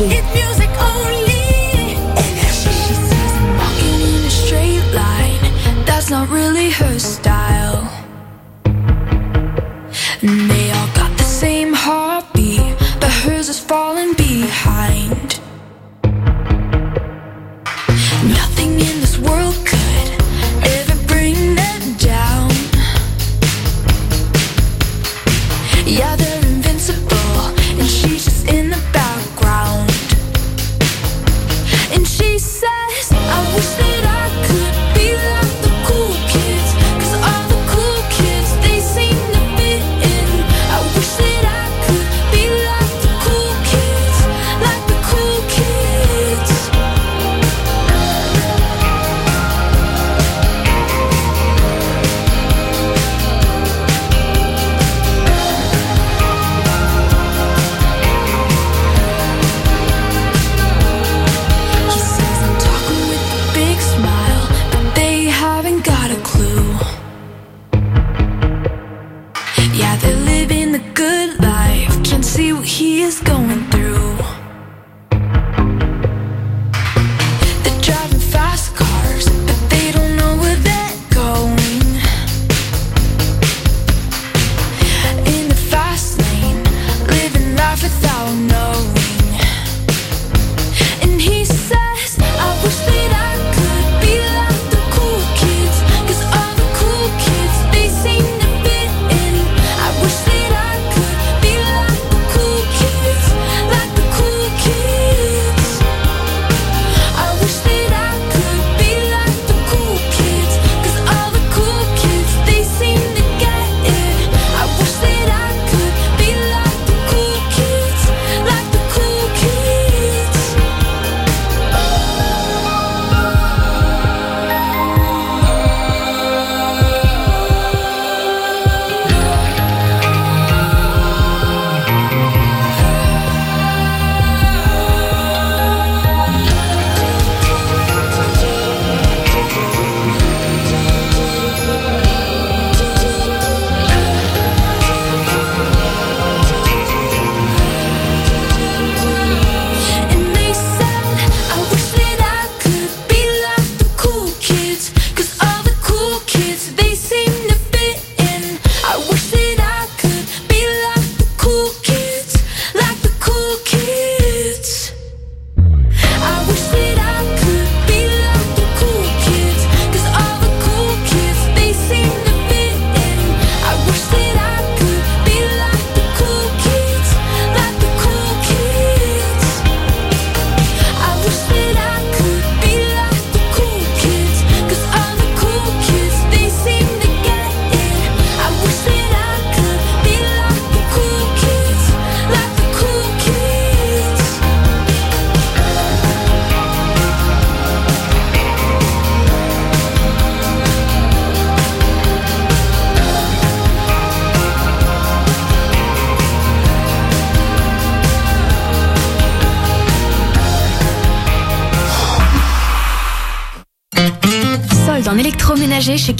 Énergie.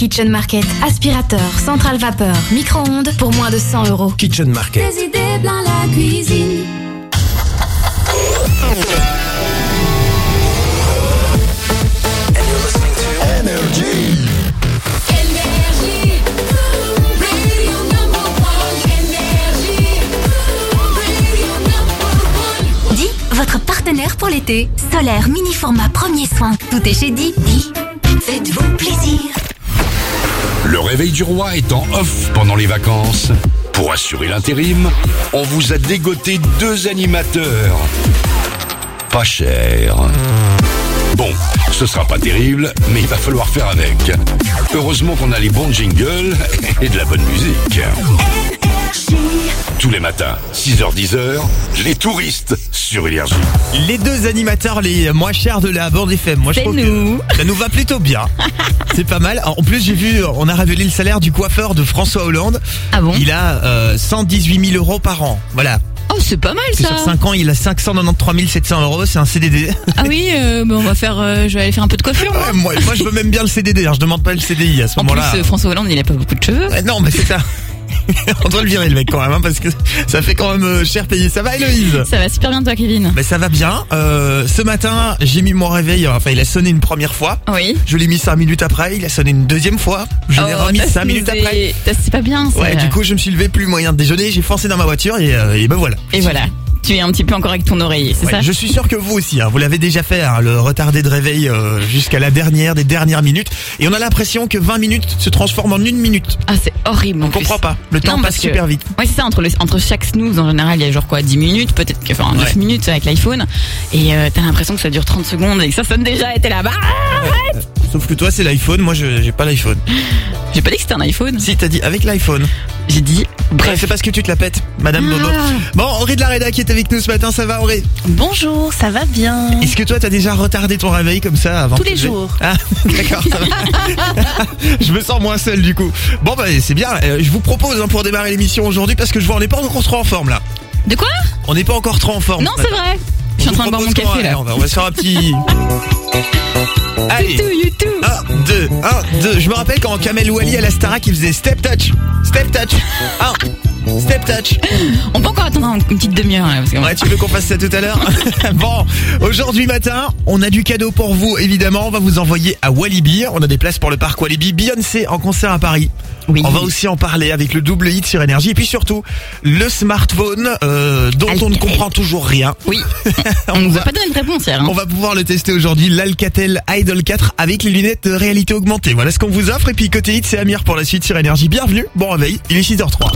Kitchen Market. Aspirateur, centrale vapeur, micro-ondes pour moins de 100 euros. Kitchen Market. Des idées plein la cuisine. Pour l'été. Solaire, mini format, premier soin. Tout est chez. Di, faites-vous plaisir. Le réveil du roi est en off pendant les vacances. Pour assurer l'intérim, on vous a dégoté deux animateurs. Pas cher. Bon, ce sera pas terrible, mais il va falloir faire avec. Heureusement qu'on a les bons jingles et de la bonne musique. Tous les matins, 6h-10h, les touristes sur Énergie. Les deux animateurs les moins chers de la bande FM. Moi, je C'est trouve nous. que ça nous va plutôt bien. C'est pas mal. En plus, j'ai vu, on a révélé le salaire du coiffeur de François Hollande. Ah bon? Il a euh, 118 000 euros par an. Voilà. Oh, c'est pas mal C'est ça. sur 5 ans, il a 593 700 euros. C'est un CDD. Ah oui, euh, bah, on va faire. euh, je vais aller faire un peu de coiffure. moi. Ouais, moi, moi, je veux même bien le CDD. hein. Je demande pas le CDI à ce En moment-là. plus, euh, François Hollande, il a pas beaucoup de cheveux. Ouais, non, mais c'est ça. On doit le virer le mec quand même, hein, parce que ça fait quand même euh, cher payer. Ça va Héloïse? Ça va super bien toi Kevin Ben ça va bien. Euh, ce matin, j'ai mis mon réveil, enfin il a sonné une première fois. Oui. Je l'ai mis cinq minutes après, il a sonné une deuxième fois. Je l'ai Oh, remis t'as cinq minutes snoozé. après. C'est pas bien ça. Ouais, du coup je me suis levé, plus moyen de déjeuner, j'ai foncé dans ma voiture et, euh, et ben voilà. Et voilà. Tu es un petit peu encore avec ton oreiller, c'est Ouais, ça? je suis sûr que vous aussi, hein, vous l'avez déjà fait, hein, le retardé de réveil euh, jusqu'à la dernière des dernières minutes. Et on a l'impression que 20 minutes se transforment en une minute. Ah c'est horrible. On plus. comprend pas. Le temps Non, passe que- super vite. Ouais, c'est ça, entre, le- entre chaque snooze, en général, il y a genre quoi, 10 minutes, peut-être que, enfin, 9 Ouais. minutes avec l'iPhone. Et euh, t'as l'impression que ça dure 30 secondes et que ça sonne déjà et t'es là-bas. Sauf que toi c'est l'iPhone, moi j'ai pas l'iPhone. J'ai pas dit que c'était un iPhone. Si t'as dit avec l'iPhone. J'ai dit, Bref, c'est parce que tu te la pètes, Madame Ah. Bobo. Bon, Henri de la Reda qui est avec nous ce matin, ça va Henri? Bonjour, ça va bien Est-ce que toi t'as déjà retardé ton réveil comme ça avant Tous les jours. Ah, d'accord. ça va. je me sens moins seul du coup. Bon bah c'est bien. Euh, je vous propose hein, pour démarrer l'émission aujourd'hui parce que je vois on n'est pas encore trop en forme là. De quoi? On n'est pas encore trop en forme. Non, c'est vrai. Je suis en train de boire mon café là. On va, on va se faire un petit. Allez. To you too. 1, 2, 1, 2. Je me rappelle quand Kamel Wally à la Starac il faisait step touch. Step touch. 1. Step touch. On peut encore attendre un- une petite demi-heure. Parce que Ouais, tu veux qu'on fasse ça tout à l'heure Bon, aujourd'hui matin, on a du cadeau pour vous, évidemment. On va vous envoyer à Walibi. On a des places pour le parc Walibi. Beyoncé en concert à Paris. Oui. On va aussi en parler avec le double hit sur énergie. Et puis surtout, le smartphone euh, dont on ne comprend toujours rien. Oui. On nous a pas donné de réponse hier. hein. On va pouvoir le tester aujourd'hui, l'Alcatel Idol 4 avec les lunettes de réalité augmentée. Voilà ce qu'on vous offre. Et puis côté hit, c'est Amir pour la suite sur énergie. Bienvenue, bon réveil, il est 6h03.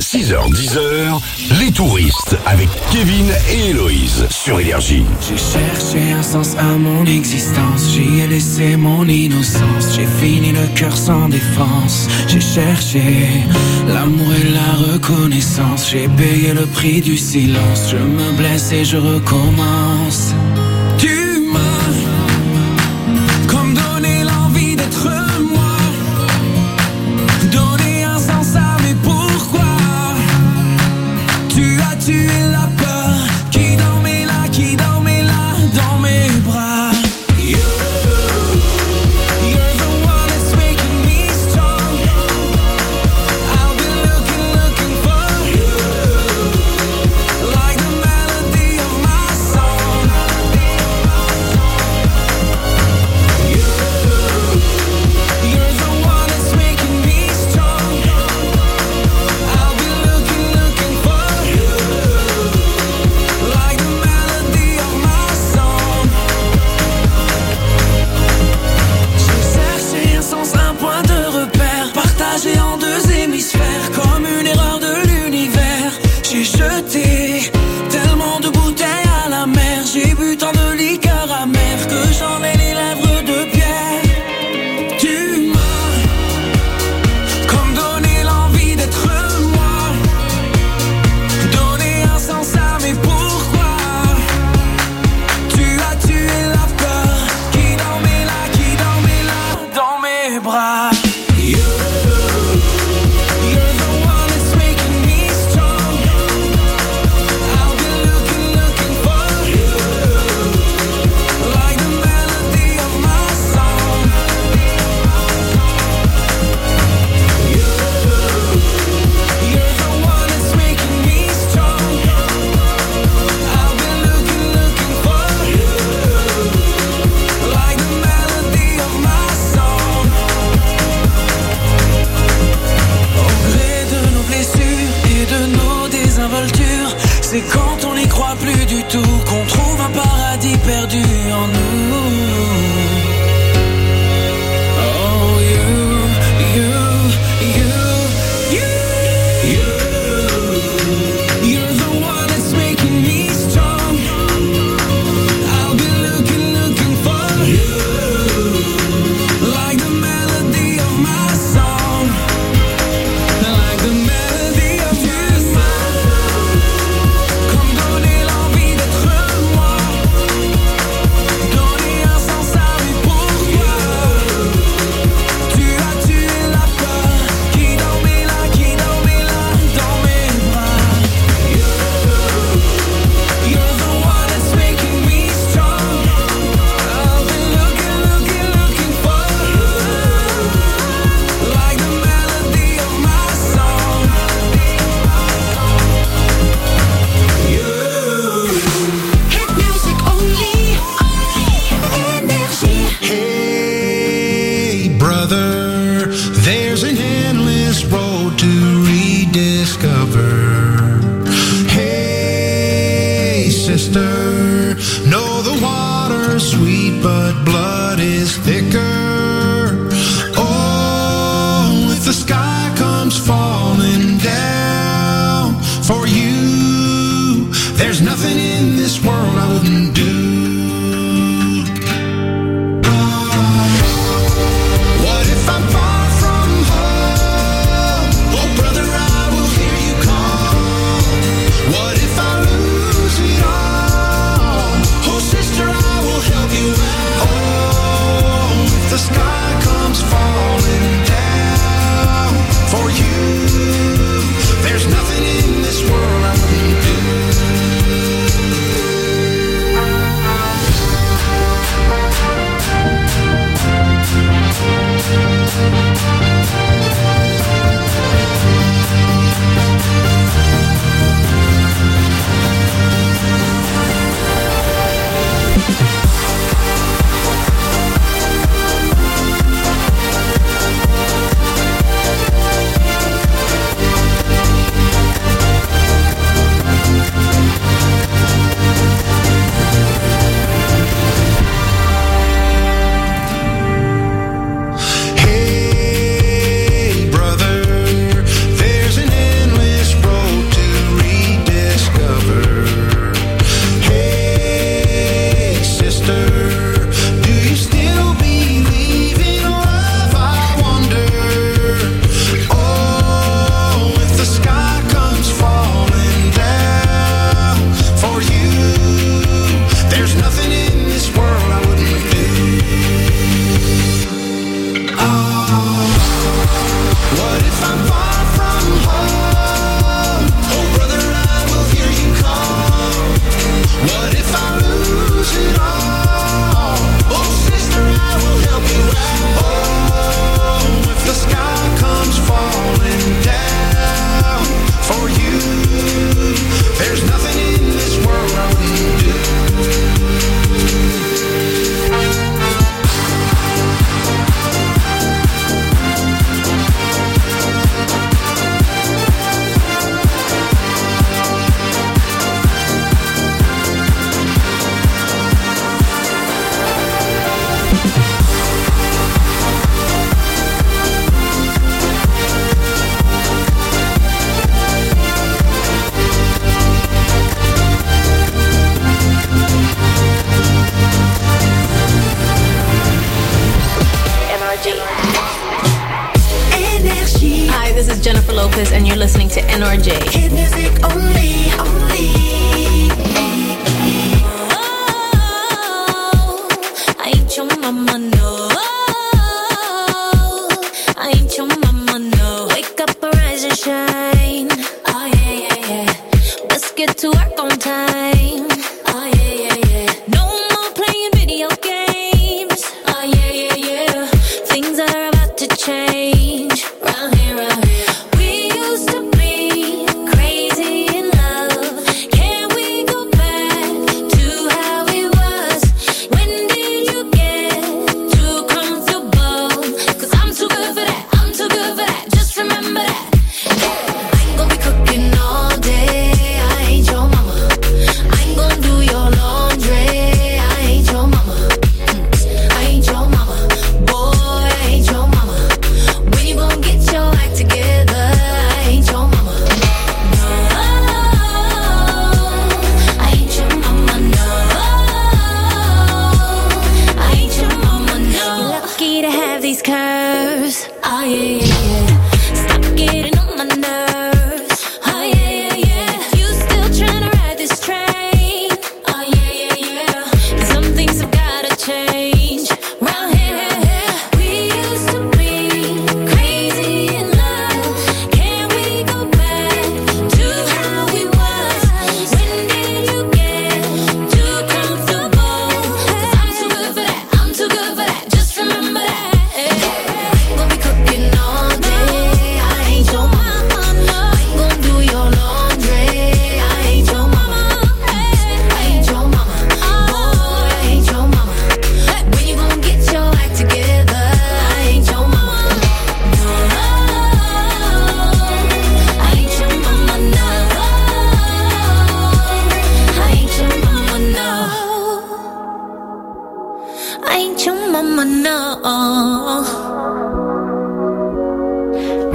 6h, 10h, les touristes avec Kevin et Héloïse sur Énergie. J'ai cherché un sens à mon existence, j'y ai laissé mon innocence, j'ai fini le cœur sans défense, j'ai cherché l'amour et la reconnaissance, j'ai payé le prix du silence, je me blesse et je recommence.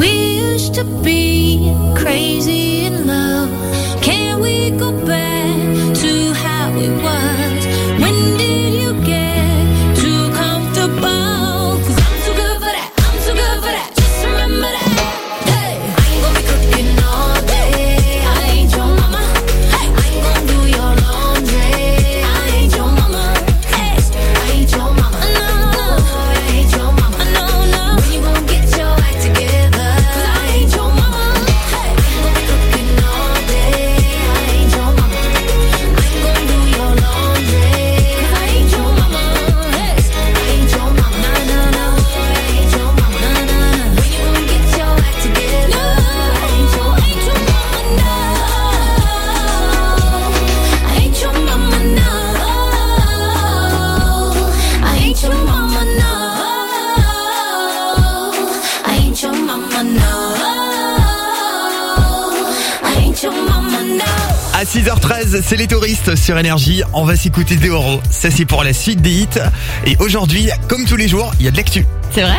We used to be crazy in love. Can we go back c'est les touristes sur Énergie. On va s'écouter des euros. Ça, c'est pour la suite des hits. Et aujourd'hui, comme tous les jours, il y a de l'actu. C'est vrai?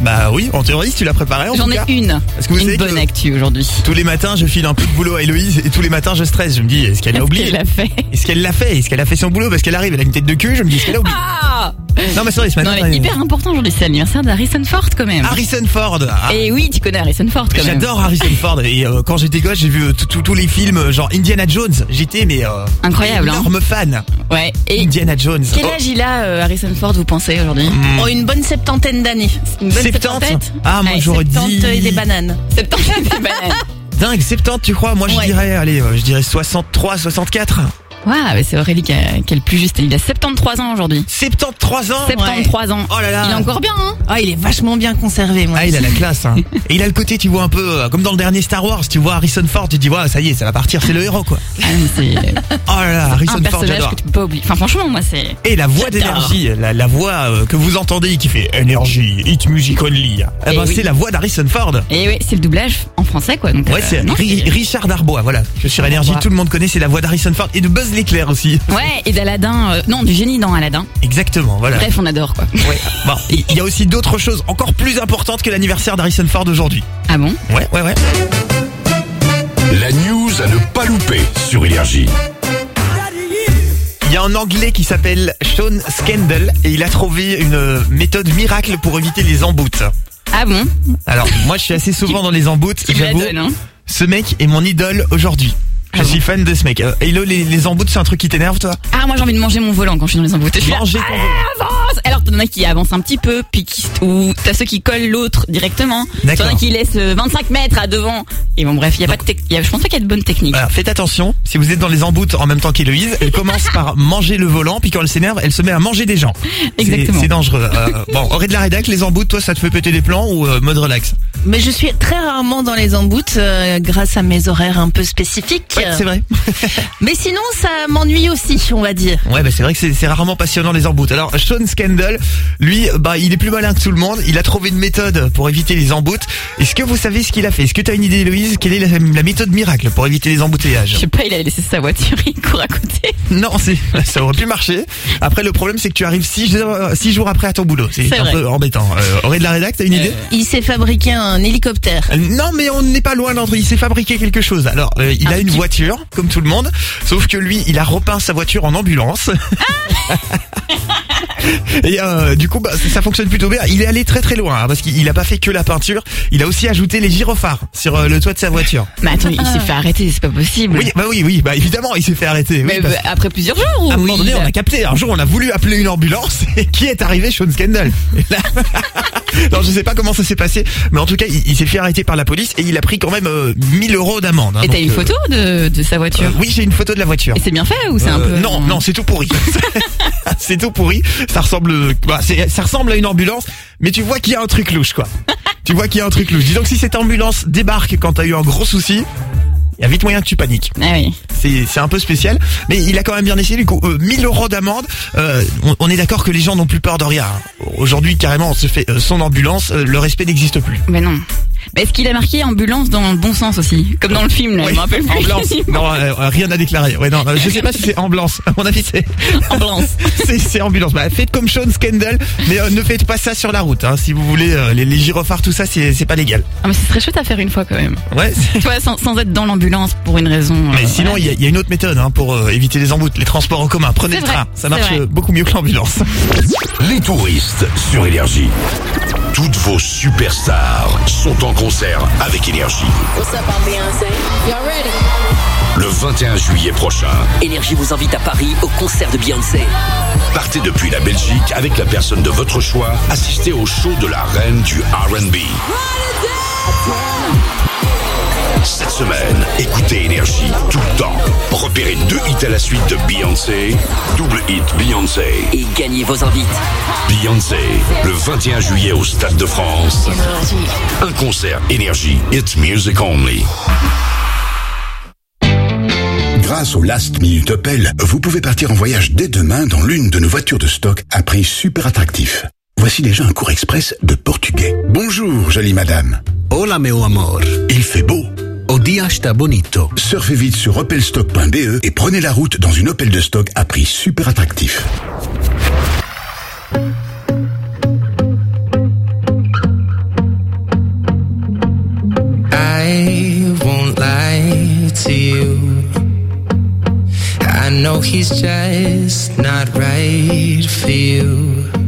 Bah oui, en théorie, tu l'as préparé en J'en ai une. Est-ce que vous une bonne que- actu aujourd'hui. Tous les matins, je file un peu de boulot à Héloïse et tous les matins, je stresse. Je me dis, est-ce qu'elle a oublié qu'elle a fait? Est-ce qu'elle l'a fait? Est-ce qu'elle a fait son boulot? Parce qu'elle arrive, elle a une tête de queue. Je me dis, est-ce qu'elle a oublié? Ah Non, mais c'est vrai, ce matin. Non, est hyper important aujourd'hui. C'est l'anniversaire d'Harrison Ford quand même. Harrison Ford. Ah, Et oui, tu connais Harrison Ford quand même. J'adore Harrison Ford et euh, quand j'étais gosse j'ai vu euh, tout- tout- tous les films euh, genre Indiana Jones j'étais mais euh, Incroyable, hein. énorme fan Ouais. Et Indiana Jones quel Oh, âge il a euh, Harrison Ford vous pensez aujourd'hui Hmm. Oh, une bonne septantaine d'années. Une bonne 70 septantaine ah moi Ouais, j'aurais dit 70 et des bananes. 70 et des bananes. dingue 70 tu crois moi je Ouais. dirais allez euh, je dirais 63 64 Waouh, mais c'est Aurélie qui, a- qui est le plus juste. Il a 73 ans aujourd'hui. 73 ans 73 ans. Oh là là. Il est encore bien, hein? Ah, il est vachement bien conservé, moi. ah il a la classe hein. et il a le côté tu vois un peu euh, comme dans le dernier Star Wars tu vois Harrison Ford tu dis ouais ça y est ça va partir c'est le héros quoi Ah, mais C'est oh là là un Harrison Ford j'adore que tu peux pas oublier. Enfin, franchement, moi, c'est. et la voix d'énergie, la, la voix euh, que vous entendez qui fait énergie, hit music only, eh Eh ben, oui. c'est la voix d'Harrison Ford. Et oui, c'est le doublage français, quoi. Donc, Ouais, euh, c'est c'est- Richard Darbois, voilà. Que sur Énergie, tout le monde connaît, c'est la voix d'Harrison Ford et de Buzz l'éclair aussi. Ouais, et d'Aladin. euh, non, du génie dans Aladin. Exactement, voilà. Bref, on adore, quoi. Ouais. Bon, il y a aussi d'autres choses encore plus importantes que l'anniversaire d'Harrison Ford aujourd'hui. Ah bon? Ouais, ouais, ouais. La news à ne pas louper sur Énergie. Il y a un Anglais qui s'appelle Sean Scandal et il a trouvé une euh, méthode miracle pour éviter les emboutes. Ah bon? Alors, moi, je suis assez souvent dans les emboutes, j'avoue. hein Ce mec est mon idole aujourd'hui. Je Ah suis fan de ce mec. Euh, Hello, les, les emboutes, c'est un truc qui t'énerve, toi Ah, moi j'ai envie de manger mon volant quand je suis dans les embouteillages. Manger ton Allez, volant. avance Alors t'en as qui avancent un petit peu, puis qui, ou t'as ceux qui collent l'autre directement. D'accord. T'en as qui laissent euh, 25 mètres à devant. Et bon bref, il y a pas de tec- il y a- je pense pas qu'il y a de bonne technique. Alors, faites attention, si vous êtes dans les emboutes en même temps qu'Héloïse, elle commence par manger le volant, puis quand elle s'énerve, elle se met à manger des gens. C'est- Exactement. C'est dangereux. Euh, bon, aurait de la rédac, les emboutes, toi, ça te fait péter des plans ou euh, mode relax? Mais je suis très rarement dans les emboutes euh, grâce à mes horaires un peu spécifiques. Ouais, c'est vrai. Mais sinon, ça m'ennuie aussi, on va dire. Ouais, bah c'est vrai que c'est rarement passionnant les emboutes. Alors, Sean Scandal, lui, bah il est plus malin que tout le monde. Il a trouvé une méthode pour éviter les emboutes. Est-ce que vous savez ce qu'il a fait? Est-ce que tu as une idée, Héloïse Quelle est la, la méthode miracle pour éviter les embouteillages? Je sais pas, il a laissé sa voiture, il court à côté. Non, c'est ça aurait pu marcher. Après, le problème, c'est que tu arrives six, jours- six jours après à ton boulot. C'est un vrai. peu embêtant. Euh, aurait de la rédac, t'as une idée? Il s'est fabriqué un hélicoptère. Euh, Non, mais on n'est pas loin d'entre. Il s'est fabriqué quelque chose. Alors, euh, il Un a une petit- voiture, comme tout le monde, sauf que lui, il a repeint sa voiture en ambulance. Et euh, du coup, bah, ça, fonctionne plutôt bien. Il est allé très très loin, hein, parce qu'il a pas fait que la peinture. Il a aussi ajouté les gyrophares sur euh, le toit de sa voiture. Mais attends, il s'est fait arrêter, c'est pas possible. Oui, bah oui, oui, bah évidemment, il s'est fait arrêter. Oui, Mais parce bah, après plusieurs jours À un moment donné, on a capté. Un jour, on a voulu appeler une ambulance. Et qui est arrivé Sean Scandal. Et là- non, je sais pas comment ça s'est passé, mais en tout cas, il, il s'est fait arrêter par la police et il a pris quand même euh, 1000 euros d'amende. hein, Et t'as une euh, photo de, de sa voiture euh, Oui, j'ai une photo de la voiture. Et c'est bien fait ou c'est un Euh, peu... Non, non, c'est tout pourri. c'est tout pourri. Ça ressemble, bah, ça ressemble à une ambulance, mais tu vois qu'il y a un truc louche, quoi. tu vois qu'il y a un truc louche. Disons que si cette ambulance débarque quand t'as eu un gros souci, il y a vite moyen que tu paniques. Ah oui. C'est c'est un peu spécial, mais il a quand même bien essayé. Du coup, euh, 1000 euros d'amende. euh, on, on est d'accord que les gens n'ont plus peur de rien. Aujourd'hui, carrément, on se fait euh, son ambulance. euh, le respect n'existe plus. Mais non. Bah, Est-ce qu'il a marqué ambulance dans le bon sens aussi Comme dans le film, là, Oui, je me rappelle plus. ambulance. Non, euh, euh, rien à déclarer. Ouais, non, je sais pas si c'est ambulance. À mon avis, c'est Ambulance. c'est ambulance. Bah, faites comme Sean Scandal, mais euh, ne faites pas ça sur la route. Hein. Si vous voulez euh, les, les gyrophares, tout ça, c'est pas légal. Ah, mais ce serait chouette à faire une fois quand même. Ouais. vois, sans, sans être dans l'ambulance pour une raison. Mais euh, sinon, il y, a- il y a une autre méthode hein, pour euh, éviter les emboutes, les transports en commun. Prenez le vrai, train, ça marche beaucoup mieux que l'ambulance. Les touristes sur Énergie. Toutes vos superstars sont en concert avec Énergie. Le 21 juillet prochain, Énergie vous invite à Paris au concert de Beyoncé. partez depuis la Belgique avec la personne de votre choix, assistez au show de la reine du R&B. Cette semaine, écoutez Énergie tout le temps. Repérez deux hits à la suite de Beyoncé, double hit Beyoncé. Et gagnez vos invites. Beyoncé, le 21 juillet au Stade de France. Un concert Énergie, It's Music Only. Grâce au Last Minute Opel, vous pouvez partir en voyage dès demain dans l'une de nos voitures de stock à prix super attractif. Voici déjà un cours express de portugais. Bonjour, jolie madame. Hola, meu amor. Il fait beau. O dia está bonito. Surfez vite sur opelstock.be et prenez la route dans une Opel de stock à prix super attractif. I won't lie to you. I know he's just not right for you.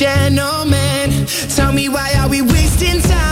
gentleman. Tell me why are we wasting time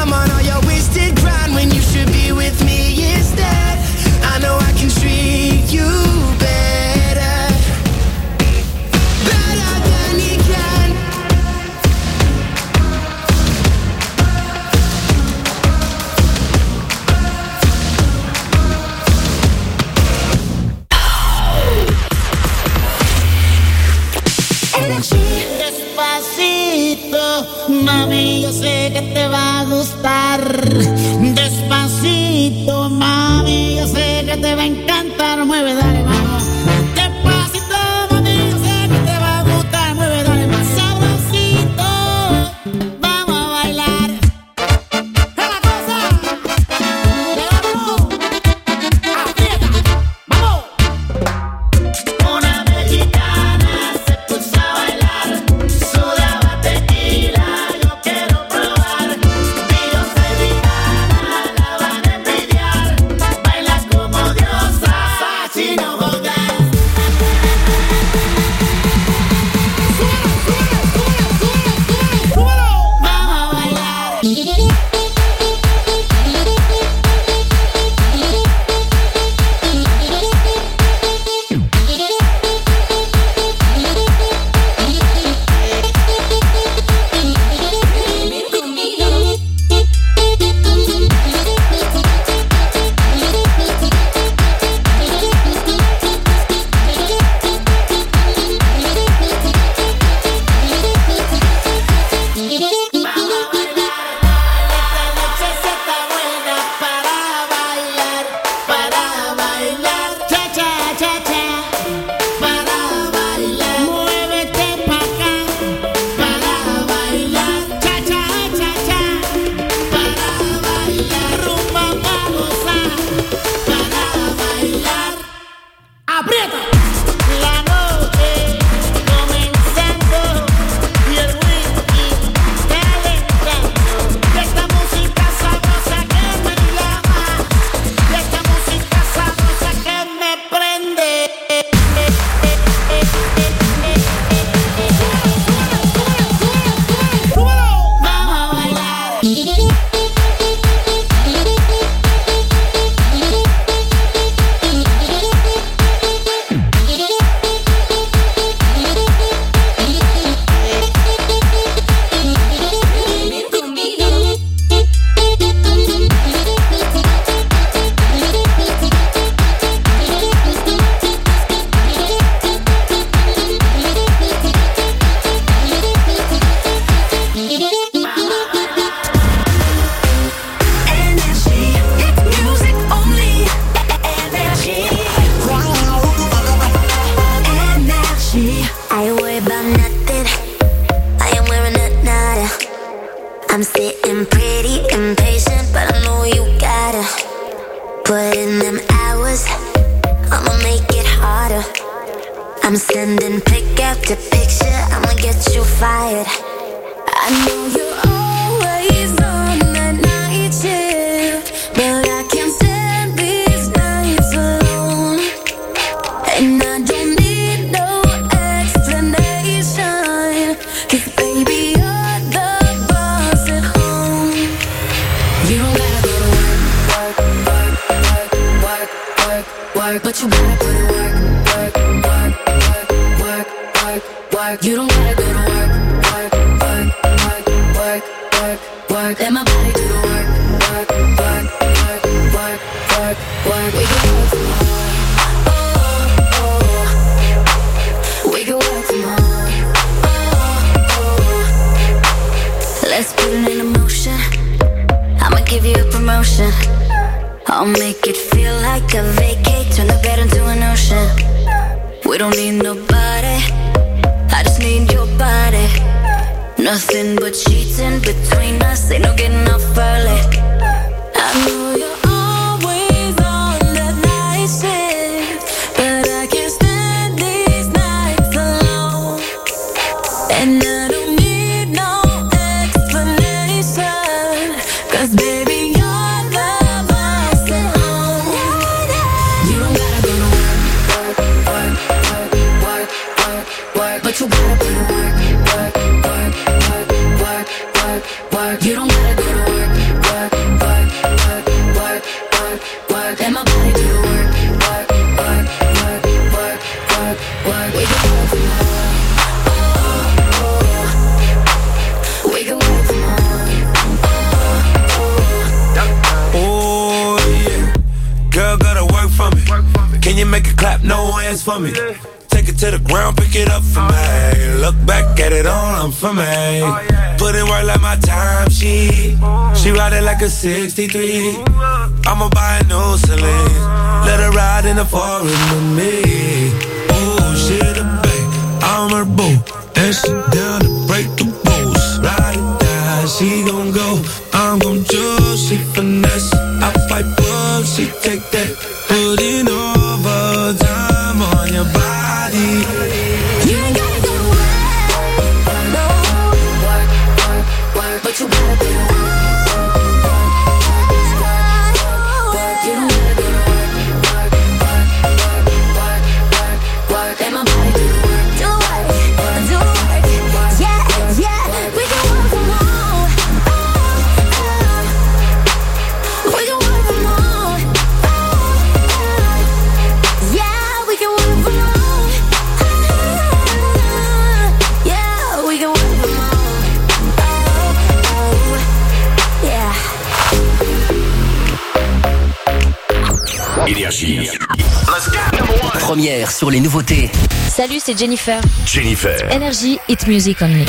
c'est Jennifer. Jennifer. Energy, Hit Music Only.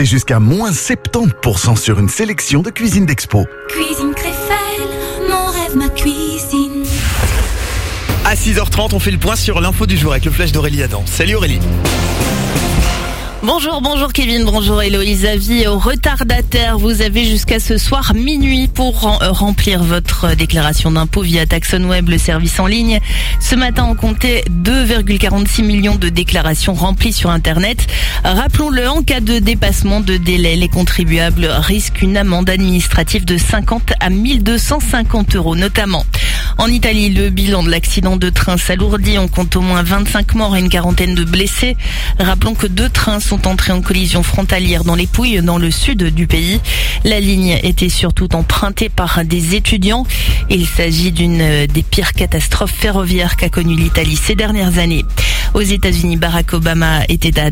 C'est jusqu'à moins 70% sur une sélection de cuisine d'expo. Cuisine Créfelle, mon rêve, ma cuisine. À 6h30, on fait le point sur l'info du jour avec le flash d'Aurélie Adam. Salut Aurélie. Bonjour, bonjour Kevin, bonjour Héloïse. Avis aux retardataires, vous avez jusqu'à ce soir minuit pour euh, remplir votre déclaration d'impôt via Taxon Web, le service en ligne. Ce matin, on comptait 2,46 millions de déclarations remplies sur Internet. Rappelons-le, en cas de dépassement de délai, les contribuables risquent une amende administrative de 50 à 1250 euros notamment. En Italie, le bilan de l'accident de train s'alourdit. On compte au moins 25 morts et une quarantaine de blessés. Rappelons que deux trains sont entrés en collision frontalière dans les Pouilles, dans le sud du pays. La ligne était surtout empruntée par des étudiants. Il s'agit d'une des pires catastrophes ferroviaires qu'a connue l'Italie ces dernières années. Aux États-Unis, Barack Obama était à,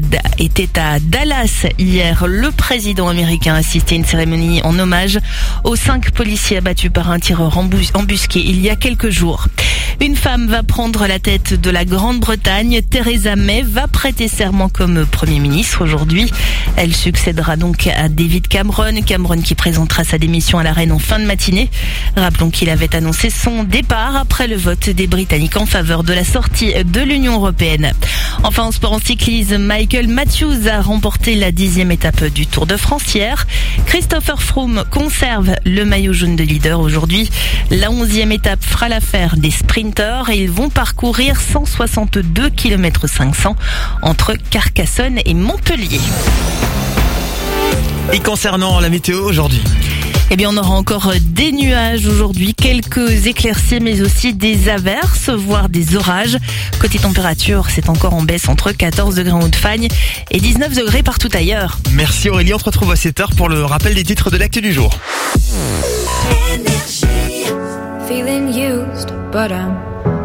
Dallas hier. Le président américain a assisté à une cérémonie en hommage aux cinq policiers abattus par un tireur embus- embusqué il y a quelques jours. Une femme va prendre la tête de la Grande-Bretagne. Theresa May va prêter serment comme Premier ministre aujourd'hui. Elle succédera donc à David Cameron. Cameron qui présentera sa démission à la reine en fin de matinée. Rappelons qu'il avait annoncé son départ après le vote des Britanniques en faveur de la sortie de l'Union européenne. Enfin, en sport en cyclisme, Michael Matthews a remporté la dixième étape du Tour de France hier. Christopher Froome conserve le maillot jaune de leader aujourd'hui. La onzième étape fera l'affaire des sprinteurs et ils vont parcourir 162 km 500 entre Carcassonne et Montpellier. Et concernant la météo aujourd'hui Eh bien, on aura encore des nuages aujourd'hui, quelques éclaircies, mais aussi des averses, voire des orages. Côté température, c'est encore en baisse entre 14 degrés en Haute-Fagne et 19 degrés partout ailleurs. Merci Aurélie, on se retrouve à 7h pour le rappel des titres de l'actu du jour. Feeling used, but I'm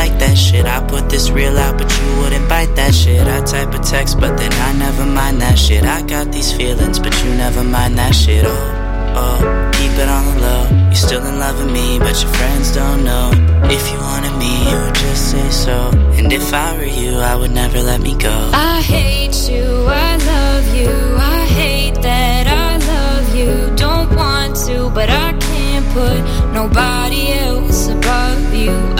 like that shit. I put this real out, but you wouldn't bite that shit. I type a text, but then I never mind that shit. I got these feelings, but you never mind that shit. Oh, oh, keep it on the low. You're still in love with me, but your friends don't know. If you wanted me, you would just say so. And if I were you, I would never let me go. I hate you, I love you, I hate that I love you. Don't want to, but I can't put nobody else above you.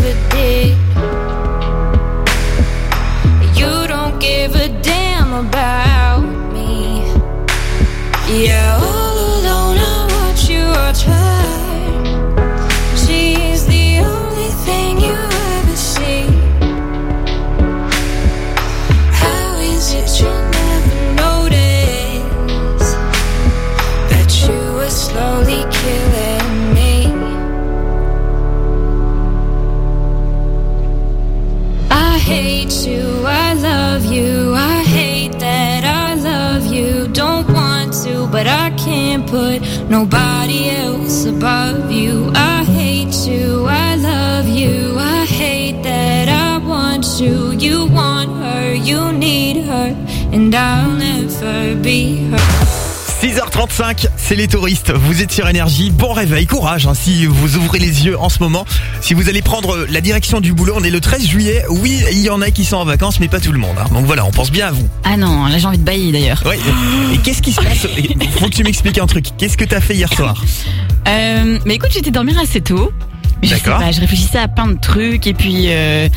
Never did. You don't give a damn about me. Yeah, all alone, I watch you watch her. But I can't put nobody else above you. I hate you, I love you, I hate that I want you. You want her, you need her, and I'll never be her. 6h35, c'est les touristes. Vous êtes sur énergie. Bon réveil, courage. hein, si vous ouvrez les yeux en ce moment, si vous allez prendre la direction du boulot, on est le 13 juillet. Oui, il y en a qui sont en vacances, mais pas tout le monde. hein. Donc voilà, on pense bien à vous. Ah non, là j'ai envie de bailler d'ailleurs. Ouais. Et qu'est-ce qui se passe Faut que tu m'expliques un truc. Qu'est-ce que t'as fait hier soir? Euh, mais écoute, j'étais dormir assez tôt. Je sais D'accord. pas, je réfléchissais à plein de trucs et puis euh,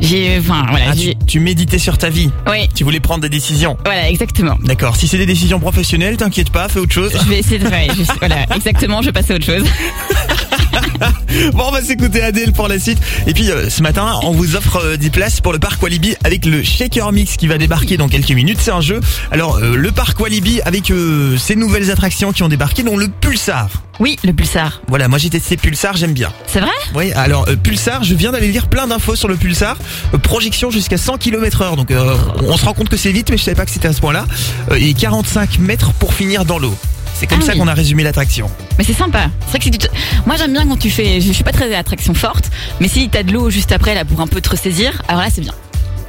j'ai, enfin voilà, Ah, j'ai- tu, méditais sur ta vie. Oui. Tu voulais prendre des décisions. voilà, exactement. D'accord. Si c'est des décisions professionnelles, t'inquiète pas, fais autre chose. Je vais essayer de faire, je- voilà, exactement, je vais passer à autre chose. Bon, on va s'écouter Adèle pour la suite. Et puis euh, ce matin, on vous offre euh, des places pour le parc Walibi avec le Shaker Mix qui va débarquer dans quelques minutes. C'est un jeu. Alors euh, le parc Walibi avec euh, ces nouvelles attractions qui ont débarqué, dont le Pulsar. Oui, le pulsar. Voilà, moi j'ai testé Pulsar, j'aime bien. C'est vrai? Oui, alors euh, Pulsar, je viens d'aller lire plein d'infos sur le Pulsar. Euh, projection jusqu'à 100 km heure, donc euh, on se rend compte que c'est vite, mais je savais pas que c'était à ce point-là. Euh, et 45 mètres pour finir dans l'eau. C'est comme Ah ça oui. qu'on a résumé l'attraction. Mais c'est sympa. C'est vrai que si tu te- moi j'aime bien quand tu fais, je suis pas très attraction forte, mais si t'as de l'eau juste après là pour un peu te ressaisir, alors là c'est bien.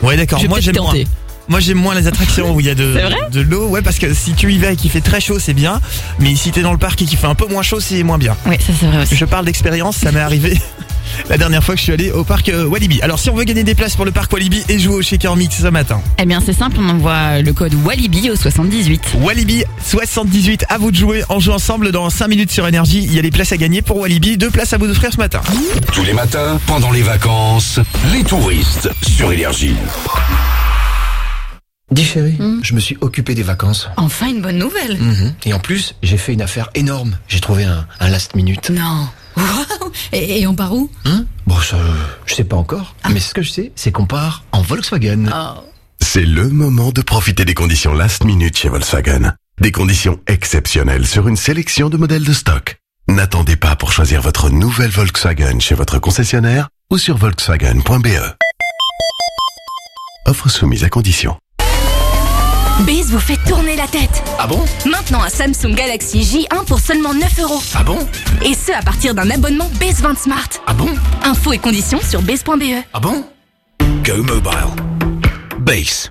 Ouais, d'accord. Moi, j'aime moins. Moi, j'aime moins les attractions où il y a de, de l'eau. Ouais, parce que si tu y vas et qu'il fait très chaud, c'est bien. Mais si t'es dans le parc et qu'il fait un peu moins chaud, c'est moins bien. Oui, ça c'est vrai aussi. Je parle d'expérience, ça m'est arrivé la dernière fois que je suis allé au parc euh, Walibi. Alors, si on veut gagner des places pour le parc Walibi et jouer au Shaker Mix ce matin, Eh bien c'est simple, on envoie le code Walibi au 78. Walibi 78, à vous de jouer. On joue ensemble dans 5 minutes sur Énergie. Il y a des places à gagner pour Walibi. Deux places à vous offrir ce matin. Tous les matins, pendant les vacances, les touristes sur Énergie. Dis chérie, je me suis occupé des vacances. Enfin une bonne nouvelle. Mhm. Et en plus, j'ai fait une affaire énorme. J'ai trouvé un, un last minute. Non. Wow. Et, et on part où Hein bon, ça, je sais pas encore. Mais ce que je sais, c'est qu'on part en Volkswagen. C'est le moment de profiter des conditions last minute chez Volkswagen. Des conditions exceptionnelles sur une sélection de modèles de stock. N'attendez pas pour choisir votre nouvelle Volkswagen chez votre concessionnaire ou sur volkswagen.be. Offre soumise à condition. Base vous fait tourner la tête. Ah bon? Maintenant un Samsung Galaxy J1 pour seulement 9 euros. Ah bon? Et ce à partir d'un abonnement Base 20 Smart. Ah bon? Infos et conditions sur base.be. Ah bon? Go Mobile. Base.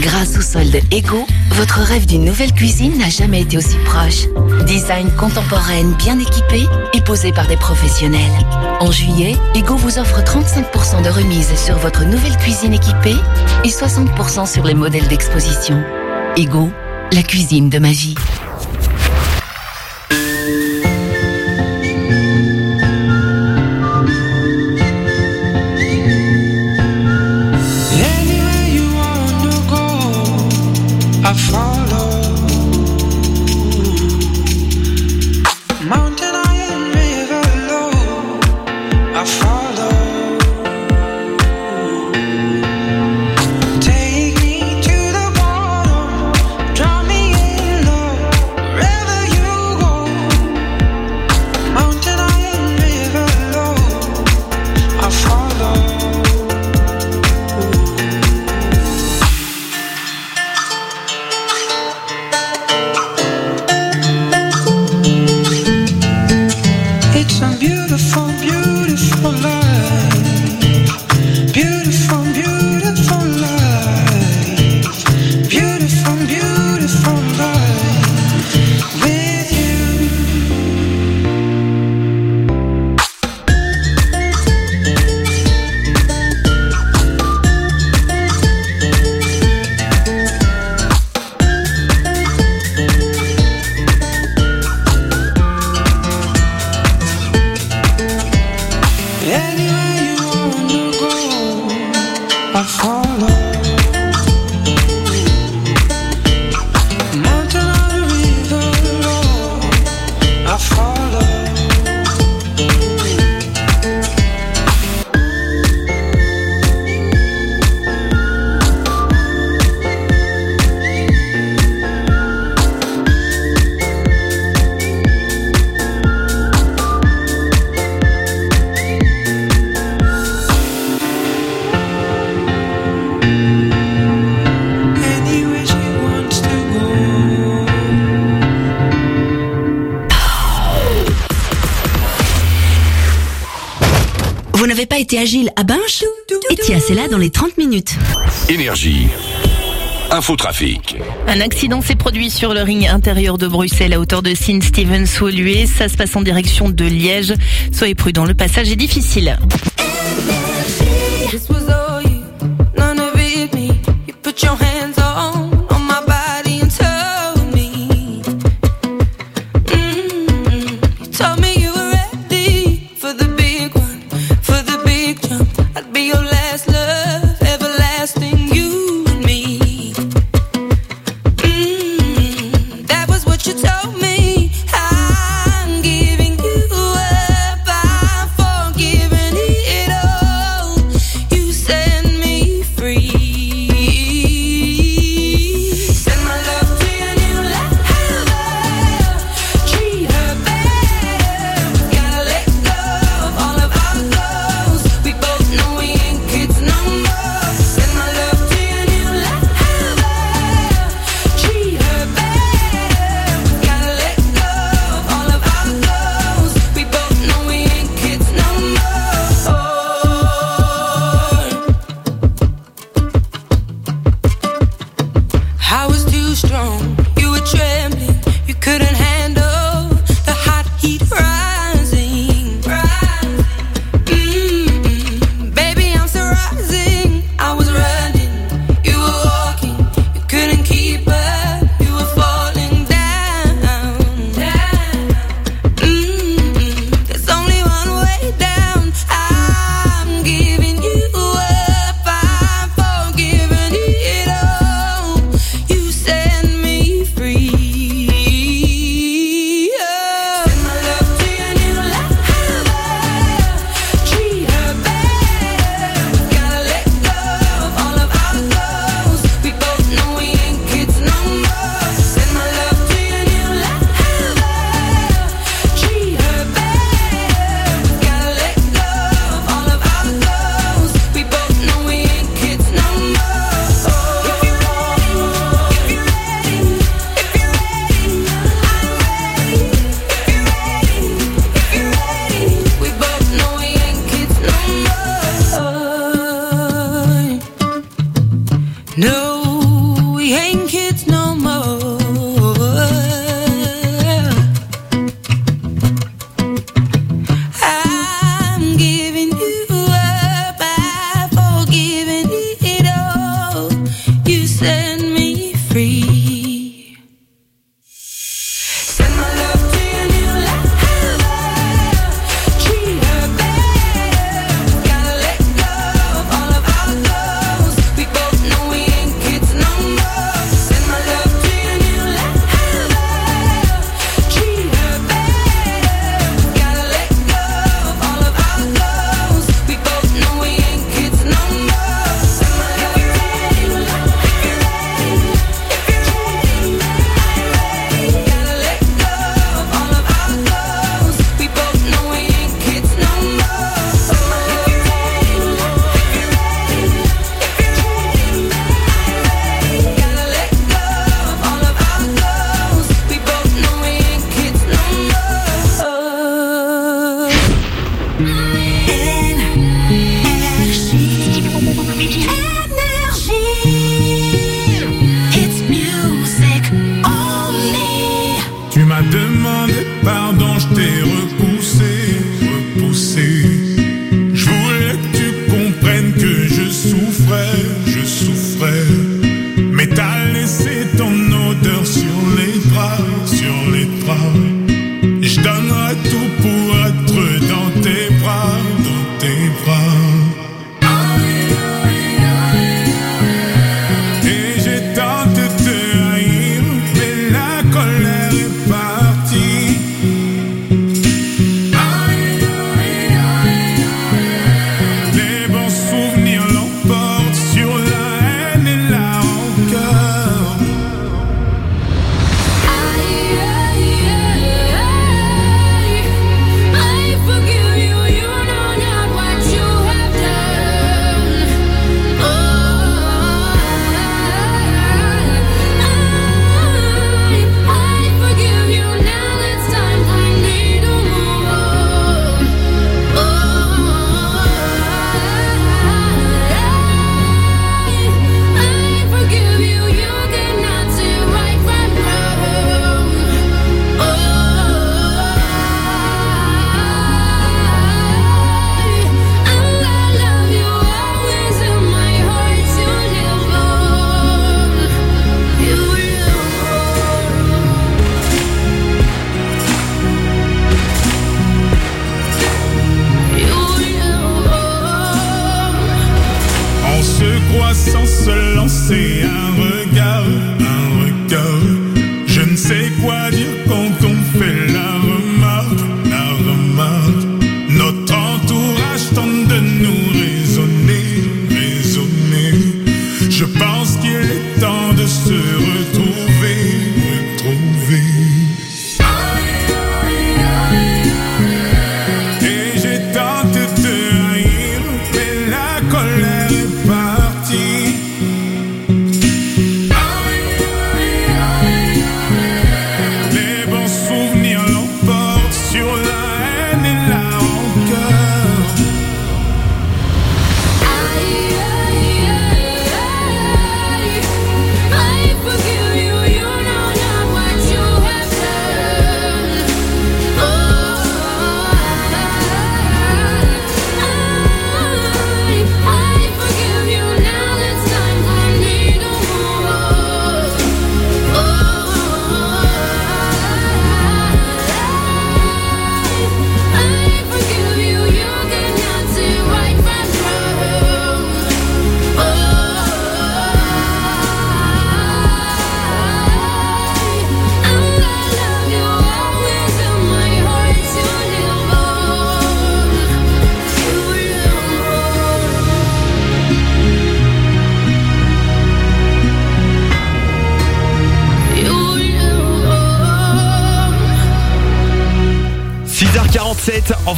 Grâce au solde Ego, votre rêve d'une nouvelle cuisine n'a jamais été aussi proche. Design contemporaine bien équipé et posé par des professionnels. En juillet, Ego vous offre 35% de remise sur votre nouvelle cuisine équipée et 60% sur les modèles d'exposition. Ego, la cuisine de ma vie. afin dans les 30 minutes. Énergie. Infotrafic. Un accident s'est produit sur le ring intérieur de Bruxelles à hauteur de Sint Stevens-Woluwe. Ça se passe en direction de Liège. Soyez prudents, le passage est difficile.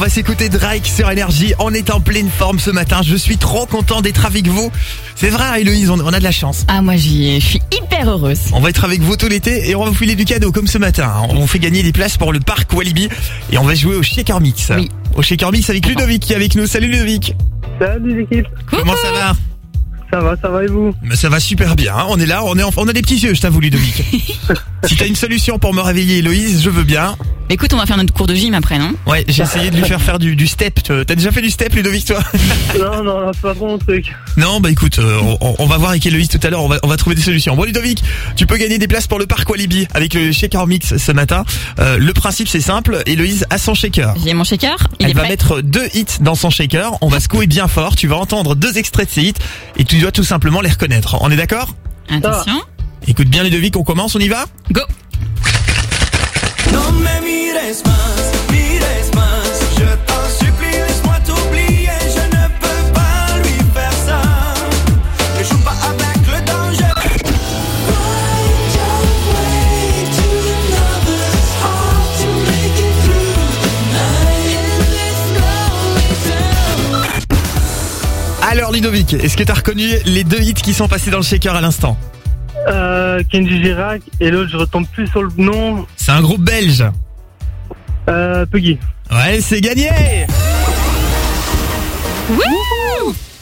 Va s'écouter Drake sur Énergie. On est en pleine forme ce matin. Je suis trop content d'être avec vous. C'est vrai, Héloïse, on, on a de la chance. Ah, moi, j'y je suis hyper heureuse. On va être avec vous tout l'été et on va vous filer du cadeau comme ce matin. On fait gagner des places pour le parc Walibi et on va jouer au Shaker Mix. Oui. Au Shaker Mix avec Ludovic qui est avec nous. Salut Ludovic. Salut l'équipe. Comment ça va? Ça va, ça va et vous? Mais ça va super bien. hein. On est là, on est en- on a des petits yeux, je t'avoue Ludovic. si t'as une solution pour me réveiller Héloïse, je veux bien. Écoute, on va faire notre cours de gym après, non? Ouais, j'ai essayé de lui faire faire du, du step. T'as déjà fait du step Ludovic toi? Non, non, c'est pas trop mon truc. Non, bah écoute, euh, on, on va voir avec Héloïse tout à l'heure, on va, on va trouver des solutions. Bon Ludovic, tu peux gagner des places pour le parc Walibi avec le shaker mix ce matin. Euh, le principe c'est simple, Héloïse a son shaker. J'ai mon shaker, il Elle est va prêt. mettre deux hits dans son shaker, on va secouer bien fort, tu vas entendre deux extraits de ces hits et tu dois tout simplement les reconnaître. On est d'accord? Attention. Écoute bien Ludovic, on commence, on y va? Go Ludovic, est-ce que t'as reconnu les deux hits qui sont passés dans le shaker à l'instant Euh, Kenji Girac et l'autre, je retombe plus sur le nom. C'est un groupe belge. Euh, Puggy. Ouais, c'est gagné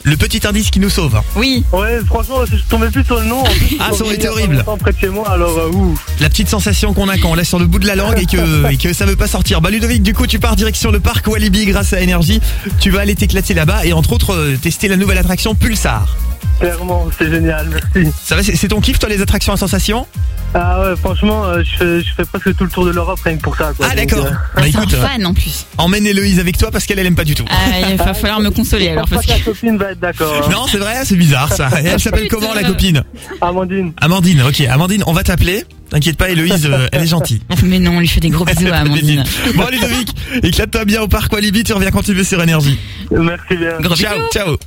Le petit indice qui nous sauve. Oui. Ouais, franchement, je tombais plus sur le nom. En plus, Ah, ça aurait été horrible. longtemps près de chez moi, alors euh, ouh. La petite sensation qu'on a quand on laisse sur le bout de la langue et que, et que ça veut pas sortir. Bah Ludovic, du coup, tu pars direction le parc Walibi grâce à Énergie. Tu vas aller t'éclater là-bas et entre autres euh, tester la nouvelle attraction Pulsar. Clairement, c'est génial, merci. Ça va, c'est c'est ton kiff toi les attractions à sensation? Ah ouais, franchement, euh, je, fais, je fais presque tout le tour de l'Europe rien que pour ça. Quoi. Ah d'accord. euh, Bah C'est un écoute, euh, fan en plus. emmène Héloïse avec toi parce qu'elle elle aime pas du tout. Ah, il va falloir me consoler alors je parce que la copine va être d'accord. hein. Non, c'est vrai, c'est bizarre ça. Et elle s'appelle comment la copine? Amandine. Amandine, ok. Amandine, on va t'appeler. T'inquiète pas, Héloïse, euh, elle est gentille. Mais non, on lui fait des gros bisous à Amandine. Bon Ludovic, éclate-toi bien au parc Walibi, tu reviens quand tu veux sur Énergie. Merci bien. Gros Ciao, bisous. ciao.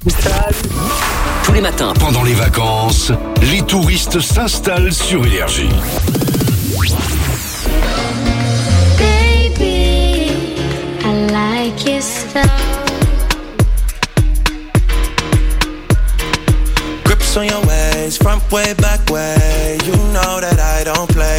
Tous les matins, Pendant les vacances, les touristes s'installent sur Énergie. Baby, I like your style. Grips on your ways, front way, back way. You know that I don't play.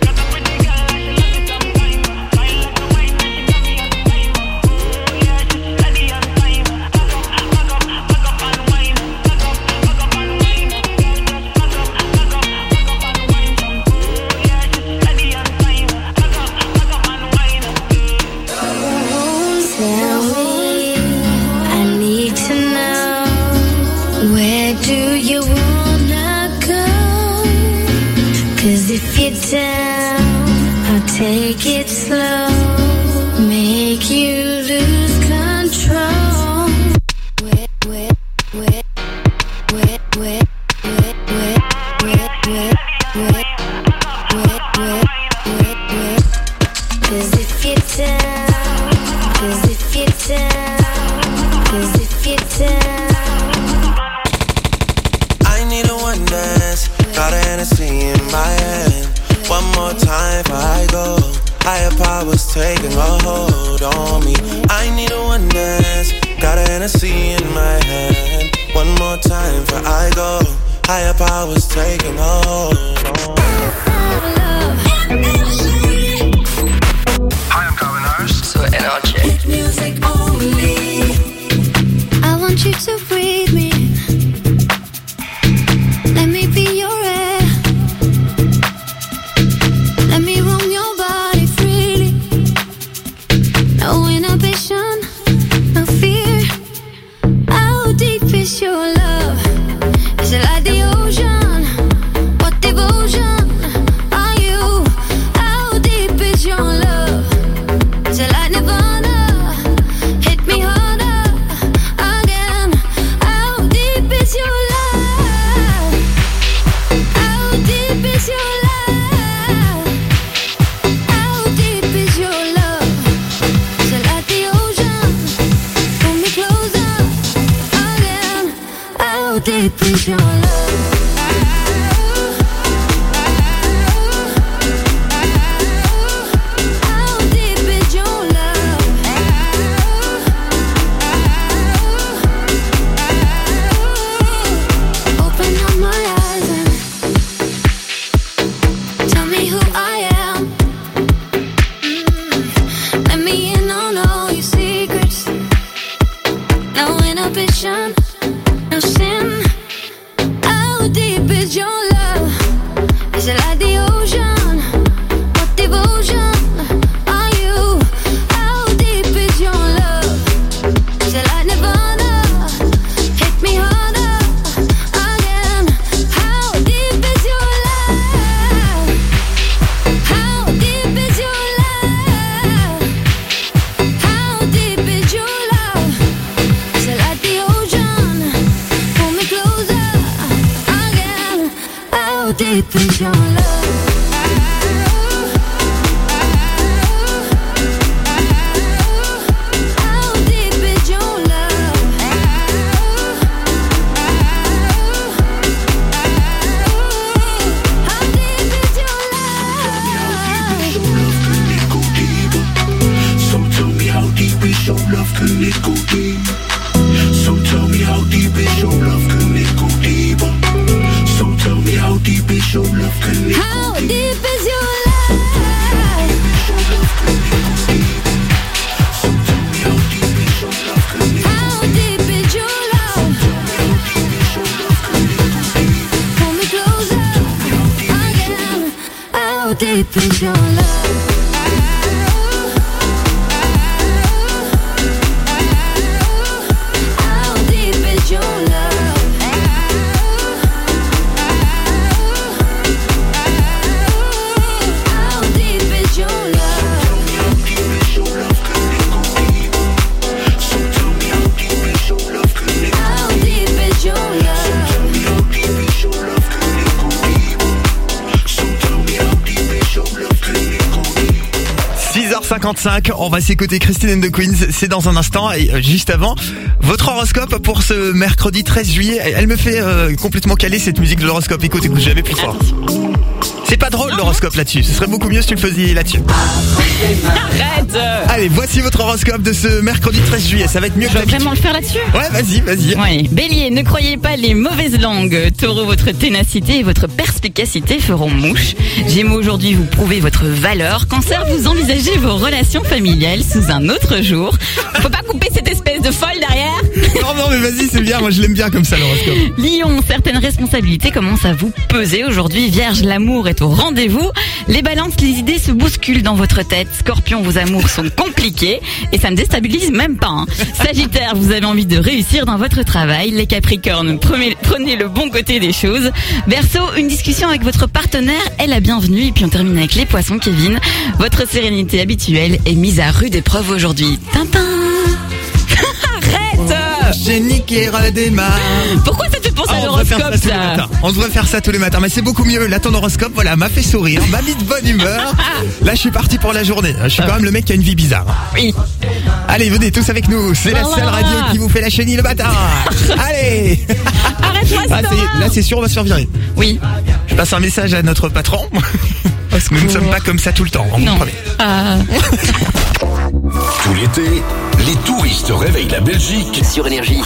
a hold on me. I need a one dance. Got a Hennessy in my hand. One more time for I go. Higher powers taking hold on. On va s'écouter Christine and the Queens, c'est dans un instant. Et euh, juste avant, votre horoscope pour ce mercredi 13 juillet, elle me fait euh, complètement caler cette musique de l'horoscope. Écoute, écoute, j'avais plus fort. C'est pas drôle l'horoscope là-dessus, ce serait beaucoup mieux si tu le faisais là-dessus. Arrête Allez, voici votre horoscope de ce mercredi 13 juillet, ça va être mieux Je que d'habitude. vraiment le faire là-dessus Ouais, vas-y, vas-y. Oui. Bélier, ne croyez pas les mauvaises langues. Taureau, votre ténacité et votre perspicacité feront mouche. Gémeaux, aujourd'hui, vous prouvez votre valeur. Cancer, vous envisagez vos relations familiales sous un autre jour. Faut pas couper cette espèce de folle. Non, non, mais vas-y, c'est bien, moi je l'aime bien comme ça l'horoscope. Lion, certaines responsabilités commencent à vous peser aujourd'hui. Vierge, l'amour est au rendez-vous. Les balances, les idées se bousculent dans votre tête. Scorpion, vos amours sont compliqués et ça ne déstabilise même pas. hein. Sagittaire, vous avez envie de réussir dans votre travail. Les Capricornes, prenez, prenez le bon côté des choses. Verseau, une discussion avec votre partenaire est la bienvenue. Et puis on termine avec les Poissons, Kevin. Votre sérénité habituelle est mise à rude épreuve aujourd'hui. Tintin Génie qui redémarre. Pourquoi ça te fait penser Ah, à on devrait faire l'horoscope ça tous les ça matins. On devrait faire ça tous les matins, mais c'est beaucoup mieux. Là, ton horoscope, voilà, m'a fait sourire, m'a mis de bonne humeur. Là, je suis parti pour la journée. Je suis quand même le mec qui a une vie bizarre. Oui. Allez, venez tous avec nous. C'est la Voilà. seule radio qui vous fait la chenille le matin. Allez. Arrête-moi Ah, ça ça y est, là, c'est sûr, on va se faire virer. Oui. Je passe un message à notre patron. Nous ne sommes pas comme ça tout le temps, on vous Non. promet. Ah. Tout l'été, les touristes réveillent la Belgique Sur Énergie.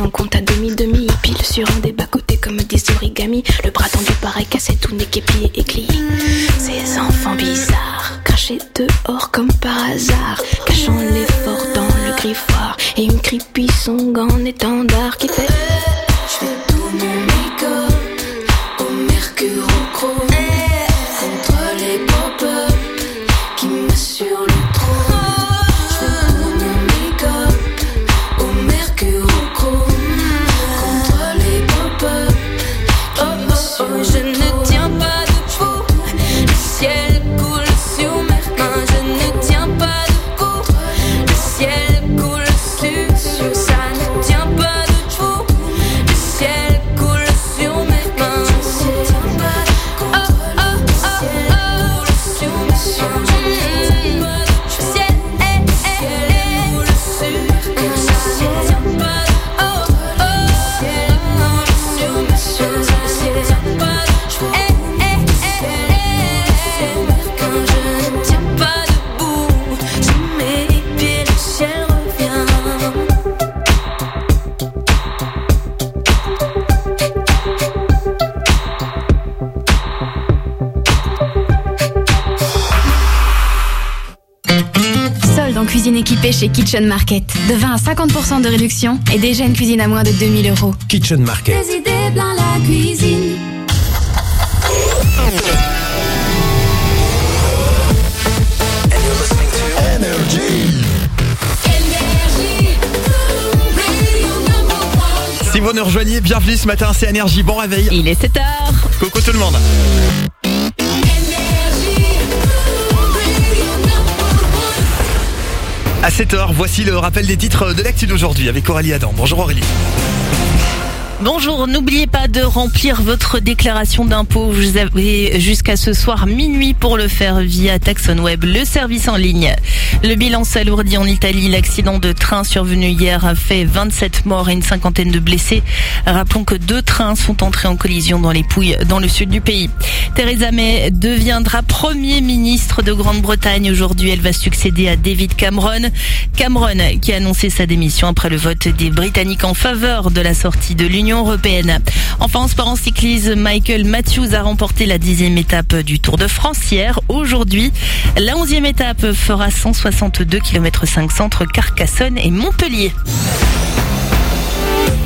On compte à demi-demi. Pile sur un des bas-côtés comme des origamis. Le bras tendu pareil, cassé, tout n'est qu'épié et clié. Ces enfants bizarres, crachés dehors comme par hasard. Cachant l'effort dans le griffoir. Et une creepy song en étendard qui fait. Équipée chez Kitchen Market. De 20 à 50% de réduction et déjà une cuisine à moins de 2000 euros. Kitchen Market. Des idées plein la cuisine. Si vous nous rejoignez, bienvenue ce matin, c'est Énergie, bon réveil. Il est 7h. Coucou tout le monde. À 7h, voici le rappel des titres de l'actu d'aujourd'hui avec Aurélie Adam. Bonjour Aurélie. Bonjour, n'oubliez pas de remplir votre déclaration d'impôt. Vous avez jusqu'à ce soir minuit pour le faire via TaxonWeb, le service en ligne. Le bilan s'alourdit en Italie. L'accident de train survenu hier a fait 27 morts et une cinquantaine de blessés. Rappelons que deux trains sont entrés en collision dans les Pouilles, dans le sud du pays. Theresa May deviendra Premier ministre de Grande-Bretagne. Aujourd'hui, elle va succéder à David Cameron. Cameron qui a annoncé sa démission après le vote des Britanniques en faveur de la sortie de l'Union européenne. En sport en cyclisme, Michael Matthews a remporté la dixième étape du Tour de France hier. Aujourd'hui, la onzième étape fera 162 km 500 entre Carcassonne et Montpellier.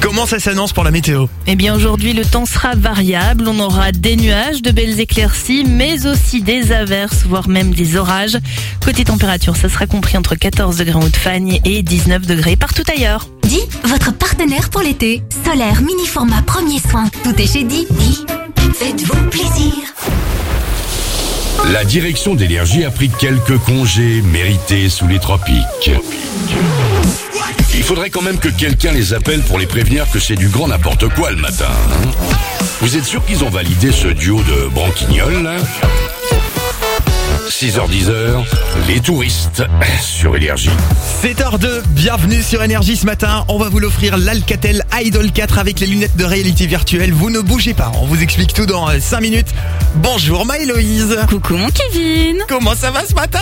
Comment ça s'annonce pour la météo? Eh bien aujourd'hui le temps sera variable, on aura des nuages, de belles éclaircies, mais aussi des averses, voire même des orages. Côté température, ça sera compris entre 14 degrés en Haute-Fagne et 19 degrés partout ailleurs. Di, votre partenaire pour l'été. Solaire, mini format, premier soin. Tout est chez Di. Di, faites-vous plaisir. La direction d'énergie a pris quelques congés mérités sous les tropiques. Il faudrait quand même que quelqu'un les appelle pour les prévenir que c'est du grand n'importe quoi le matin. hein. Vous êtes sûr qu'ils ont validé ce duo de branquignoles là 6h10h, les touristes sur Énergie. 7h02, bienvenue sur Énergie ce matin. On va vous l'offrir l'Alcatel Idol 4 avec les lunettes de réalité virtuelle. Vous ne bougez pas, on vous explique tout dans 5 minutes. Bonjour Maëloïse. Coucou mon Kevin. Comment ça va ce matin?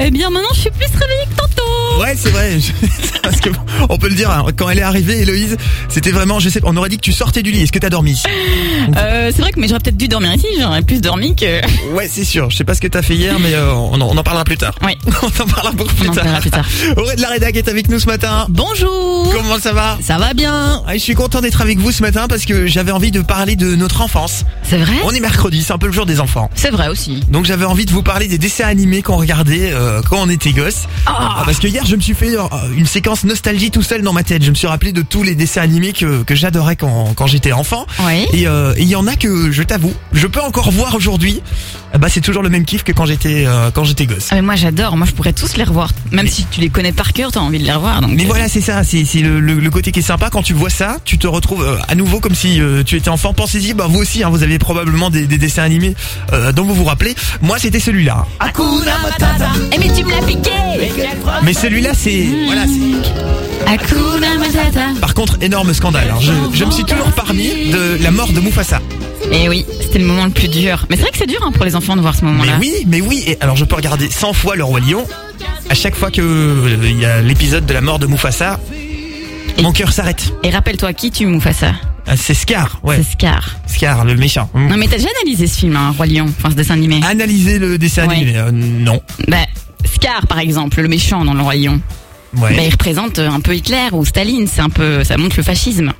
Eh bien maintenant je suis plus réveillée que tantôt. Ouais, c'est vrai. Parce que on peut le dire, hein, quand elle est arrivée, Héloïse, c'était vraiment, je sais, on aurait dit que tu sortais du lit. Est-ce que t'as dormi? Euh, c'est vrai que mais j'aurais peut-être dû dormir ici, j'aurais plus dormi que. Ouais, c'est sûr. Je sais pas ce que t'as fait hier, mais euh, on, en, on en parlera plus tard. Oui. on en parlera beaucoup plus en tard. parlera plus tard. Auré de la rédac est avec nous ce matin. Bonjour. Comment ça va? Ça va bien. Ah, Je suis content d'être avec vous ce matin parce que j'avais envie de parler de notre enfance. C'est vrai? On est mercredi, c'est un peu le jour des enfants. C'est vrai aussi. Donc j'avais envie de vous parler des dessins animés qu'on regardait euh, quand on était gosse. Ah, parce que hier je me suis fait euh, une séquence nostalgie tout seul dans ma tête. Je me suis rappelé de tous les dessins animés que, que j'adorais quand, quand j'étais enfant. Oui. Et euh, il y en a que je t'avoue, je peux encore voir aujourd'hui. Ah Bah c'est toujours le même kiff que quand j'étais euh, quand j'étais gosse. Ah mais moi j'adore, moi je pourrais tous les revoir. Même si tu les connais par cœur, t'as envie de les revoir. Donc Mais voilà, c'est ça, c'est le, le, le côté qui est sympa quand tu vois ça, tu te retrouves euh, à nouveau comme si euh, tu étais enfant. Pensez-y, bah vous aussi, hein, vous avez probablement des, des dessins animés euh, dont vous vous rappelez. Moi, c'était celui-là. Eh mais tu me l'as piqué Mais celui-là, c'est voilà, c'est. Par contre, énorme scandale. hein. Je, je me suis toujours parmi de la mort de Mufasa. Et Eh oui, c'était le moment le plus dur. Mais c'est vrai que c'est dur hein, pour les enfants de voir ce Mais moment-là. oui, mais oui. Et alors, je peux regarder 100 fois le roi lion. À chaque fois que euh, il y a l'épisode de la mort de Mufasa, mon cœur s'arrête. Et rappelle-toi qui tu Mufasa? Ah, C'est Scar, ouais. C'est Scar. Scar, le méchant. Mm. Non mais t'as déjà analysé ce film, hein, Roi Lion, enfin ce dessin animé? Analyser le dessin Ouais. animé, euh, non. Bah, Scar par exemple, le méchant dans le Roi Lion. Ouais. Bah, il représente un peu Hitler ou Staline, c'est un peu, ça montre le fascisme.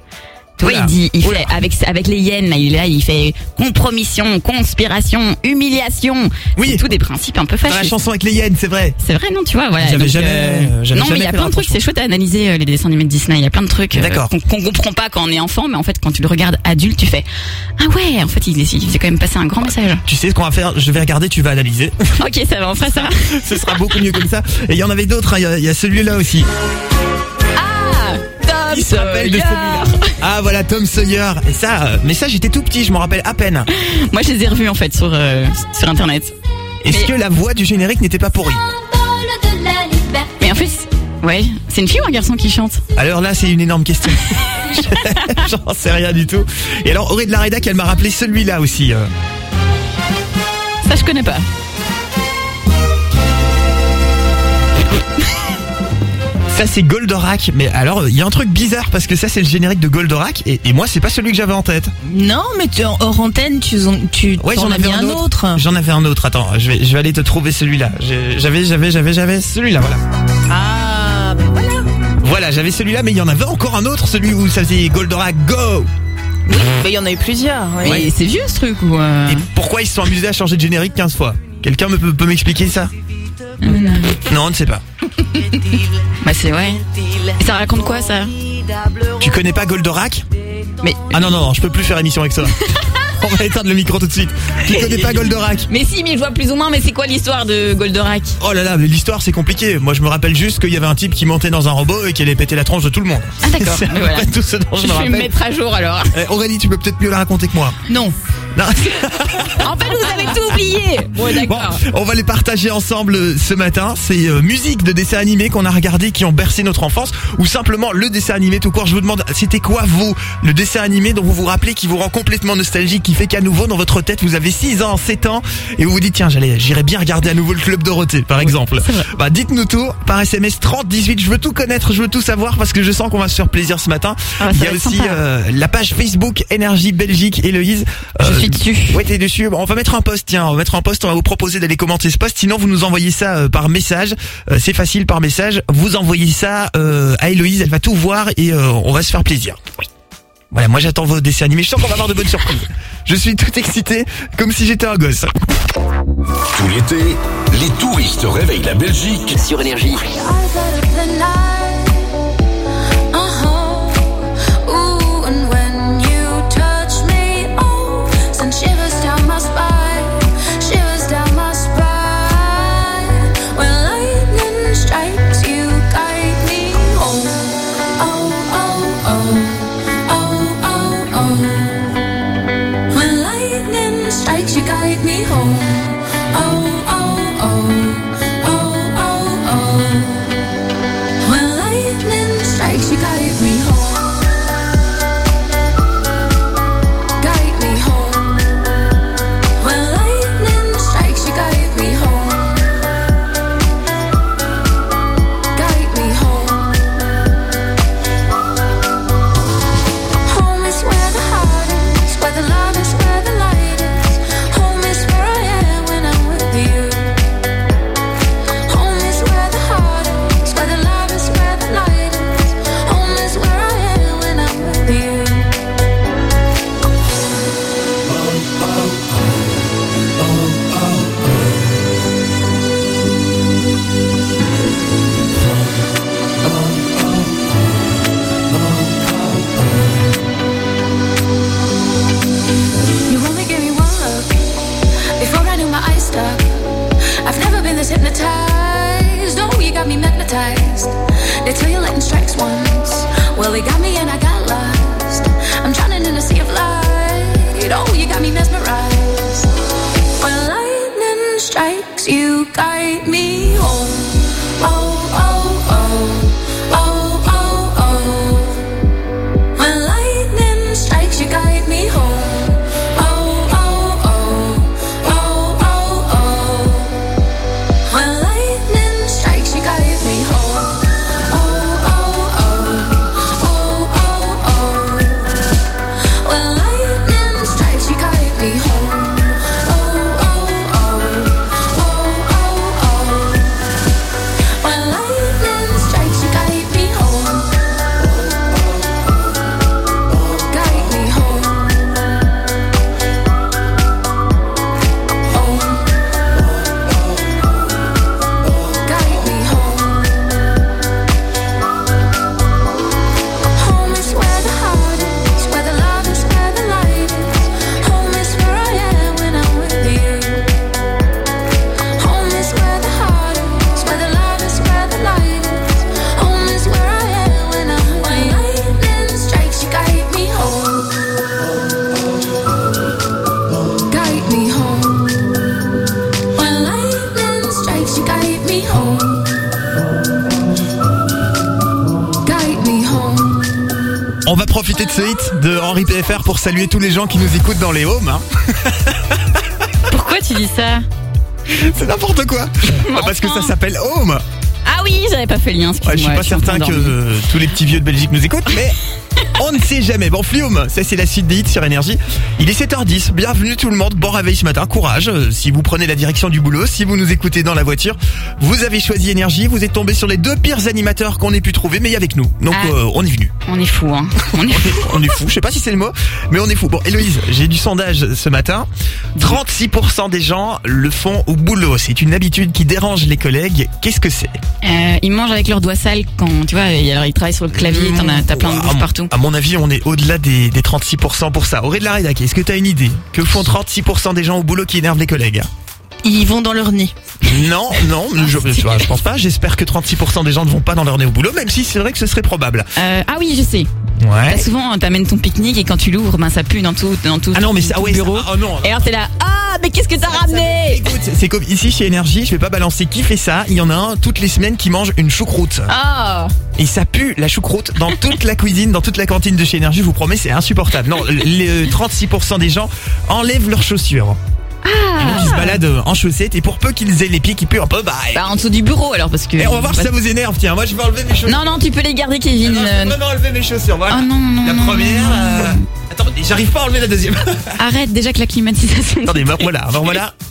Oula. il dit, il Oula. fait avec avec les hyènes là, il là, il fait compromission, conspiration, humiliation. Oui. C'est tous des principes un peu Dans la chanson avec les hyènes, c'est vrai. C'est vrai, non, tu vois, voilà. J'avais jamais- euh, non, mais il y a plein le de trucs, c'est chouette à analyser euh, les dessins animés de Disney. Il y a plein de trucs euh, qu'on comprend pas quand on est enfant, mais en fait, quand tu le regardes adulte, tu fais ah ouais, en fait, il, il quand même passer un grand message. Tu sais ce qu'on va faire? Je vais regarder, tu vas analyser. ok, ça va, on fera ça. Ce sera beaucoup mieux comme ça. Et il y en avait d'autres, hein. il y a- il y a, celui-là aussi. Ah, Tom Il se rappelle de Sawyer. celui-là. Ah voilà, Tom Sawyer. Et ça, euh, mais ça j'étais tout petit, je m'en rappelle à peine. Moi, je les ai revus en fait sur euh, sur internet. Est-ce Mais- que la voix du générique n'était pas pourrie? Mais en fait, ouais, c'est une fille ou un garçon qui chante? Alors là, c'est une énorme question. J'en sais rien du tout. Et alors, Auré de la Rédac, elle m'a rappelé celui-là aussi. euh. Ça, je connais pas. Ça, c'est Goldorak. Mais alors, il y a un truc bizarre parce que ça, c'est le générique de Goldorak. Et, et moi, c'est pas celui que j'avais en tête. Non, mais tu, hors antenne, tu, en- tu Ouais, j'en as avais un autre. J'en avais un autre. Attends, je vais, je vais aller te trouver celui-là. J'avais, j'avais, j'avais, j'avais celui-là. Voilà. Ah, ben voilà. Voilà, j'avais celui-là, mais il y en avait encore un autre, celui où ça faisait Goldorak Go. Oui, mais il y en a eu plusieurs. ouais. C'est vieux ce truc ou euh, Et pourquoi ils se sont amusés à changer de générique 15 fois? Quelqu'un me peut, peut m'expliquer ça? Non, on ne sait pas. Bah c'est ouais. Et ça raconte quoi ça Tu connais pas Goldorak Mais Ah non, non, non, je peux plus faire émission avec ça. On va éteindre le micro tout de suite. Tu connais pas Goldorak Mais si, mais je vois plus ou moins, mais c'est quoi l'histoire de Goldorak? Oh là là, mais l'histoire c'est compliqué. Moi je me rappelle juste qu'il y avait un type qui montait dans un robot et qui allait péter la tronche de tout le monde. Ah d'accord, voilà. tout ce dont je, Je me vais me mettre à jour alors. Eh, Aurélie, tu peux peut-être mieux la raconter que moi. Non. Non. En fait, vous avez tout oublié. Bon, on va les partager ensemble euh, ce matin. C'est euh, musique de dessins animés qu'on a regardé, qui ont bercé notre enfance, ou simplement le dessin animé tout court. Je vous demande, c'était quoi vous, le dessin animé dont vous vous rappelez, qui vous rend complètement nostalgique, qui fait qu'à nouveau dans votre tête vous avez 6 ans, 7 ans, et vous vous dites tiens, j'allais, j'irais bien regarder à nouveau le club Dorothée, par exemple. Bah dites-nous tout par SMS 30 18. Je veux tout connaître, je veux tout savoir parce que je sens qu'on va se faire plaisir ce matin. Ah, Il y a aussi euh, la page Facebook Énergie Belgique, Héloïse. Je suis dessus. Ouais, t'es dessus. Bon, on va mettre un post, tiens, on va mettre un post, on va vous proposer d'aller commenter ce post. Sinon, vous nous envoyez ça euh, par message. Euh, c'est facile par message. Vous envoyez ça euh, à Héloïse, elle va tout voir et euh, on va se faire plaisir. Oui. Voilà, moi j'attends vos dessins animés. Je sens qu'on va avoir de bonnes surprises. Je suis tout excité, comme si j'étais un gosse. Tout l'été, les touristes réveillent la Belgique Sur Énergie. Guide me ce hit de Henri PFR pour saluer tous les gens qui nous écoutent dans les homes. hein. Pourquoi tu dis ça? C'est n'importe quoi. Bah, parce que ça s'appelle Home. Ah oui, j'avais pas fait le lien. Ouais, je suis pas suis certain que euh, tous les petits vieux de Belgique nous écoutent, mais on ne sait jamais. Bon, Flium, ça c'est la suite des hits sur Énergie. Il est 7h10, bienvenue tout le monde, bon réveil ce matin, courage. Euh, Si vous prenez la direction du boulot, si vous nous écoutez dans la voiture, vous avez choisi Énergie, vous êtes tombé sur les deux pires animateurs qu'on ait pu trouver, mais avec nous. Donc Ah. euh, on est venu. On est fou, hein. On est fou. On est fou, je sais pas si c'est le mot, mais on est fou. Bon, Héloïse, j'ai du sondage ce matin. 36% des gens le font au boulot. C'est une habitude qui dérange les collègues. Qu'est-ce que c'est? Euh, ils mangent avec leurs doigts sales quand tu vois, et alors ils travaillent sur le clavier, t'en as, t'as plein de bouffe partout. À mon avis, on est au-delà des, des 36% pour ça. Auré de la rédac, est-ce que t'as une idée Que font 36% des gens au boulot qui énervent les collègues? Ils vont dans leur nid. Non, non, je, je, je pense pas. J'espère que 36% des gens ne vont pas dans leur nez au boulot, même si c'est vrai que ce serait probable. Euh, ah oui, je sais. Ouais. T'as souvent, t'amènes ton pique-nique et quand tu l'ouvres, ben ça pue dans tout, dans tout. Ah non, mais ça, ouais, bureau. ça- oh non. Et alors t'es là, ah, mais qu'est-ce que t'as ramené? Écoute, c'est comme ici chez Énergie, je vais pas balancer qui fait ça. Il y en a un toutes les semaines qui mange une choucroute. Ah. Et ça pue la choucroute dans toute la cuisine, dans toute la cantine de chez Énergie, je vous promets, c'est insupportable. Non, les 36% des gens enlèvent leurs chaussures. Ah. Ils se baladent euh, en chaussettes et pour peu qu'ils aient les pieds qui puent un peu, bah... Bah en dessous du bureau alors parce que. Et on va voir si ça vous énerve, tiens, moi je vais enlever mes chaussures. Non non, tu peux les garder, Kevin. Non, je Euh, vais vraiment enlever mes chaussures, voilà. Oh non non La non, première... euh, Attends, j'arrive pas à enlever la deuxième. Arrête déjà que la climatisation. Attendez, voilà, voilà.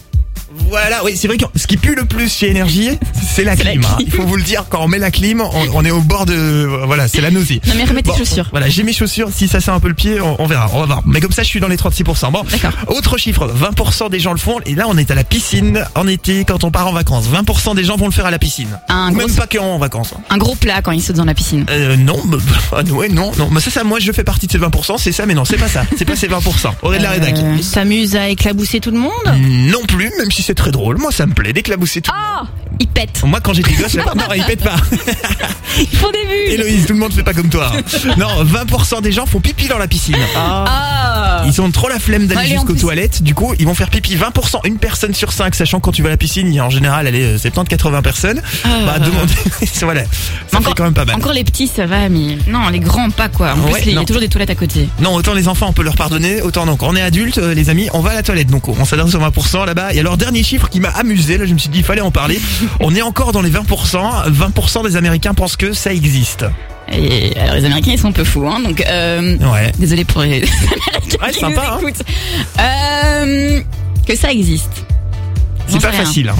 Voilà, oui, c'est vrai que ce qui pue le plus chez Énergie, c'est la C'est la clim. hein. Il faut vous le dire, quand on met la clim, on, on est au bord de... Voilà, c'est la nausée. Non mais remets tes Bon, chaussures. Voilà, j'ai mes chaussures, si ça sent un peu le pied, on, on verra, on va voir. Mais comme ça, je suis dans les 36%. Bon, D'accord. autre chiffre, 20% des gens le font, et là on est à la piscine en été quand on part en vacances. 20% des gens vont le faire à la piscine. Un Ou gros, Même pas qu'en vacances. hein. un gros plat quand il saute dans la piscine. Euh, non, bah, bah, ouais, non, non. Mais ça, ça, moi, je fais partie de ces 20%, c'est ça, mais non, c'est pas ça. C'est pas ces 20%. Aurait de la rédac. Euh, S'amuse à éclabousser tout le monde? Non plus, même si c'est très drôle. Moi, ça me plaît d'éclabousser tout. Ah, il pète. Moi, quand j'étais gosse, non, il pète pas. Ils font des vues. Héloïse, tout le monde fait pas comme toi. Non, 20% des gens font pipi dans la piscine. Ah. Ils ont trop la flemme d'aller jusqu'aux toilettes. Du coup, ils vont faire pipi 20%. Une personne sur 5, sachant que quand tu vas à la piscine, il y a en général, elle est 70-80 personnes. Ah. Bah, demandez. voilà. Ça fait quand même pas mal. Encore les petits, ça va, mais non, les grands pas quoi. En Ouais, plus, il y non. a toujours des toilettes à côté. Non, autant les enfants, on peut leur pardonner, autant non. Quand on est adulte, euh, les amis, on va à la toilette. Donc, on s'adresse aux 20% là-bas. Et alors, dernier chiffre qui m'a amusé, là, je me suis dit, il fallait en parler. on est encore dans les 20%. 20% des Américains pensent que ça existe. Et alors les Américains ils sont un peu fous, hein, donc euh, Ouais. désolé pour les Américains Ouais, qui sympa, nous hein. Euh, que ça existe. C'est pas rien. facile. hein.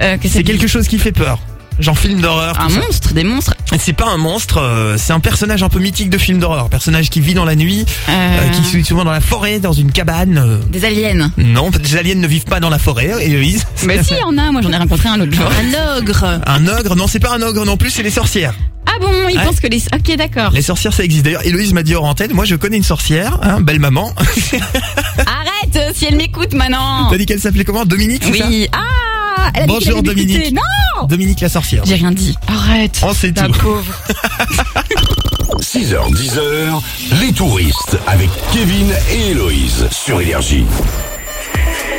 Euh, que C'est quelque chose qui fait peur. Genre film d'horreur. Un ça. monstre, des monstres. C'est pas un monstre, euh, c'est un personnage un peu mythique de film d'horreur. Un personnage qui vit dans la nuit, Euh, euh, qui vit souvent dans la forêt, dans une cabane. euh. Des aliens. Non, les aliens ne vivent pas dans la forêt, Héloïse. Mais si, il y en a. Moi, j'en ai rencontré un l'autre jour. Un ogre. Un ogre, non, c'est pas un ogre non plus, c'est les sorcières. Ah bon, ils Ouais. pensent que les. Ok, d'accord. Les sorcières, ça existe. D'ailleurs, Héloïse m'a dit hors antenne, moi je connais une sorcière, hein, belle maman. Arrête, euh, si elle m'écoute maintenant. T'as dit qu'elle s'appelait comment? Dominique, c'est ça? Oui. Ah, elle a dit Bonjour, qu'elle. Dominique. Non. Dominique la sorcière. J'ai rien dit. Arrête. La tout. pauvre. 6h, 10h, les touristes avec Kevin et Héloïse sur Énergie.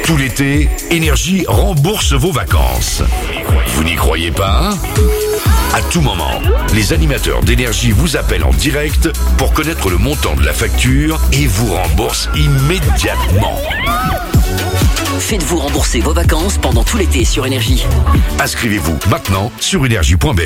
Tout l'été, Énergie rembourse vos vacances. Vous n'y croyez pas? À tout moment, les animateurs d'Énergie vous appellent en direct pour connaître le montant de la facture et vous remboursent immédiatement. Faites-vous rembourser vos vacances pendant tout l'été sur Énergie. Inscrivez-vous maintenant sur énergie.be.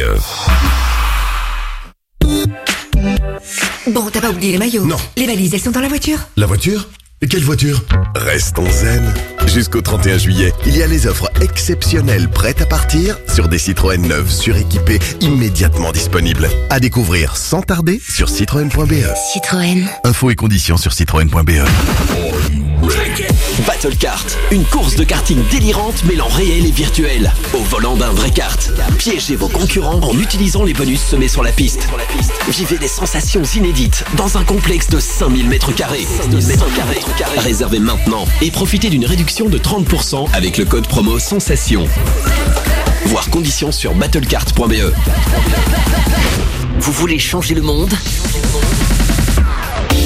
Bon, t'as pas oublié les maillots Non. Les valises, elles sont dans la voiture La voiture Quelle voiture Restons zen. Jusqu'au 31 juillet, il y a les offres exceptionnelles prêtes à partir sur des Citroën neuves suréquipées immédiatement disponibles. À découvrir sans tarder sur citroën.be. Citroën. Infos et conditions sur citroën.be. Battle Kart, une course de karting délirante mêlant réel et virtuel. Au volant d'un vrai kart. Piégez vos concurrents en utilisant les bonus semés sur la piste. Vivez des sensations inédites dans un complexe de 5000 mètres carrés. Réservez maintenant et profitez d'une réduction de 30% avec le code promo Sensation. Voir conditions sur battlecart.be. Vous voulez changer le monde?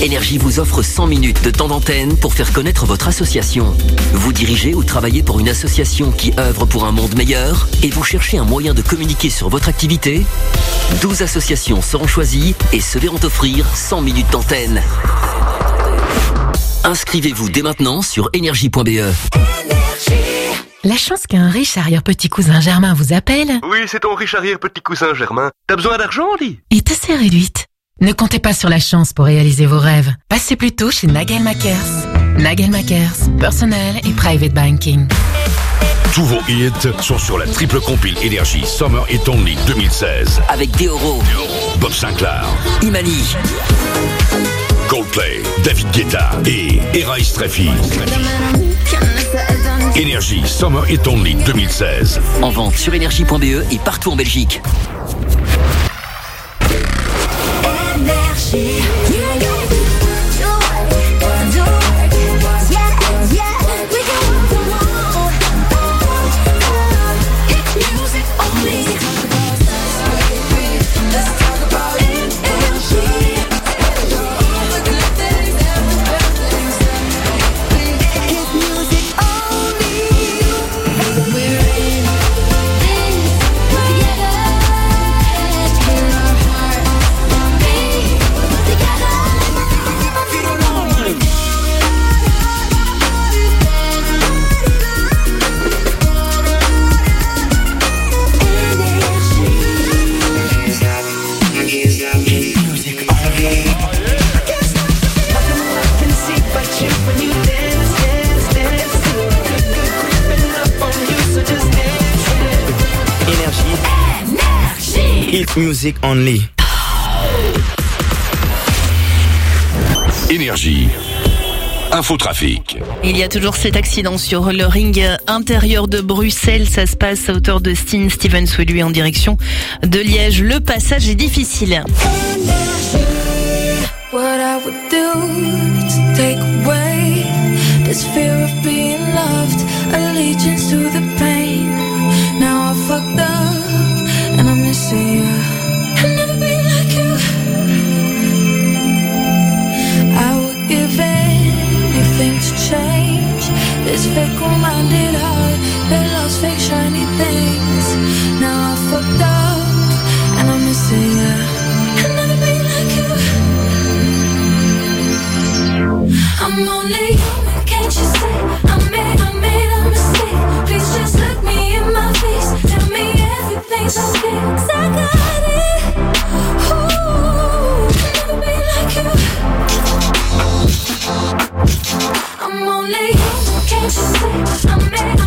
Énergie vous offre 100 minutes de temps d'antenne pour faire connaître votre association. Vous dirigez ou travaillez pour une association qui œuvre pour un monde meilleur et vous cherchez un moyen de communiquer sur votre activité? 12 associations seront choisies et se verront offrir 100 minutes d'antenne. Inscrivez-vous dès maintenant sur énergie.be. La chance qu'un riche arrière-petit cousin Germain vous appelle Oui, c'est ton riche arrière-petit cousin Germain. T'as besoin d'argent, dit est assez réduite. Ne comptez pas sur la chance pour réaliser vos rêves. Passez plutôt chez Nagel Makers. Nagel Makers, personnel et private banking. Tous vos hits sont sur la triple compile Énergie Summer et Only 2016. Avec Deoro, Bob Sinclair, Imani, Coldplay, David Guetta et Era Streffy. Énergie Summer et Only 2016. en vente sur énergie.be et partout en Belgique. Énergie. Hit music only. Énergie. Infotrafic. Il y a toujours cet accident sur le ring intérieur de Bruxelles. Ça se passe à hauteur de Steen Stevens lui en direction de Liège. Le passage est difficile. allegiance to the pain. Now I fucked up. fickle-minded heart that loves fake shiny things. Now I fucked up and I'm missing you. I'll never be like you. I'm only human, can't you see? I made, I made a mistake. Please just look me in my face. Tell me everything's okay. hombre.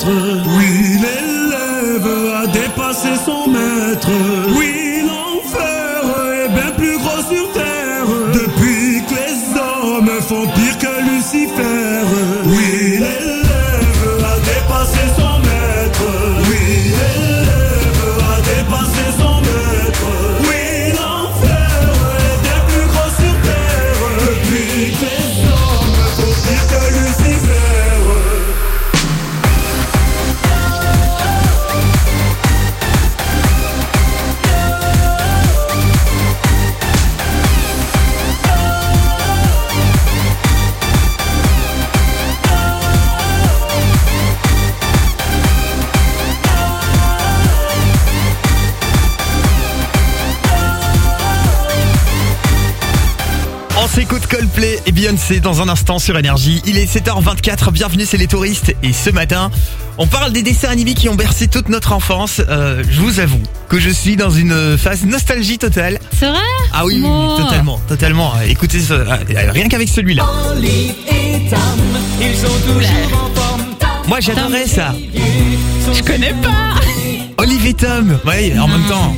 Oui, l'élève a dépassé son maître. Oui, l'enfer est bien plus gros sur terre. Dans un instant sur Énergie. Il est 7h24, bienvenue c'est les touristes. Et ce matin, on parle des dessins animés qui ont bercé toute notre enfance. Euh, je vous avoue que je suis dans une phase nostalgie totale. C'est vrai? Ah oui, totalement, totalement. Écoutez, ce- euh, rien qu'avec celui-là. Moi j'adorais ça. Je connais pas. Olive et Tom. Ouais, en même temps.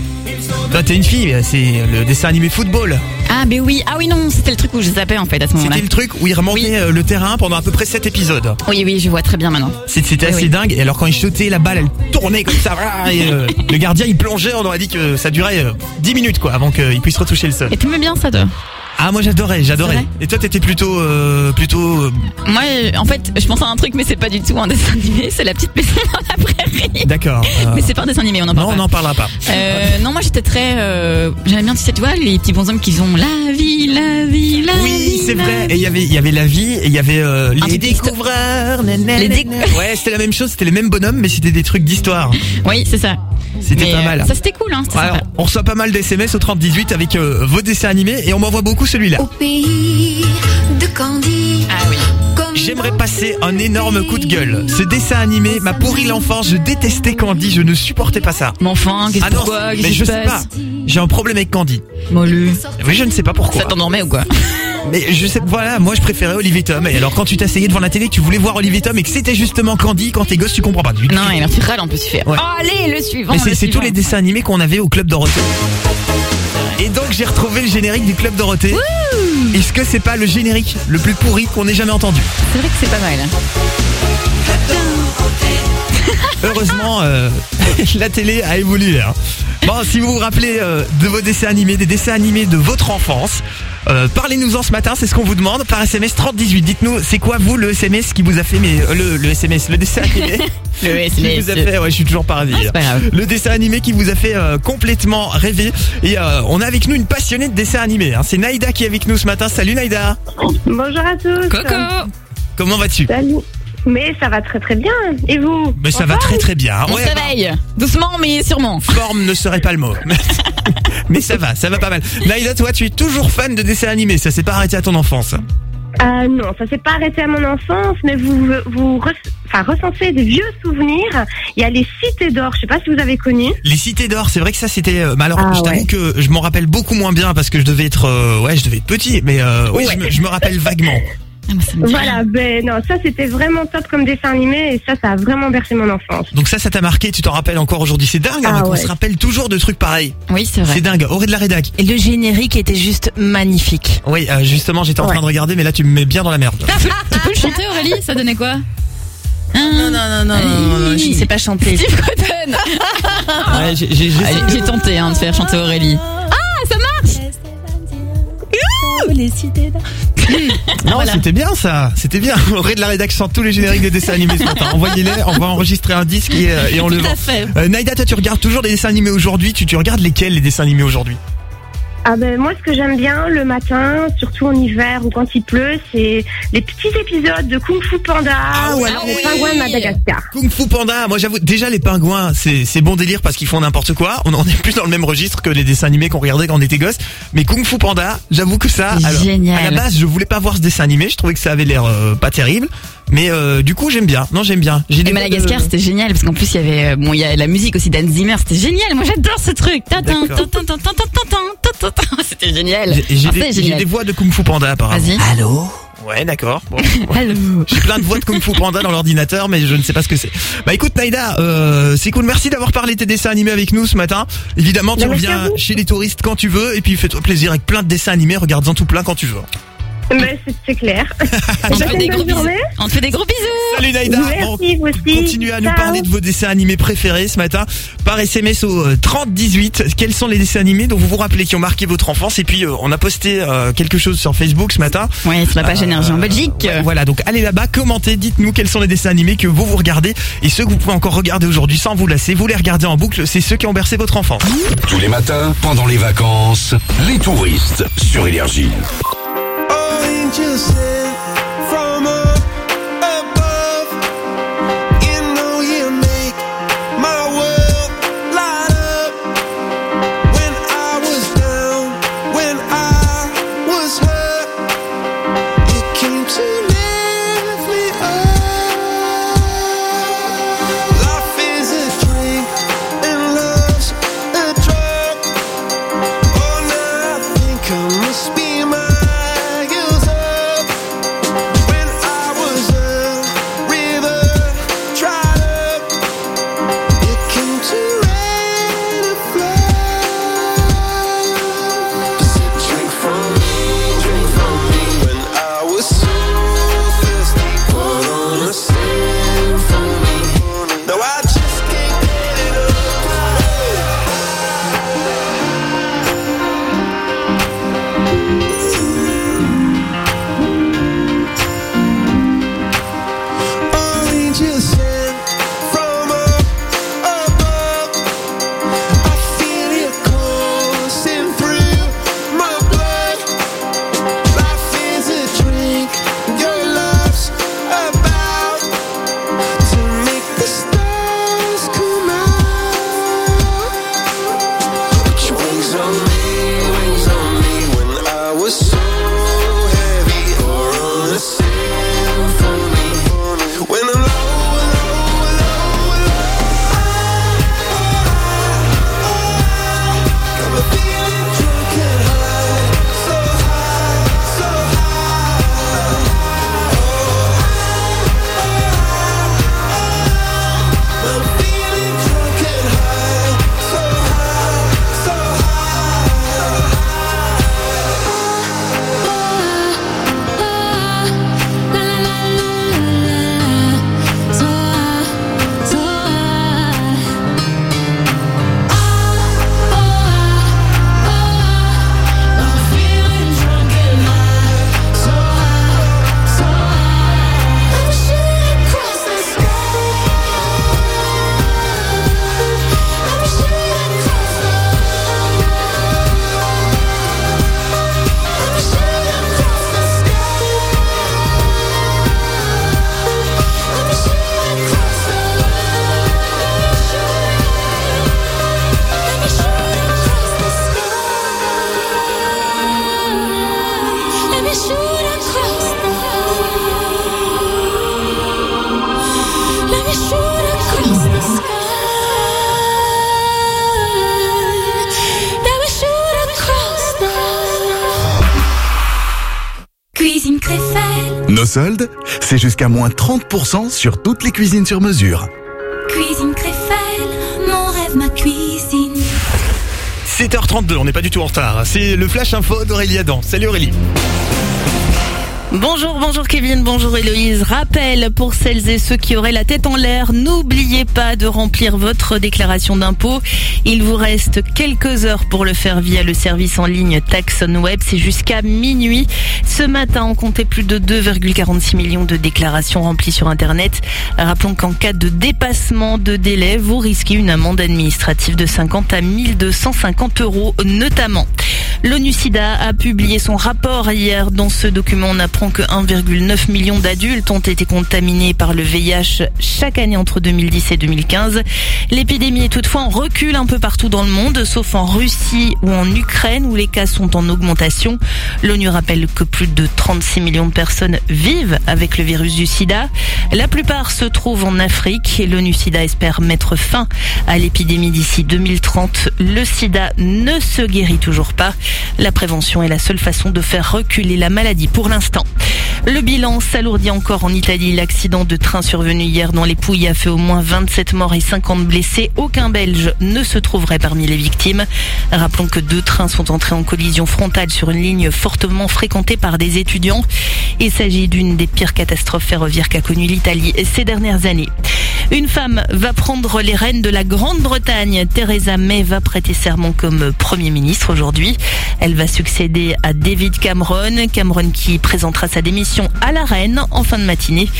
Toi t'es une fille, c'est le dessin animé football. Ah, mais oui. Ah oui, non, c'était le truc où je zappais en fait à ce moment-là. C'était le truc où il remontait euh, le terrain pendant à peu près 7 épisodes. Oui, oui, je vois très bien maintenant. C'était Oui, assez oui. dingue. Et alors quand il chutait, la balle, elle tournait comme ça. et, euh, le gardien, il plongeait. On aurait dit que ça durait euh, 10 minutes quoi, avant qu'il puisse retoucher le sol. Et tu m'aimes bien ça, toi? Ah moi j'adorais, j'adorais. C'est Et toi t'étais plutôt, euh, plutôt. euh, Moi, euh, en fait, je pense à un truc, mais c'est pas du tout un dessin animé. C'est la petite maison dans la prairie. D'accord. euh, Mais c'est pas un dessin animé, on en parle non, on pas. n'en parlera pas. Euh, non, moi j'étais très. J'aimais bien, tu sais, tu vois, les petits bonshommes qui ont la vie, la vie, la Oui, vie. c'est la vrai. vie. Et il y avait, il y avait la vie et il y avait les découvreurs. nanana. Les déc- Ouais, c'était la même chose. C'était les mêmes bonhommes, mais c'était des trucs d'histoire. Oui, c'est ça. C'était pas euh, mal. Ça c'était cool, hein. C'était Ouais, sympa. on reçoit pas mal d'SMS au 3018 avec euh, vos dessins animés et on m'envoie beaucoup celui-là. Au pays de Candy. Ah oui. J'aimerais passer un énorme coup de gueule. Ce dessin animé m'a pourri l'enfance. Je détestais Candy. Je ne supportais pas ça. Mais enfin, qu'est-ce Ah non, pourquoi Qu'est-ce mais je sais pas. J'ai un problème avec Candy. Mollu. Oui, je ne sais pas pourquoi. Ça t'endormait ou quoi? Mais je sais, voilà, moi je préférais Olivier Tom. Et alors quand tu t'asseyais devant la télé, tu voulais voir Olivier Tom et que c'était justement Candy, quand t'es gosse, tu comprends pas. Du tout. Non, et en plus, tu fais. Ouais. Oh, allez, le suivant. Mais c'est tous les dessins animés qu'on avait au Club Dorothée. Et donc j'ai retrouvé le générique du Club Dorothée. Est-ce que c'est pas le générique le plus pourri qu'on ait jamais entendu? C'est vrai que c'est pas mal. Heureusement, euh, la télé a évolué. hein. Bon, si vous vous rappelez euh, de vos dessins animés, des dessins animés de votre enfance, euh, parlez-nous en ce matin, c'est ce qu'on vous demande par SMS 3018. Dites-nous, c'est quoi vous le SMS qui vous a fait, mais euh, le, le SMS, le dessin animé Le qui SMS. vous a fait, ouais, je suis toujours pas ravi. Ah, c'est pas grave. Le dessin animé qui vous a fait euh, complètement rêver. Et euh, on a avec nous une passionnée de dessin animé. hein. C'est Naïda qui est avec nous ce matin. Salut Naïda. Bonjour à tous. Coco Comment vas-tu? Salut. Mais ça va très très bien. Et vous Mais ça va très très bien. On Ouais, se réveille. Doucement, mais sûrement. forme ne serait pas le mot. Mais ça va, ça va pas mal. Naïda, toi, tu es toujours fan de dessins animés, ça s'est pas arrêté à ton enfance. Ah non, ça s'est pas arrêté à mon enfance, mais vous vous re- enfin des vieux souvenirs. Il y a les cités d'or. Je sais pas si vous avez connu. Les cités d'or, c'est vrai que ça c'était. euh, bah alors, Ah je t'avoue ouais. que je m'en rappelle beaucoup moins bien parce que je devais être, euh, ouais, je devais être petit, mais euh, oui, je, me, je me rappelle vaguement. Voilà, ben non, ça c'était vraiment top comme dessin animé et ça, ça a vraiment bercé mon enfance. Donc ça, ça t'a marqué, tu t'en rappelles encore aujourd'hui. C'est dingue, hein, Ah ouais. se rappelle toujours de trucs pareils. Oui, c'est vrai. C'est dingue. Auré de la rédac. Et le générique était juste magnifique. Oui, euh, justement, j'étais en train de regarder, mais là, tu me mets bien dans la merde. Tu peux le chanter Aurélie? Ça donnait quoi? Non, non, non, non, non, non, je ne sais pas chanter. Steve Cotton j'ai- tenté hein, de faire chanter Aurélie. Ah, ça marche les cités Non, c'était bien ça, c'était bien. Auré de la rédac chante tous les génériques des dessins animés ce matin. Envoyez-les, on va enregistrer un disque et, euh, et on le Tout vend. fait. Euh, Naïda, toi tu regardes toujours des dessins animés aujourd'hui, tu, tu regardes lesquels les dessins animés aujourd'hui? Ah ben moi, ce que j'aime bien le matin, surtout en hiver ou quand il pleut, c'est les petits épisodes de Kung Fu Panda Ah ou alors les pingouins de Madagascar. Kung Fu Panda, moi j'avoue, déjà les pingouins, c'est c'est bon délire parce qu'ils font n'importe quoi. On en est plus dans le même registre que les dessins animés qu'on regardait quand on était gosse. Mais Kung Fu Panda, j'avoue que ça, alors, génial. à la base, je voulais pas voir ce dessin animé, je trouvais que ça avait l'air euh, pas terrible. Mais euh, du coup, j'aime bien. Non, j'aime bien. J'ai Et Madagascar, c'était génial parce qu'en plus il y avait euh, bon il y a la musique aussi d'Anne Zimmer, c'était génial. Moi j'adore ce truc. C'était génial. J'ai Ah, des, génial. des voix de Kung Fu Panda apparemment. Vas-y. Allô Ouais, d'accord. Bon. Allô. J'ai plein de voix de Kung Fu Panda dans l'ordinateur, mais je ne sais pas ce que c'est. Bah écoute Naïda, euh, c'est cool. Merci d'avoir parlé de tes dessins animés avec nous ce matin. Évidemment, tu Bah, reviens chez les touristes quand tu veux, et puis fais-toi plaisir avec plein de dessins animés. Regarde-en tout plein quand tu veux. Mais c'est- clair. On te fait des gros bisous. On te fait des gros bisous. Salut Naïda. Merci, vous aussi. Continuez à nous parler de vos dessins animés préférés ce matin par SMS au euh, 3018. Quels sont les dessins animés dont vous vous rappelez qui ont marqué votre enfance? Et puis euh, on a posté euh, quelque chose sur Facebook ce matin. Ouais, sur la page Euh, énergie en Belgique. ouais, voilà, donc allez là-bas, commentez, dites-nous quels sont les dessins animés que vous vous regardez et ceux que vous pouvez encore regarder aujourd'hui sans vous lasser. Vous les regardez en boucle, c'est ceux qui ont bercé votre enfance. Tous les matins, pendant les vacances, les touristes sur Énergie. Angel sent soldes, c'est jusqu'à moins 30% sur toutes les cuisines sur mesure. Cuisine Créfelle, mon rêve, ma cuisine. 7h32, on n'est pas du tout en retard. C'est le flash info d'Aurélie Adam. Salut Aurélie. Bonjour, bonjour Kevin, bonjour Héloïse. Rappel pour celles et ceux qui auraient la tête en l'air, n'oubliez pas de remplir votre déclaration d'impôt. Il vous reste quelques heures pour le faire via le service en ligne Taxon Web. C'est jusqu'à minuit. Ce matin, on comptait plus de 2,46 millions de déclarations remplies sur Internet. Rappelons qu'en cas de dépassement de délai, vous risquez une amende administrative de 50 à 1250 euros notamment. L'ONU SIDA a publié son rapport hier. Dans ce document, on apprend que 1,9 million d'adultes ont été contaminés par le VIH chaque année entre 2010 et 2015. L'épidémie est toutefois en recul un peu partout dans le monde, sauf en Russie ou en Ukraine où les cas sont en augmentation. L'ONU rappelle que plus de 36 millions de personnes vivent avec le virus du sida. La plupart se trouvent en Afrique et l'ONU SIDA espère mettre fin à l'épidémie d'ici 2030. Le sida ne se guérit toujours pas. La prévention est la seule façon de faire reculer la maladie pour l'instant. Le bilan s'alourdit encore en Italie. L'accident de train survenu hier dans les Pouilles a fait au moins 27 morts et 50 blessés. Aucun Belge ne se trouverait parmi les victimes. Rappelons que deux trains sont entrés en collision frontale sur une ligne fortement fréquentée par des étudiants. Il s'agit d'une des pires catastrophes ferroviaires qu'a connue l'Italie ces dernières années. Une femme va prendre les rênes de la Grande-Bretagne. Theresa May va prêter serment comme Premier ministre aujourd'hui. Elle va succéder à David Cameron. Cameron qui présentera sa démission à la reine en fin de matinée.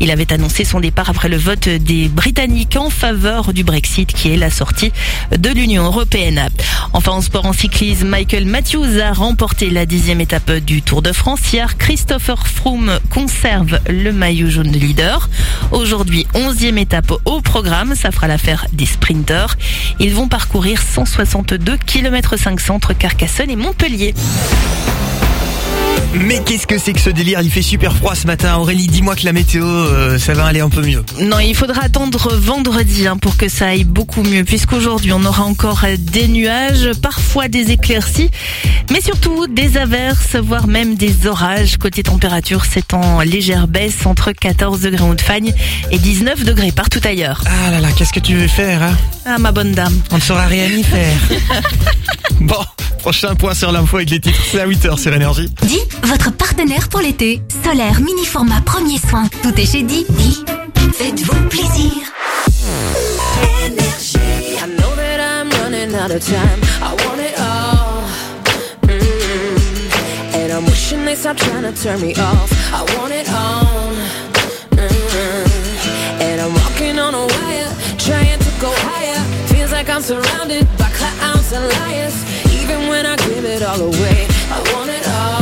Il avait annoncé son départ après le vote des Britanniques en faveur du Brexit qui est la sortie de l'Union Européenne. Enfin en sport en cyclisme, Michael Matthews a remporté la dixième étape du Tour de France. Hier, Christopher Froome conserve le maillot jaune de leader. Aujourd'hui, onzième étape au programme. Ça fera l'affaire des sprinteurs. Ils vont parcourir 162 km 500 entre Carcassonne et Montpellier. Mais qu'est-ce que c'est que ce délire? Il fait super froid ce matin. Aurélie, dis-moi que la météo, euh, ça va aller un peu mieux. Non, il faudra attendre vendredi hein, pour que ça aille beaucoup mieux, puisqu'aujourd'hui on aura encore des nuages, parfois des éclaircies, mais surtout des averses, voire même des orages. Côté température, c'est en légère baisse entre 14 degrés en Haute-Fagne et 19 degrés partout ailleurs. Ah là là, qu'est-ce que tu veux faire hein? Ah ma bonne dame. On ne saura rien y faire. bon, prochain point sur l'info avec les titres. C'est à 8h sur Énergie. Di, votre partenaire pour l'été. Solaire, mini format, premier soin. Tout est chez Di. Di, faites-vous plaisir. I know that I'm running out of time. I Wishing they stop trying to turn me off. I want it all. Mm. And I'm walking on a wire, trying to go higher. Feels like I'm surrounded by clowns and liars. Even when I give it all away, I want it all.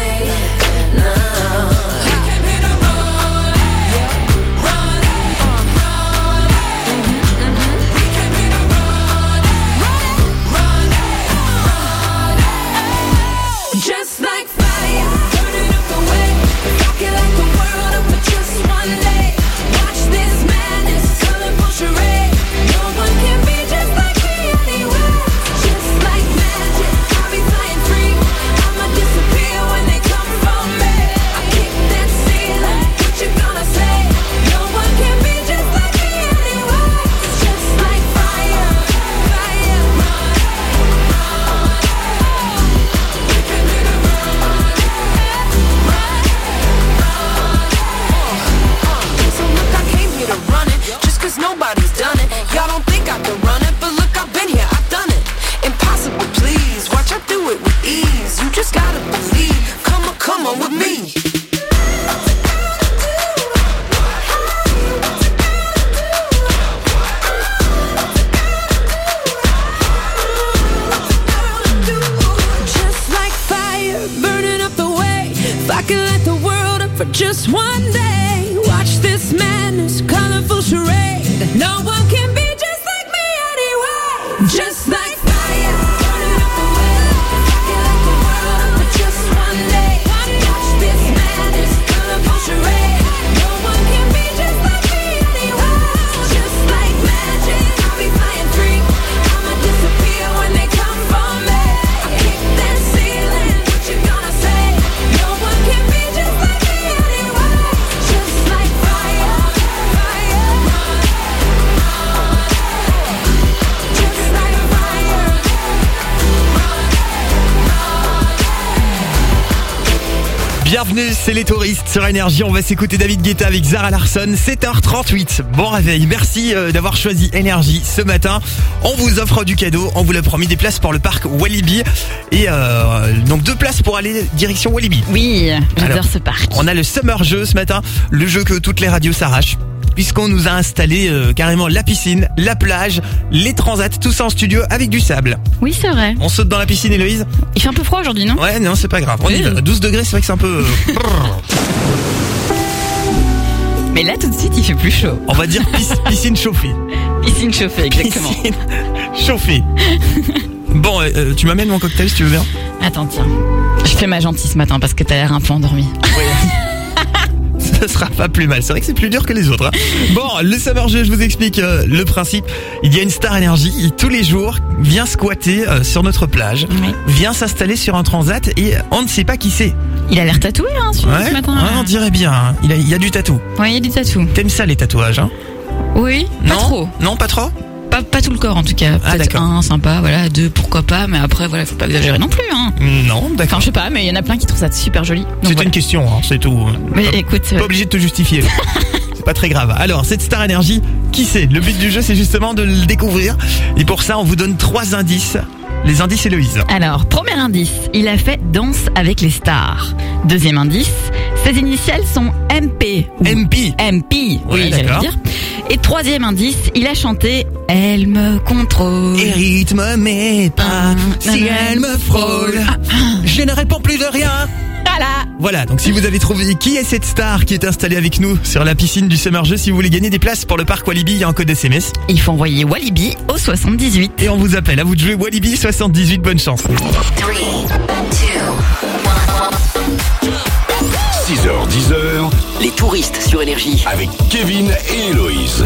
C'est les touristes sur Énergie. On va s'écouter David Guetta avec Zara Larson. 7h38. Bon réveil. Merci euh, d'avoir choisi Énergie ce matin. On vous offre du cadeau. On vous l'a promis des places pour le parc Walibi. Et euh, donc deux places pour aller direction Walibi. Oui, j'adore ce parc. On a le Summer Jeu ce matin. Le jeu que toutes les radios s'arrachent. Puisqu'on nous a installé euh, carrément la piscine, la plage, les transats, tout ça en studio avec du sable. Oui, c'est vrai. On saute dans la piscine, Héloïse Il fait un peu froid aujourd'hui, non? Ouais, non, c'est pas grave. On y Oui. va. 12 degrés, c'est vrai que c'est un peu... euh, Mais là, tout de suite, il fait plus chaud. On va dire pis- piscine chauffée. Piscine chauffée, exactement. Piscine chauffée. Bon, euh, tu m'amènes mon cocktail si tu veux bien? Attends, tiens. Je fais ma gentille ce matin parce que t'as l'air un peu endormi. Ce sera pas plus mal. C'est vrai que c'est plus dur que les autres. hein. Bon, le Summer Jeu, je vous explique euh, le principe. Il y a une star énergie qui, tous les jours, vient squatter euh, sur notre plage, vient s'installer sur un transat et on ne sait pas qui c'est. Il a l'air tatoué, hein, Ouais, ce matin. ouais, on dirait bien. hein. Il, a, il y a du tatou. Ouais, il y a du tatou. T'aimes ça les tatouages, hein? Oui, pas Non trop. Non, pas trop? Pas, pas tout le corps en tout cas. Ah, Peut-être un, sympa, voilà, deux, pourquoi pas, mais après, voilà, faut pas exagérer non plus, hein. Non, d'accord. Enfin, je sais pas, mais il y en a plein qui trouvent ça super joli. C'est voilà. une question, hein, c'est tout. Mais écoute, Pas obligé de te justifier. C'est pas très grave. Alors, cette Star Énergie, qui c'est? Le but du jeu, c'est justement de le découvrir. Et pour ça, on vous donne trois indices. Les indices Héloïse. Alors, premier indice, il a fait Danse avec les stars. Deuxième indice, ses initiales sont MP. MP. MP, oui, j'allais d'accord. dire. Et troisième indice, il a chanté Elle me contrôle. Et rythme mes pas, si elle me frôle, je ne réponds plus de rien. Voilà. Voilà, donc si vous avez trouvé qui est cette star qui est installée avec nous sur la piscine du Summer Jeu, si vous voulez gagner des places pour le parc Walibi, il y a un code SMS. Il faut envoyer Walibi au 78. Et on vous appelle, à vous de jouer Walibi 78, bonne chance. 6h, 10h, Les touristes sur Énergie. avec Kevin et Héloïse.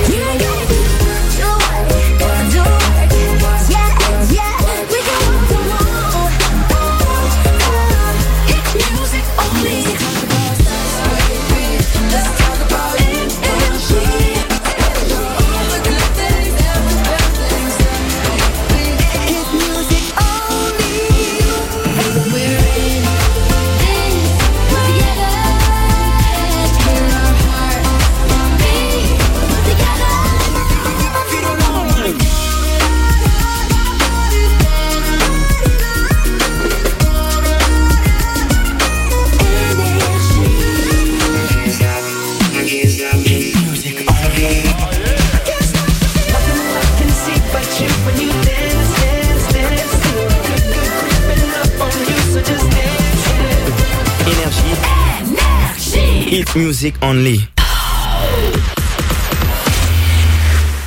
Hit music only.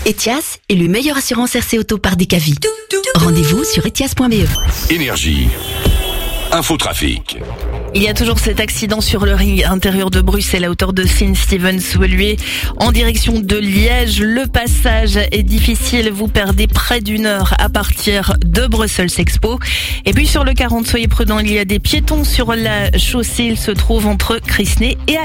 Etias, élu meilleure assurance RC Auto par Decavi. Rendez-vous sur etias.be. Énergie. Infotrafic. Il y a toujours cet accident sur le ring intérieur de Bruxelles à hauteur de St. Stevens Woluwe en direction de Liège. Le passage est difficile. Vous perdez près d'une heure à partir de Brussels Expo. Et puis sur le 40, soyez prudents. Il y a des piétons sur la chaussée. Ils se trouvent entre Crisney et à.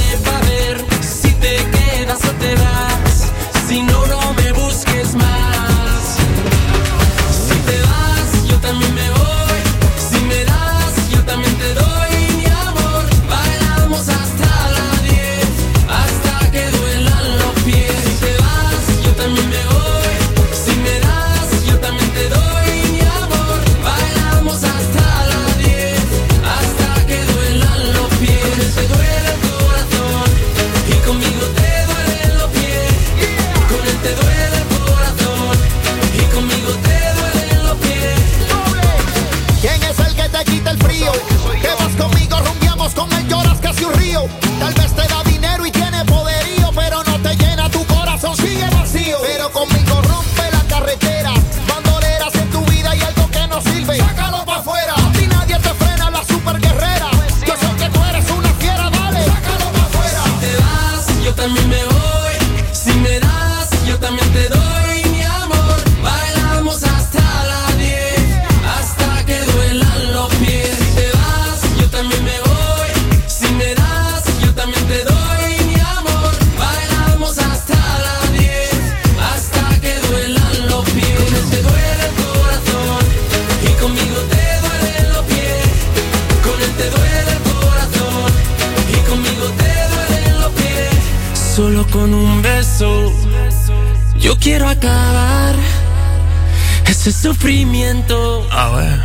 quiero acabar ese sufrimiento. Ah ouais.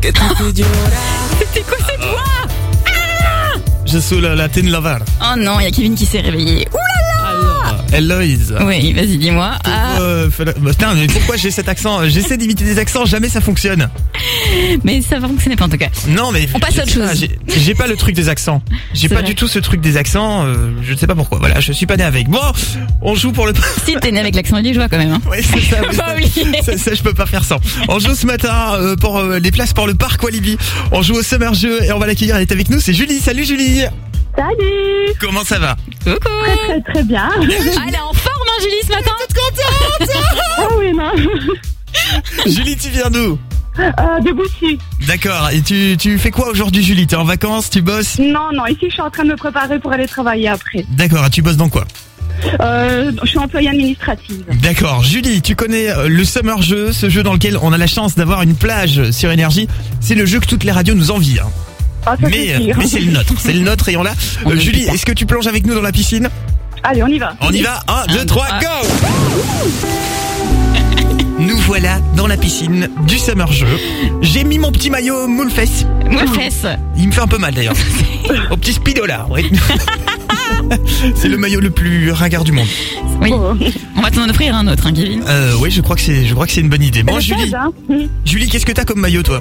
Que te fait llorar. C'était quoi cette voix? Ah Je suis la Latin Lover. Oh non, il y a Kevin qui s'est réveillé. Ouh là là Héloïse. Oui, vas-y, dis-moi. Ah, Euh, la- bah, putain, mais pourquoi j'ai cet accent? J'essaie d'imiter des accents, jamais ça fonctionne. mais ça va fonctionner pas en tout cas. Non, mais On passe à autre chose. J'ai pas le truc des accents. J'ai pas vrai. du tout ce truc des accents. euh, je ne sais pas pourquoi. Voilà, je suis pas né avec. Bon, on joue pour le. Si t'es né avec l'accent liégeois quand même. Hein. Oui, c'est ça. ça, oublier. ça, ça, je peux pas faire sans. On joue ce matin euh, pour euh, les places pour le parc Walibi. On joue au Summer Jeu et on va l'accueillir. Elle est avec nous. C'est Julie. Salut Julie. Salut Comment ça va? Coucou Très très très bien. Ah, elle est en forme, hein, Julie, ce matin Toute contente Ah oui, non. Julie, tu viens d'où? Euh, de Boussy. D'accord. Et tu, tu fais quoi aujourd'hui, Julie? T'es en vacances? Tu bosses? Non, non, ici je suis en train de me préparer pour aller travailler après. D'accord. Tu bosses dans quoi? Euh, je suis employée administrative. D'accord. Julie, tu connais euh, le Summer Jeu, ce jeu dans lequel on a la chance d'avoir une plage sur énergie. C'est le jeu que toutes les radios nous envient. hein. Ah, ça, Mais, c'est sûr. mais c'est le nôtre. C'est le nôtre et on l'a. On est Julie, super. est-ce que tu plonges avec nous dans la piscine? Allez, on y va. On y va 1, 2, 3, ah. go Nous voilà dans la piscine du Summer Jeu. J'ai mis mon petit maillot moule fesse. Moule fesse. Il me fait un peu mal d'ailleurs. Au petit speedo là, oui. c'est le maillot le plus ringard du monde. Oui. On va t'en offrir un autre, hein, Kevin. Euh, oui, je crois que c'est, je crois que c'est une bonne idée. Bon, Julie, stade, hein. Julie, qu'est-ce que t'as comme maillot toi?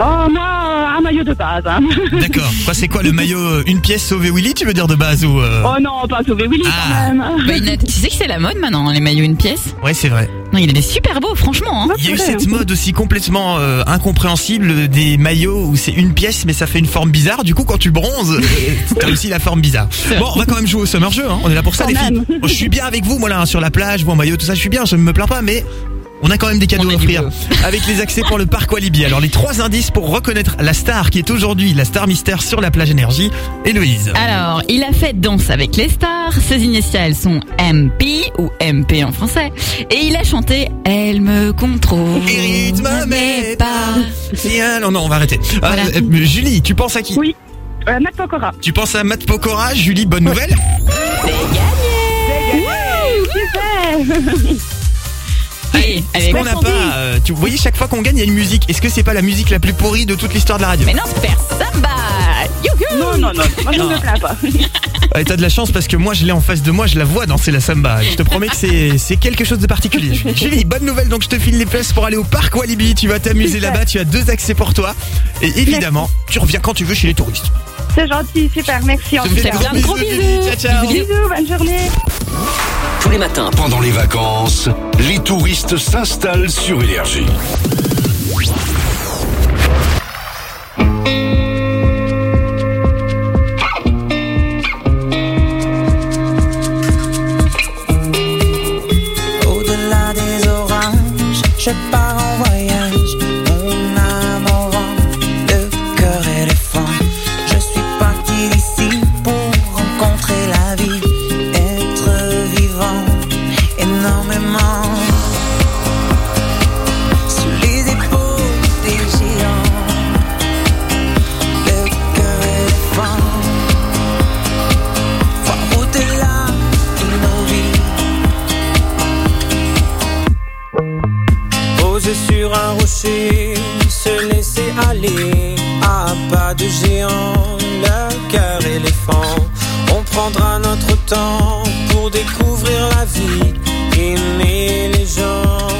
Oh, moi, un maillot de base. hein. D'accord. Quoi, c'est quoi le maillot euh, Une pièce sauvé Willy, tu veux dire de base ou euh, Oh non, pas sauver Willy quand même. Bah, il y en a- tu sais que c'est la mode maintenant, les maillots une pièce? Ouais, c'est vrai. Non, il est super beaux, franchement. Hein. Il y a eu cette mode aussi complètement euh, incompréhensible des maillots où c'est une pièce mais ça fait une forme bizarre. Du coup, quand tu bronzes, t'as aussi la forme bizarre. Bon, on va quand même jouer au Summer Jeu. Hein. On est là pour ça, Quand les filles. même. Bon, je suis bien avec vous, moi là, hein, sur la plage, vous en maillot, tout ça. Je suis bien, je ne me plains pas, mais on a quand même des cadeaux à offrir avec les accès pour le parc Walibi. Alors les trois indices pour reconnaître la star qui est aujourd'hui la star mystère sur la plage énergie, Héloïse. Alors, il a fait Danse avec les stars. Ses initiales sont MP ou MP en français. Et il a chanté Elle me contrôle. Et rythme mais pas. Bien, non, non, on va arrêter. Euh, Voilà. euh, Julie, tu penses à qui? Oui, euh, Matt Pokora. Tu penses à Matt Pokora? Julie, bonne nouvelle? Super Allez, Est-ce allez, qu'on n'a pas, euh, tu vous voyez, chaque fois qu'on gagne, il y a une musique. Est-ce que c'est pas la musique la plus pourrie de toute l'histoire de la radio? Mais non, Super Samba Youhou Non, non, non, moi je ne me plains pas. Ouais, T'as de la chance parce que moi, je l'ai en face de moi, je la vois danser la samba. Je te promets que c'est c'est quelque chose de particulier. Julie. Julie, bonne nouvelle, donc je te file les places pour aller au parc Walibi. Tu vas t'amuser là-bas, tu as deux accès pour toi. Et évidemment, tu reviens quand tu veux chez les touristes. C'est gentil, super, merci en Je tout fais cas. plein de gros bisous. Ciao, ciao. Bisous, bonne journée. Tous les matins, Pendant les vacances, les touristes s'installent sur Énergie. Au-delà des orages, je pars se laisser aller à pas de géant, le cœur éléphant. On prendra notre temps pour découvrir la vie, aimer les gens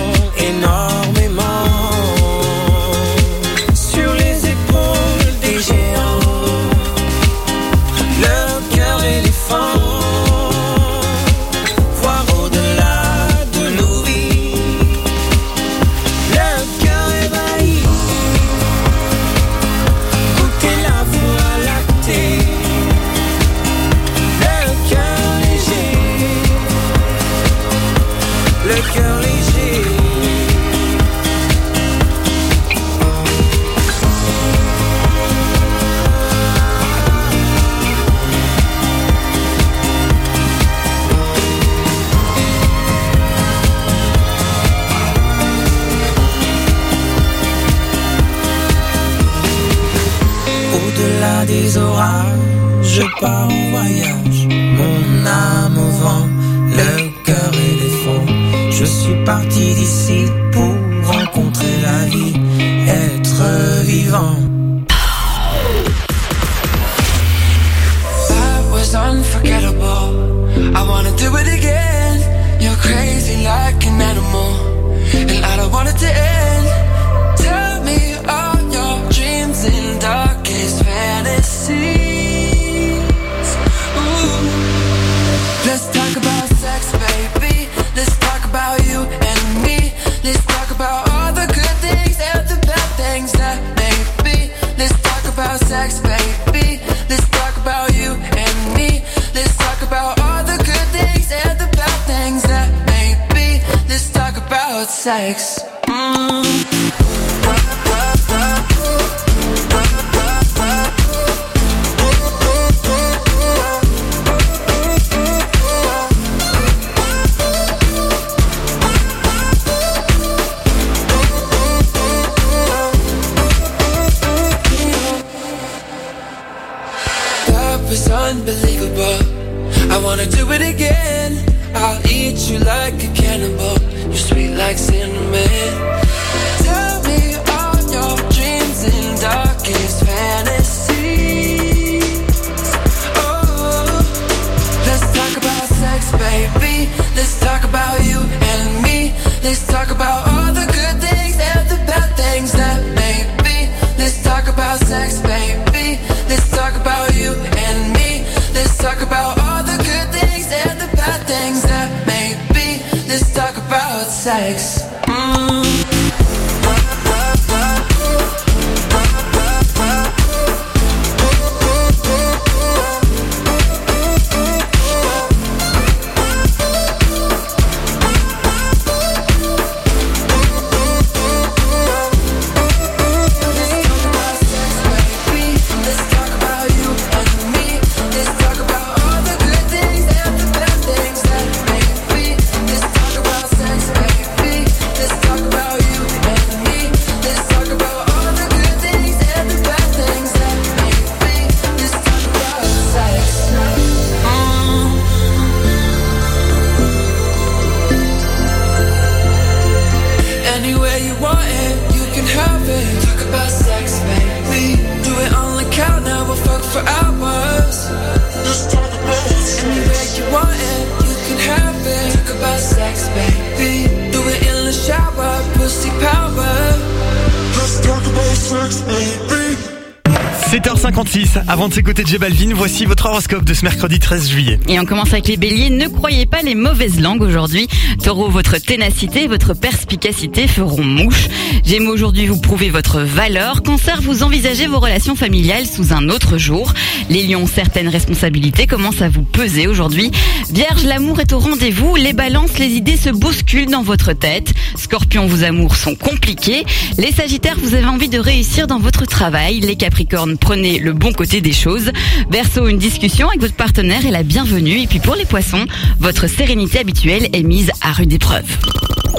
J Balvin, voici votre horoscope de ce mercredi 13 juillet. Et on commence avec les béliers. Ne croyez pas les mauvaises langues aujourd'hui. Taureau, votre ténacité votre perspicacité feront mouche. Gémeaux, aujourd'hui, vous prouvez votre valeur. Cancer, vous envisagez vos relations familiales sous un autre jour. Les lions, certaines responsabilités commencent à vous peser aujourd'hui. Vierge, l'amour est au rendez-vous. Les balances, les idées se bousculent dans votre tête. Scorpion, vos amours sont compliqués. Les sagittaires, vous avez envie de réussir dans votre travail. Les capricornes, prenez le bon côté des choses. Verseau, une discussion avec votre partenaire est la bienvenue. Et puis pour les poissons, votre sérénité habituelle est mise à rude épreuve.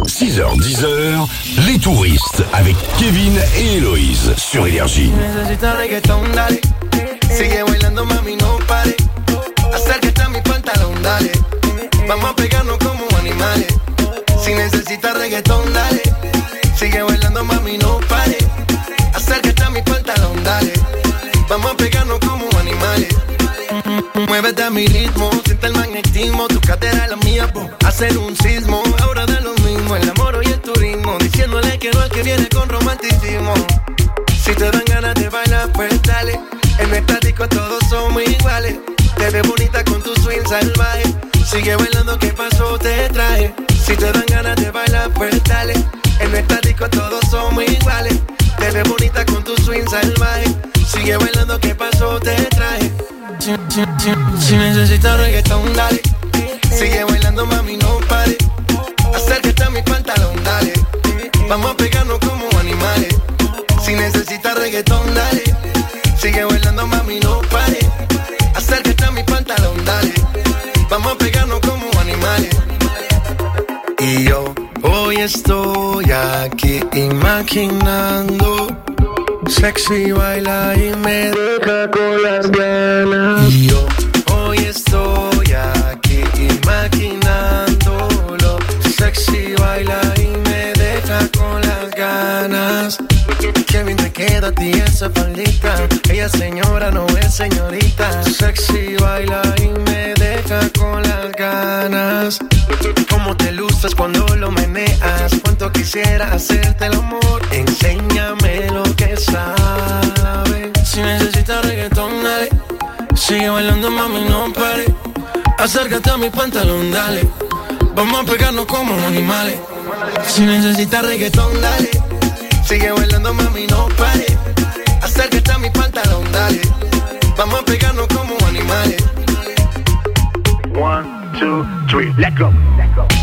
6h, 10h, les touristes avec Kevin et Héloïse sur Énergie. Necesita reggaetón, dale. Sigue bailando, mami, no pare. Acércate a mi pantalón, dale. Vamos a pegarnos como animales. Si necesitas reggaetón, dale. Sigue bailando, mami, no pare. Acércate a mi pantalón, dale. Vamos a pegarnos como animales. Muévete a mi ritmo, siente el magnetismo, tu cadera la mía, po. hacer un sismo. Ahora da lo mismo, el amor y el turismo, diciéndole que no al que viene con romanticismo. Si te dan ganas de bailar, pues dale. En estático todos somos iguales. Te ves bonita con tu swing salvaje. Sigue bailando, ¿qué pasó? Te traje. Si te dan ganas de bailar, pues dale. En el estático todos somos iguales. Te ves bonita con tu swing salvaje. Sigue bailando, ¿qué pasó? Te traje. Si, si- si- si necesitas reggaetón, dale. Sigue bailando, mami, no pare. Acércate a mi pantalón, dale. Vamos a pegarnos como animales. Si necesitas reggaetón, dale. Sigue bailando, mami, no pare. Acércate a mi pantalón, dale. Vamos a pegarnos como estoy aquí imaginando. Sexy baila y me deja con las ganas. Yo hoy estoy aquí imaginándolo. Sexy baila y me deja con las ganas. Qué bien te queda a ti esa faldita. Ella señora no es señorita. Sexy baila y ganas. Cómo te lustras cuando lo meneas. Cuánto quisiera hacerte el amor. Enséñame lo que sabes. Si necesitas reggaetón, dale. Sigue bailando, mami, no pare. Acércate a mi pantalón, dale. Vamos a pegarnos como animales. Si necesitas reggaetón, dale. Sigue bailando, mami, no pare. Acércate a mi pantalón, dale. Vamos a pegarnos como animales. One, two, three, let go. J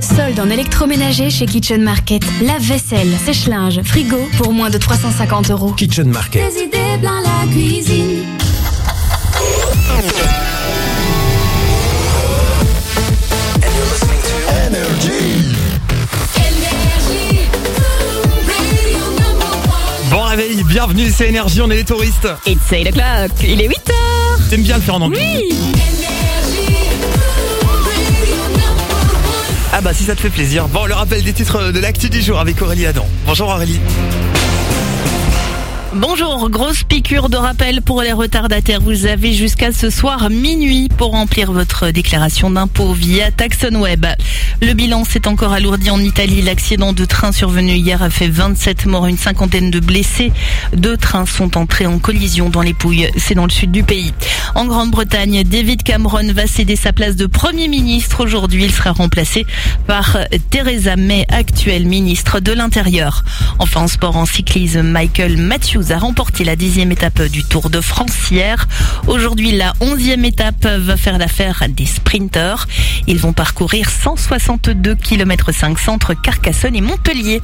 Solde en électroménager chez Kitchen Market. Lave-vaisselle, sèche-linge, frigo pour moins de 350 euros. Kitchen Market. Des idées plein la cuisine. Bon réveil, bienvenue, c'est Énergie, on est les touristes. It's 8 o'clock, il est 8 heures. T'aimes bien le faire en anglais Oui. Ah bah si ça te fait plaisir. Bon, le rappel des titres de l'actu du jour avec Aurélie Adam. Bonjour Aurélie. Bonjour, grosse piqûre de rappel pour les retardataires. Vous avez jusqu'à ce soir minuit pour remplir votre déclaration d'impôt via TaxonWeb. Le bilan s'est encore alourdi en Italie. L'accident de train survenu hier a fait 27 morts, une cinquantaine de blessés. Deux trains sont entrés en collision dans les Pouilles. C'est dans le sud du pays. En Grande-Bretagne, David Cameron va céder sa place de Premier ministre. Aujourd'hui, il sera remplacé par Theresa May, actuelle ministre de l'Intérieur. Enfin, en sport, en cyclisme, Michael Matthews a remporté la dixième étape du Tour de France hier. Aujourd'hui, la onzième étape va faire l'affaire des sprinteurs. Ils vont parcourir 162 km 5 entre Carcassonne et Montpellier.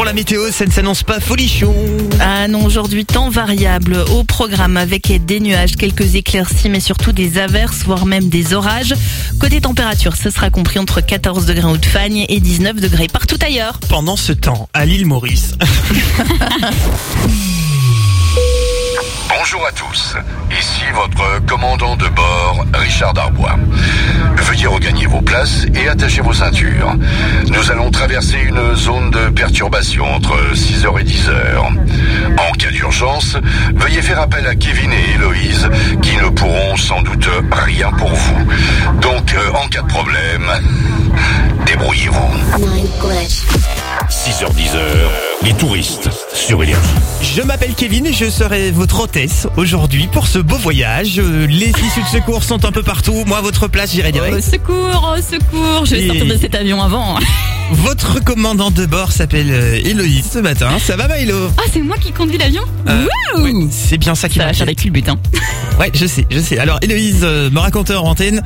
Pour la météo, ça ne s'annonce pas folichon. Ah non, aujourd'hui, temps variable au programme avec des nuages, quelques éclaircies, mais surtout des averses, voire même des orages. Côté température, ce sera compris entre 14 degrés en Haute-Fagne et 19 degrés partout ailleurs. Pendant ce temps, à l'île Maurice. Bonjour à tous, ici votre commandant de bord, Richard Darbois. Veuillez regagner vos places et attacher vos ceintures. Nous allons traverser une zone de perturbation entre 6h et 10h. En cas d'urgence, veuillez faire appel à Kevin et Héloïse qui ne pourront sans doute rien pour vous. Donc, euh, en cas de problème, débrouillez-vous. 6h, 10h, les touristes sur Énergie. Je m'appelle Kevin et je serai votre hôtesse aujourd'hui pour ce beau voyage. Les issues de secours sont un peu partout. Moi, à votre place, j'irai Au direct. secours, au secours, je vais Et- sortir de cet avion avant. Votre commandant de bord s'appelle euh, Héloïse ce matin. Ça va, Maïlo Ah, c'est moi qui conduis l'avion? Euh, ouais, C'est bien ça qui Ça va faire des culbutes, hein. Ouais, je sais, je sais. Alors, Héloïse euh, me racontait en antenne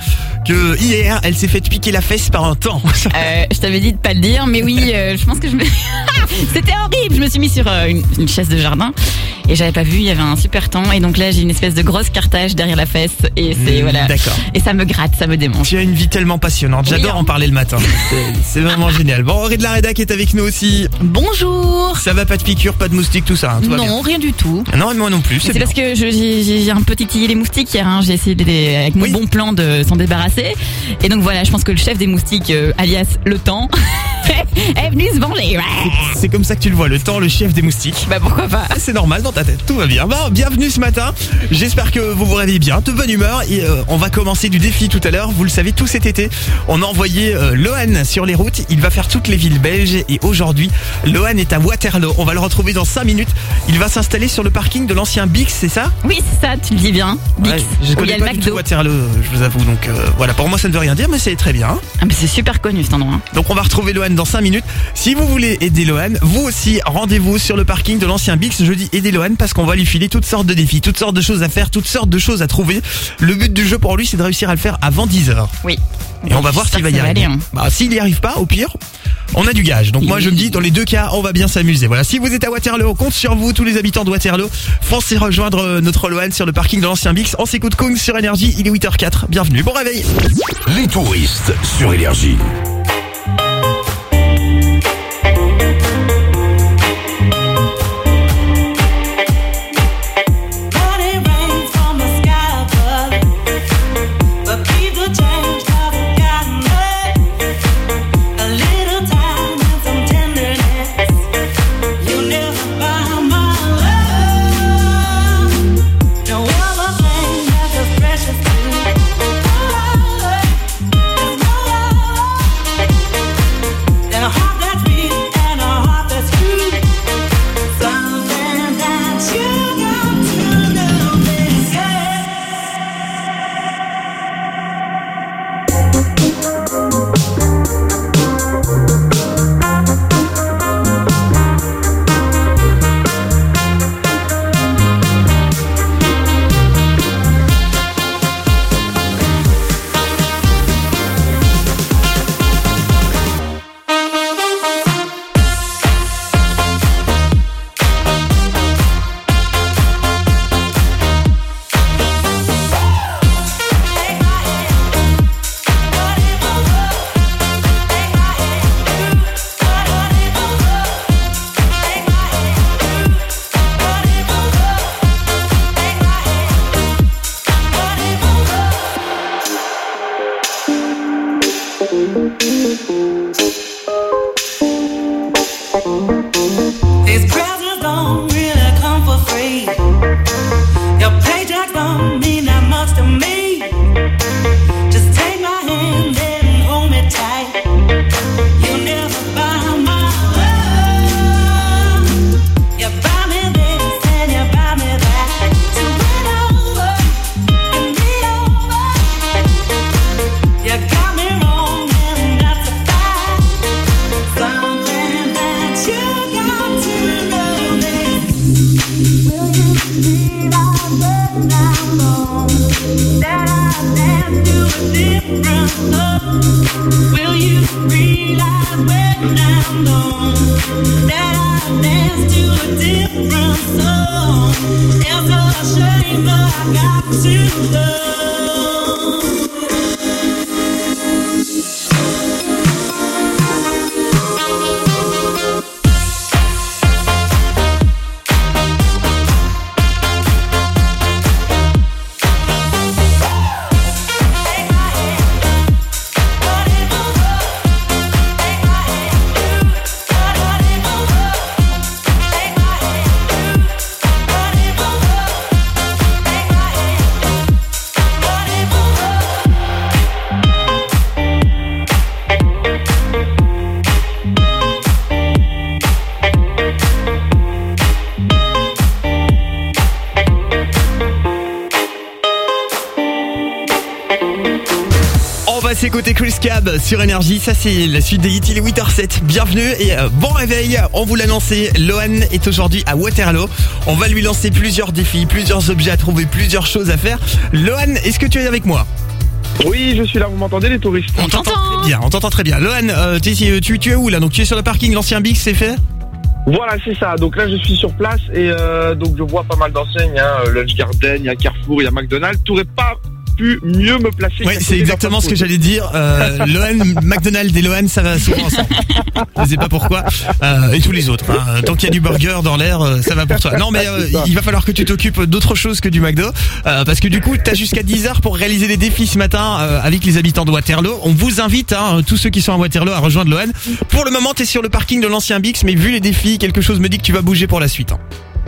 que hier, elle s'est fait piquer la fesse par un temps. Euh, je t'avais dit de pas le dire, mais oui, euh, je pense que je me... C'était horrible Je me suis mis sur euh, une, une chaise de jardin et j'avais pas vu, il y avait un super temps et donc là j'ai une espèce de grosse cartage derrière la fesse et c'est Mm, voilà. d'accord. Et ça me gratte, ça me démange. Tu as une vie tellement passionnante. J'adore Oui, hein. en parler le matin. C'est- vraiment génial. Bon, Henri de la Reda qui est avec nous aussi. Bonjour Ça va, pas de piqûre, pas de moustique, tout ça. hein, tout va Non, rien du tout. Non, moi non plus. C'est parce que j'ai un peu titillé les moustiques hier, hein. j'ai essayé de, de- avec mon Oui. bon plan de s'en débarrasser. Et donc voilà, je pense que le chef des moustiques, euh, alias le temps, est venu se venger. C'est comme ça que tu le vois, le temps, le chef des moustiques. Bah pourquoi pas C'est normal dans ta tête, tout va bien. Bon, bienvenue ce matin. J'espère que vous vous réveillez bien, de bonne humeur. Et euh, on va commencer du défi tout à l'heure. Vous le savez, tout cet été, on a envoyé euh, Lohan sur les routes. Il va faire toutes les villes belges. Et aujourd'hui, Lohan est à Waterloo. On va le retrouver dans 5 minutes. Il va s'installer sur le parking de l'ancien Bix, c'est ça? Oui, c'est ça, tu le dis bien. Bix, Ouais, je connais a le pas du tout. Waterloo, je vous avoue. Donc euh, voilà, pour moi ça ne veut rien dire, mais c'est très bien. Ah, mais c'est super connu cet endroit. Donc on va retrouver Lohan dans 5 minutes. Si vous voulez aider Lohan, vous aussi, rendez-vous sur le parking de l'ancien Bix. Je dis aider Lohan parce qu'on va lui filer toutes sortes de défis, toutes sortes de choses à faire, toutes sortes de choses à trouver. Le but du jeu pour lui, c'est de réussir à le faire avant 10h. Oui. Et on va voir s'il va y arriver. hein. Bah, s'il n'y arrive pas, au pire, on a du gage. Donc moi je me dis, dans les deux cas, on va bien s'amuser. Voilà, si vous êtes à Waterloo, on compte sur vous, tous les habitants de Waterloo. Foncez rejoindre euh, notre Lohan sur le parking de l'ancien Bix. On s'écoute Kung sur Énergie, il est 8h04. Bienvenue, bon réveil. Les touristes sur Énergie. Sur Énergie. Ça, c'est la suite des hits. Il est 8h07. Bienvenue et euh, bon réveil. On vous l'a lancé. Lohan est aujourd'hui à Waterloo. On va lui lancer plusieurs défis, plusieurs objets à trouver, plusieurs choses à faire. Lohan, est-ce que tu es avec moi? Oui, je suis là, vous m'entendez les touristes? On t'entend très bien, on t'entend très bien. Lohan, euh, t'es- tu, tu es où là? Donc tu es sur le parking, l'ancien Bix, c'est fait? Voilà, c'est ça. Donc là, je suis sur place et euh, donc je vois pas mal d'enseignes. Hein. Lunch Garden, il y a Carrefour, il y a McDonald's. Pas pu mieux me placer. Oui, c'est exactement ce que j'allais dire. Euh, Lohan, McDonald's et Lohan, ça va souvent ensemble. Je sais pas pourquoi. Euh, et tous les autres. hein. Tant qu'il y a du burger dans l'air, euh, ça va pour toi. Non, mais euh, il va falloir que tu t'occupes d'autre chose que du McDo. euh, parce que du coup, t'as jusqu'à 10h pour réaliser les défis ce matin euh, avec les habitants de Waterloo. On vous invite, hein, tous ceux qui sont à Waterloo, à rejoindre Lohan. Pour le moment, t'es sur le parking de l'ancien Bix, mais vu les défis, quelque chose me dit que tu vas bouger pour la suite. hein.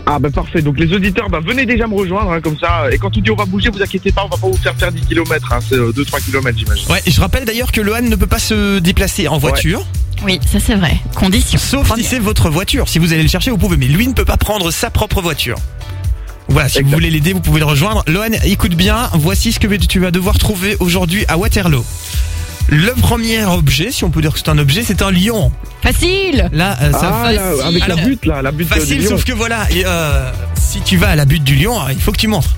Ah bah parfait. Donc les auditeurs, bah venez déjà me rejoindre hein, comme ça. Et quand on dit on va bouger, vous inquiétez pas, on va pas vous faire faire 10 km. Hein. C'est 2-3 km j'imagine. Ouais, et je rappelle d'ailleurs que Lohan ne peut pas se déplacer en voiture. Oui, ça c'est vrai. Condition. Sauf si c'est votre voiture. Si vous allez le chercher, vous pouvez. Mais lui ne peut pas prendre sa propre voiture. Voilà, si vous voulez l'aider, vous pouvez le rejoindre. Lohan, écoute bien, voici ce que tu vas devoir trouver aujourd'hui à Waterloo. Le premier objet, si on peut dire que c'est un objet, c'est un lion. Facile Là, euh, ça Ah, là, avec la butte, là, la butte, Facile, du lion. sauf que voilà, et, euh, si tu vas à la butte du lion, il faut que tu montres.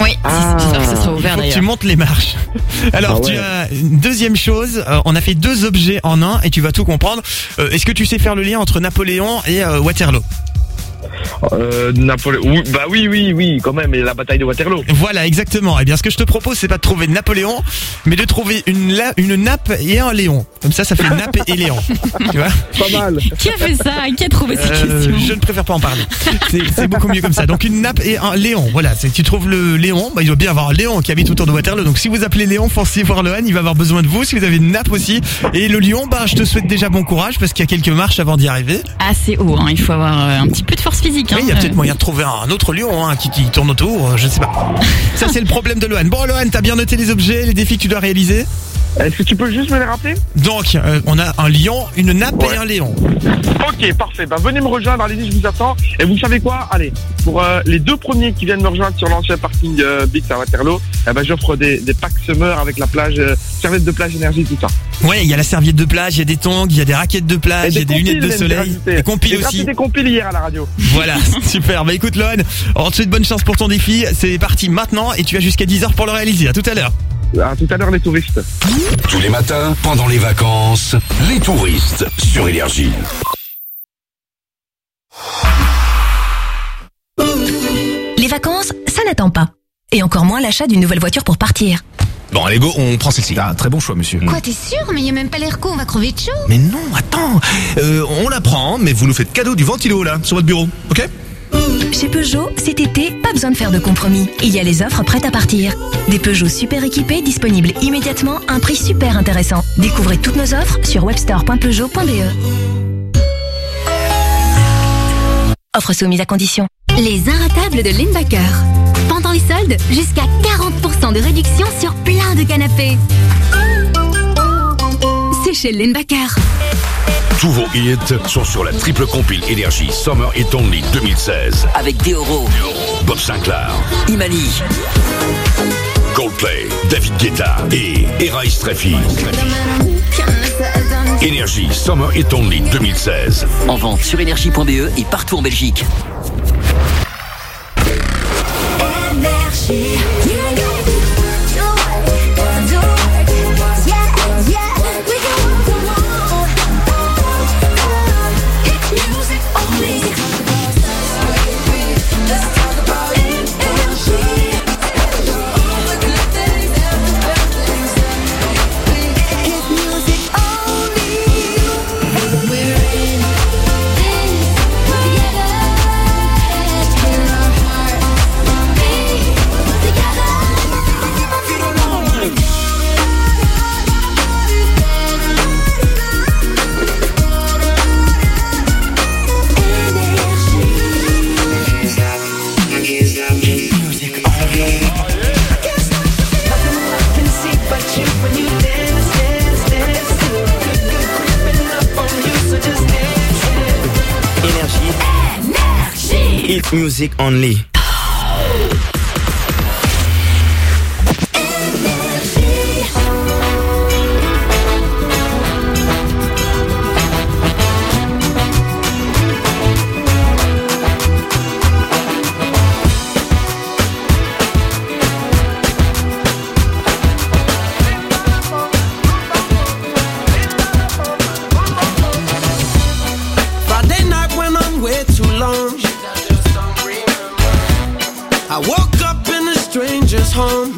Oui, j'espère que ça sera Il ouvert faut que tu d'ailleurs. montes les marches. Alors, Ah ouais. tu as une deuxième chose. euh, on a fait deux objets en un et tu vas tout comprendre. Euh, Est-ce que tu sais faire le lien entre Napoléon et euh, Waterloo? Euh, Napoléon. Oui, bah oui, oui, oui, quand même. Et la bataille de Waterloo. Voilà, exactement. Et bien, ce que je te propose, c'est pas de trouver Napoléon, mais de trouver une, la- une nappe et un Léon. Comme ça, ça fait nappe et Léon. tu vois Pas mal. Qui a fait ça Qui a trouvé ces Euh, questions je ne préfère pas en parler. C'est- beaucoup mieux comme ça. Donc une nappe et un Léon. Voilà, c'est tu trouves le Léon, bah, il doit bien y avoir un Léon qui habite autour de Waterloo. Donc si vous appelez Léon, foncez voir Lohan, il va avoir besoin de vous. Si vous avez une nappe aussi. Et le Lion, bah je te souhaite déjà bon courage parce qu'il y a quelques marches avant d'y arriver. Assez haut, hein. il faut avoir euh, un petit peu de force physique. Oui, hein. il y a peut-être Euh, moyen de trouver un autre Lion hein, qui, qui tourne autour, euh, je ne sais pas. Ça c'est le problème de Lohan. Bon Lohan, t'as bien noté les objets, les défis que tu dois réaliser? Est-ce que tu peux juste me les rappeler? Donc euh, on a un Lion, une nappe et un Léon. Ok, parfait. Bah, venez me rejoindre, allez-y, je vous attends. Et vous savez quoi? Allez, pour euh, les deux premiers qui viennent me rejoindre sur l'ancien parking euh, Bix à Waterloo, eh j'offre des, des packs Summer avec la plage, euh, serviette de plage énergie, tout ça. Ouais, il y a la serviette de plage, il y a des tongs, il y a des raquettes de plage, il y a des lunettes de soleil, des compiles aussi. des compiles hier à la radio. Voilà, super. Bah écoute Lohan, on te souhaite bonne chance pour ton défi. C'est parti maintenant et tu as jusqu'à 10h pour le réaliser. À tout à l'heure. À tout à l'heure les touristes. Tous les matins, pendant les vacances, les touristes sur Énergie. Les vacances, ça n'attend pas. Et encore moins l'achat d'une nouvelle voiture pour partir. Bon, allez, go, on prend celle-ci. Ah, très bon choix, monsieur. Quoi, t'es sûr Mais y a même pas l'air con, on va crever de chaud. Mais non, attends. Euh, on la prend, mais vous nous faites cadeau du ventilo, là, sur votre bureau, ok? Chez Peugeot, cet été, pas besoin de faire de compromis. Il y a les offres prêtes à partir. Des Peugeot super équipés disponibles immédiatement à un prix super intéressant. Découvrez toutes nos offres sur webstore.peugeot.be. Offres soumises à condition. Les inratables de Limbacker. Pendant les soldes, jusqu'à 40% de réduction sur plein de canapés. C'est chez Limbacker. Tous vos hits sont sur la triple compile Énergie Summer It Only 2016. Avec Deoro, Bob Sinclair, Imani, Coldplay, David Guetta et Erai Streffy. Énergie Summer It Only 2016. En vente sur énergie.be et partout en Belgique. hit music only. home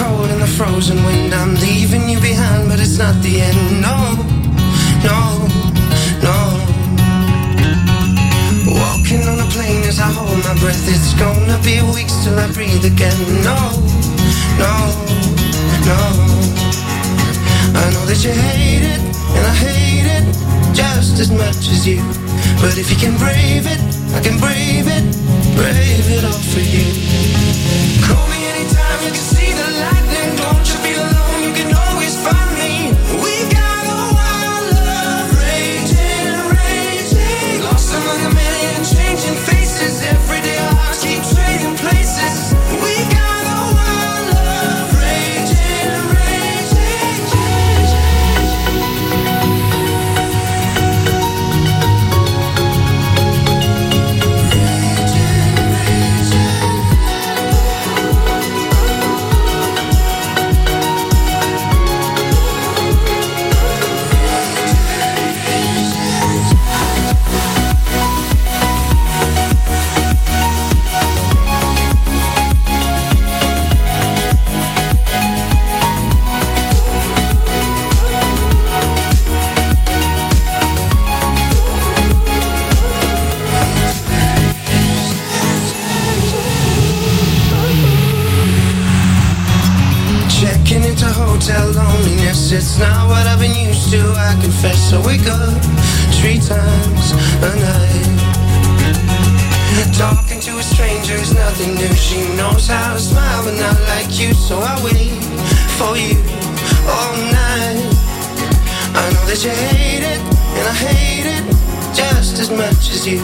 cold in the frozen wind. I'm leaving you behind, but it's not the end. No, no, no. Walking on a plane as I hold my breath. It's gonna be weeks till I breathe again. No, no, no. I know that you hate it, and I hate it just as much as you. But if you can brave it, I can brave it, brave it all for you. Call me anytime you can see. So I wait for you all night. I know that you hate it, and I hate it just as much as you.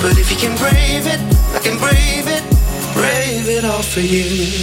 But if you can brave it, I can brave it, brave it all for you.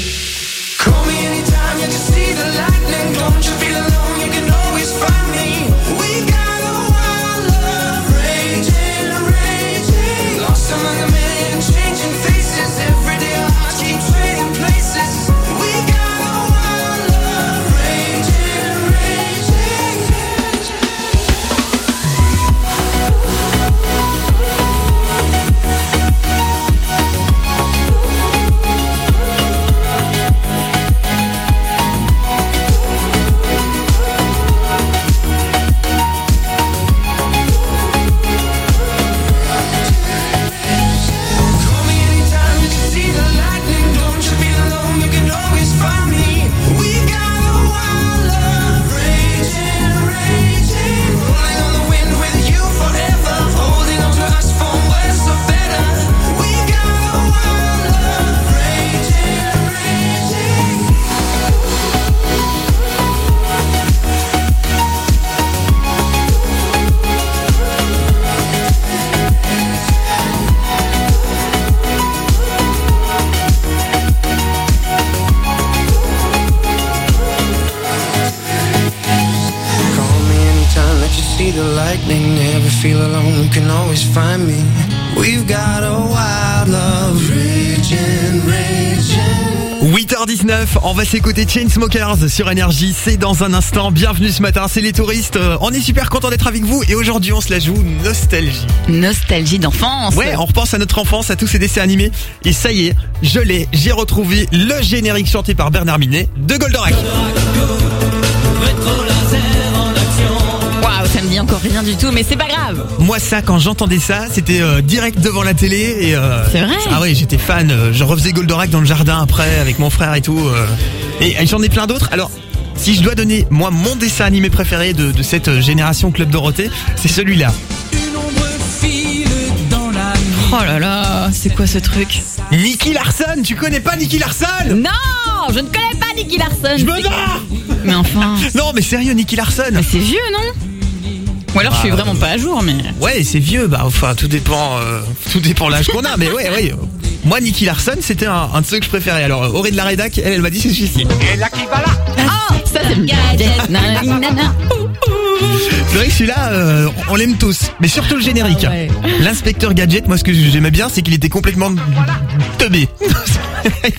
Va s'écouter Chainsmokers sur Énergie, c'est dans un instant. Bienvenue ce matin, c'est les touristes. Euh, On est super content d'être avec vous et aujourd'hui on se la joue nostalgie. Nostalgie d'enfance. Ouais, on repense à notre enfance, à tous ces dessins animés. Et ça y est, je l'ai, j'ai retrouvé le générique chanté par Bernard Minet de Goldorak. Waouh, dit encore rien du tout, mais c'est pas grave. Moi ça, quand j'entendais ça, c'était euh, direct devant la télé et euh, C'est vrai Ah ouais, j'étais fan. euh, je refaisais Goldorak dans le jardin après avec mon frère et tout. euh, et, j'en ai plein d'autres. Alors. Si je dois donner, moi, mon dessin animé préféré de, de cette euh, génération Club Dorothée, c'est celui-là. Oh là là, c'est quoi ce truc? Nicky Larson, tu connais pas Nicky Larson? Non, je ne connais pas Nicky Larson. Je me barre Mais enfin. Non, mais sérieux, Nicky Larson? Mais c'est vieux, non? Ou alors je suis Ah, vraiment pas à jour, mais. Ouais, c'est vieux, bah enfin tout dépend, euh, tout dépend l'âge qu'on a, mais ouais, ouais. Moi, Nicky Larson, c'était un, un de ceux que je préférais. Alors, Auré de la Rédac, elle, elle m'a dit c'est celui-ci. Et là qui va là Oh, ça c'est vrai que celui-là, euh, on l'aime tous, mais surtout le générique. Ah ouais. L'inspecteur Gadget, moi ce que j'aimais bien, c'est qu'il était complètement teubé.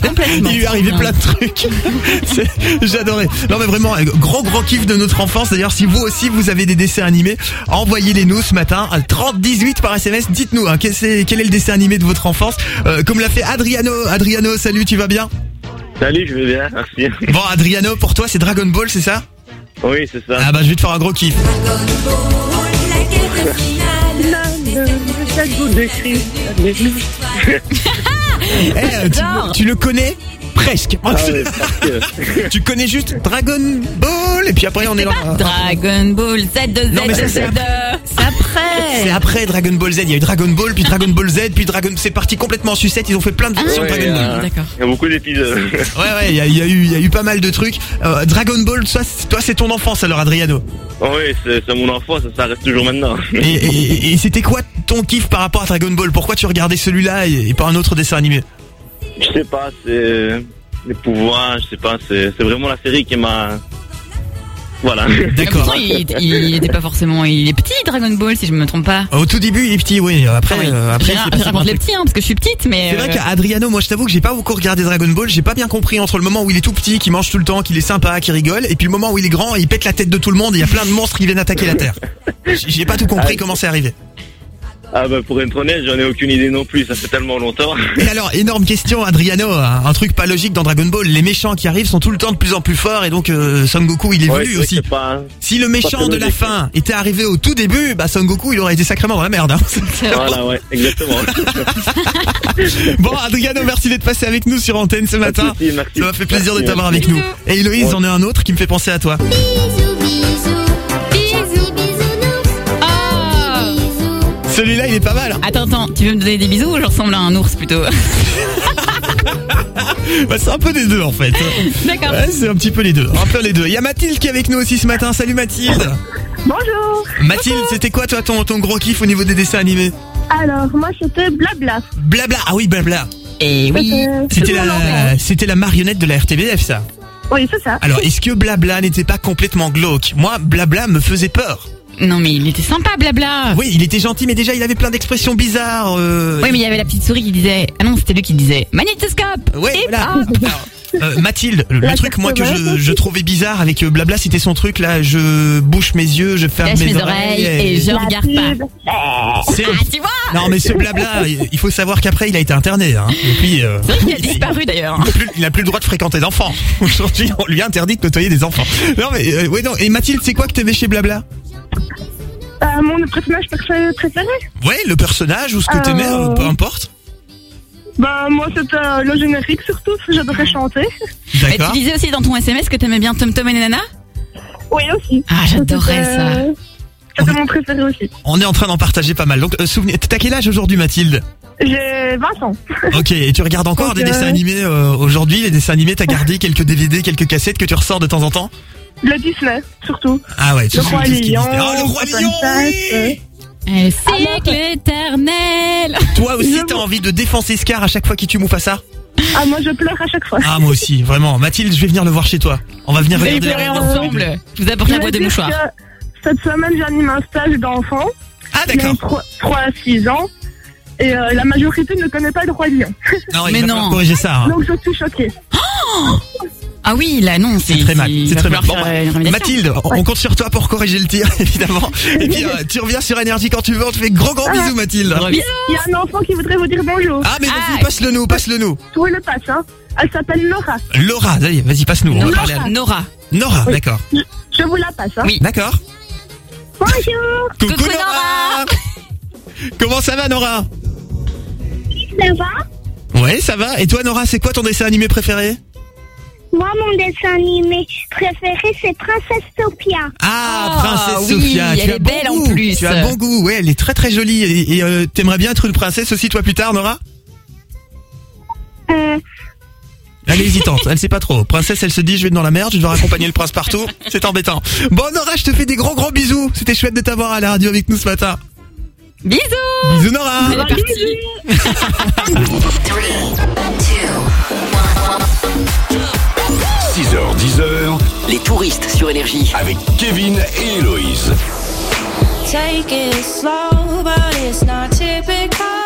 Complètement. Il lui arrivait plein de trucs. J'adorais. Non mais vraiment, un gros gros kiff de notre enfance. D'ailleurs, si vous aussi vous avez des dessins animés, envoyez-les nous ce matin à 3018 par SMS. Dites-nous hein, quel, est le dessin animé de votre enfance, Euh, comme l'a fait Adriano. Adriano, salut, tu vas bien? Salut, je vais bien, merci. Bon, Adriano, pour toi c'est Dragon Ball, c'est ça? Oui, c'est ça. Ah bah je vais te faire un gros kiff. Eh, euh, tu, J'adore. tu le connais presque. Ah ouais, tu connais juste Dragon Ball et puis après on est dans. Dragon Ball Z, Z, Non, mais ça, Z. C'est après. Dragon Ball Z. Il y a eu Dragon Ball, puis Dragon Ball Z, puis Dragon. C'est parti complètement en sucette. Ils ont fait plein de versions de Ouais, Dragon Ball. D'accord. Il y a beaucoup d'épisodes. Ouais, ouais, il y a, il y a eu, il y a eu pas mal de trucs. Euh, Dragon Ball, toi, c'est- toi, c'est ton enfance alors, Adriano. oui, c'est c'est mon enfance, ça reste toujours maintenant. Et, et- et- et c'était quoi ton kiff par rapport à Dragon Ball? Pourquoi tu regardais celui-là et, et pas un autre dessin animé? Je sais pas, c'est les pouvoirs, je sais pas, c'est c'est vraiment la série qui m'a. Voilà. D'accord. Pourtant, il, il était pas forcément. Il est petit, Dragon Ball, si je me trompe pas. Au tout début, il est petit, oui. Après, Ah oui. euh, après, je, raconte les petits, hein, parce que je suis petite, mais. C'est vrai euh, qu'Adriano, moi je t'avoue que j'ai pas beaucoup regardé Dragon Ball, j'ai pas bien compris entre le moment où il est tout petit, qu'il mange tout le temps, qu'il est sympa, qu'il rigole, et puis le moment où il est grand, il pète la tête de tout le monde, et il y a plein de monstres qui viennent attaquer la Terre. J'ai j'ai pas tout compris comment c'est arrivé. Ah bah pour être honnête, j'en ai aucune idée non plus, ça fait tellement longtemps. Et alors, énorme question, Adriano, un, un truc pas logique dans Dragon Ball, les méchants qui arrivent sont tout le temps de plus en plus forts, et donc euh, Son Goku il Ouais, évolue vrai aussi. pas- Si le méchant de la fin était arrivé au tout début, bah Son Goku il aurait été sacrément dans la merde. hein. Voilà, ouais, exactement. Bon, Adriano, merci d'être passé avec nous sur antenne ce matin. souci, merci. Ça m'a fait plaisir de Merci. t'avoir avec nous. Et Héloïse, j'en ai un autre qui me fait penser à toi. Celui-là, il est pas mal. Attends, attends, tu veux me donner des bisous ou je ressemble à un ours plutôt Bah, c'est un peu des deux en fait. D'accord. Ouais, c'est un petit peu les deux. Un peu les deux. Il y a Mathilde qui est avec nous aussi ce matin. Salut Mathilde. Bonjour. Mathilde, c'était quoi toi ton, ton gros kiff au niveau des dessins animés Alors, moi, c'était Blabla. Blabla. Ah oui, Blabla. Et oui. C'était la, c'était la marionnette de la RTBF ça. Oui, c'est ça. Alors, est-ce que Blabla n'était pas complètement glauque? Moi, Blabla me faisait peur. Non, mais il était sympa, blabla. Oui, il était gentil, mais déjà, il avait plein d'expressions bizarres. euh, Oui, mais il y avait la petite souris qui disait. Ah non, c'était lui qui disait magnétoscope. Ouais, Et voilà. hop. Alors, euh, Mathilde, le La truc moi que je, trouvais bizarre avec euh, Blabla, c'était son truc là, je bouche mes yeux, je ferme mes, mes oreilles et je La regarde pas. pub. Ah, tu vois Non mais ce Blabla, il faut savoir qu'après il a été interné. Hein. Et puis, euh, C'est vrai qu'il a disparu d'ailleurs. il n'a plus, il a plus le droit de fréquenter d'enfants. Aujourd'hui, on lui a interdit de côtoyer des enfants. Non mais euh, ouais non. Et Mathilde, c'est quoi que t'aimais chez Blabla? Euh, mon personnage perso- préféré Ouais, le personnage ou ce que Euh, t'aimais, euh, peu importe. Bah, moi, c'était euh, le générique surtout, parce que j'adorais chanter. Mais D'accord. tu disais aussi dans ton SMS que t'aimais bien Tom Tom et Nana Oui, aussi. Ah, j'adorais ça. euh, C'était mon préféré aussi. On est en train d'en partager pas mal. Donc, euh, souvenez, t'as quel âge aujourd'hui, Mathilde J'ai 20 ans. Ok, et tu regardes encore Donc, des euh, dessins animés euh, aujourd'hui Les dessins animés, t'as gardé quelques DVD, quelques cassettes que tu ressors de temps en temps? Le Disney, surtout. Ah ouais, tu Le sais Roi Lion. Ah, le Roi Lion, euh, oui Un cycle éternel. Toi aussi, t'as envie de défoncer Scar à chaque fois qu'il tue Mufasa? Ah, moi, je pleure à chaque fois. Ah, moi aussi, vraiment. Mathilde, je vais venir le voir chez toi. On va venir regarder la ensemble. Je vous apporte la boîte de mouchoirs. Cette semaine, j'anime un stage d'enfants. Ah, J'ai d'accord. 3, à 6 ans. Et euh, la majorité ne connaît pas le roi lion. Non, il Mais va non. corriger ça. hein. Donc je suis choquée. Ah oui, là non, C'est très mal, c'est très mal. Bon, bah. Mathilde, on- on compte sur toi pour corriger le tir, évidemment. Et puis, euh, tu reviens sur Énergie quand tu veux. On te fait gros gros bisous, Mathilde. Il y a un enfant qui voudrait vous dire bonjour. Ah, mais vas-y, Ah. passe-le nous, passe-le nous. Tout le passe, hein. Elle s'appelle Laura. Laura, vas-y, vas-y, passe-nous. On va parler à Nora. Nora, d'accord. Je, vous la passe, hein. Oui. D'accord. Bonjour. Coucou, Coucou, Nora. Comment ça va, Nora? Ça va? Ouais, ça va. Et toi, Nora, c'est quoi ton dessin animé préféré? Moi, mon dessin animé préféré, c'est Princesse Sophia. Ah, ah Princesse oui, Elle est belle en plus. Tu as bon goût. Ouais, elle est très très jolie. Et, euh, t'aimerais bien être une princesse aussi, toi, plus tard, Nora? Euh... Elle est hésitante, elle sait pas trop. Princesse, elle se dit, je vais être dans la merde, je vais accompagner le prince partout. C'est embêtant. Bon, Nora, je te fais des gros gros bisous. C'était chouette de t'avoir à la radio avec nous ce matin. Bisous Bisous Nora parti. Bisous. 6h10h, heures, les touristes sur Énergie avec Kevin et Héloïse. Take it slow, but it's not typical.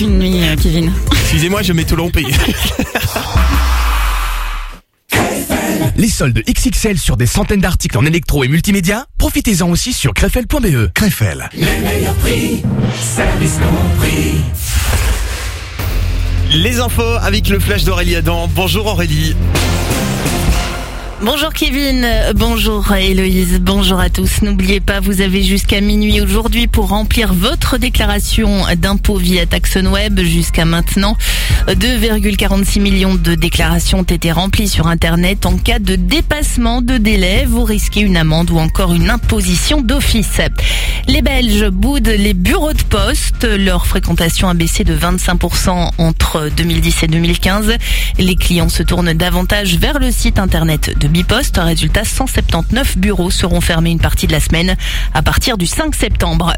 une nuit, euh, Kevin. Excusez-moi, je m'étoulompe. Les soldes XXL sur des centaines d'articles en électro et multimédia, profitez-en aussi sur crefel.be. Crefel. Les meilleurs prix, service compris. Les infos avec le flash d'Aurélie Adam. Bonjour Aurélie. Bonjour Kevin, euh, bonjour Héloïse, bonjour à tous. N'oubliez pas, vous avez jusqu'à minuit aujourd'hui pour remplir votre déclaration d'impôt via Taxon Web. Jusqu'à maintenant, 2,46 millions de déclarations ont été remplies sur Internet. En cas de dépassement de délai, vous risquez une amende ou encore une imposition d'office. Les Belges boudent les bureaux de poste. Leur fréquentation a baissé de 25% entre 2010 et 2015. Les clients se tournent davantage vers le site Internet de Bipost. Résultat, 179 bureaux seront fermés une partie de la semaine à partir du 5 septembre.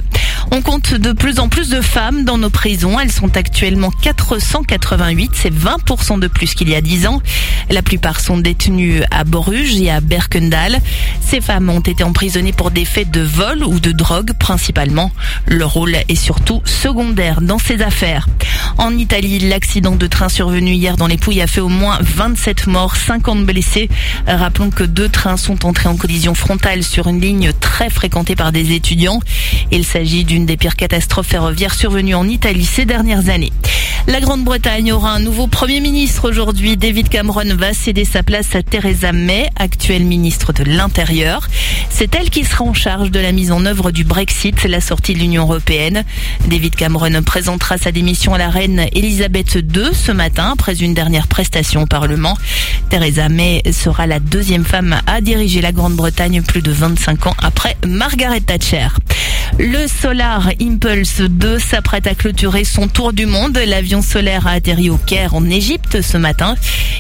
On compte de plus en plus de femmes dans nos prisons. Elles sont actuellement 488. C'est 20% de plus qu'il y a 10 ans. La plupart sont détenues à Boruges et à Berkendal. Ces femmes ont été emprisonnées pour des faits de vol ou de drogue principalement. Leur rôle est surtout secondaire dans ces affaires. En Italie, l'accident de train survenu hier dans les Pouilles a fait au moins 27 morts, 50 blessés. Rappelons que deux trains sont entrés en collision frontale sur une ligne très fréquentée par des étudiants. Il s'agit d'une des pires catastrophes ferroviaires survenues en Italie ces dernières années. La Grande-Bretagne aura un nouveau Premier ministre aujourd'hui. David Cameron va céder sa place à Theresa May, actuelle ministre de l'Intérieur. C'est elle qui sera en charge de la mise en œuvre du Brexit, la sortie de l'Union européenne. David Cameron présentera sa démission à la reine Elisabeth II ce matin après une dernière prestation au Parlement. Theresa May sera la deuxième femme à diriger la Grande-Bretagne plus de 25 ans après Margaret Thatcher. Le Solar Impulse 2 s'apprête à clôturer son tour du monde. L'avion solaire a atterri au Caire en Égypte ce matin.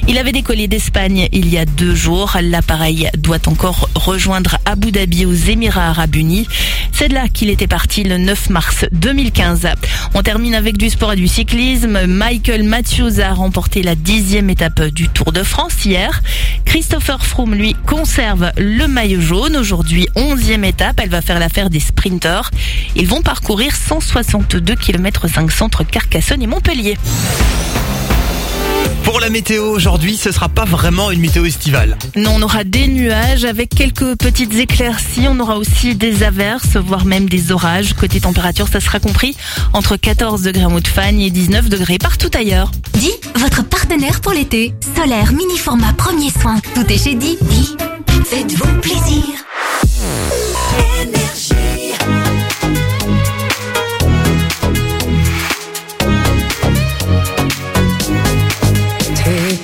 Il avait décollé d'Espagne il y a deux jours. L'appareil doit encore rejoindre Abu Dhabi aux Émirats Arabes Unis. C'est de là qu'il était parti le 9 mars 2015. On termine avec du sport et du cyclisme. Michael Matthews a remporté la dixième étape du Tour de France hier. Christopher Froome, lui, conserve le maillot jaune. Aujourd'hui, onzième étape. Elle va faire l'affaire des sprinteurs. Ils vont parcourir 162 km 5 centres Carcassonne et Montpellier. Pour la météo aujourd'hui, ce sera pas vraiment une météo estivale. Non, on aura des nuages avec quelques petites éclaircies. On aura aussi des averses, voire même des orages. Côté température, ça sera compris entre 14 degrés à Moutfagne et 19 degrés partout ailleurs. Di, votre partenaire pour l'été. Solaire, mini format, premier soin. Tout est chez Di. Di, faites-vous plaisir.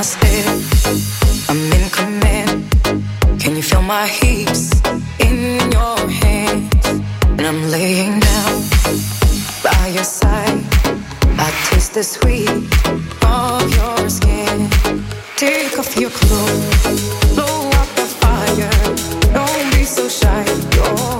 My step. I'm in command. Can you feel my hips in your hands? And I'm laying down by your side. I taste the sweet of your skin. Take off your clothes, blow up the fire. Don't be so shy. You're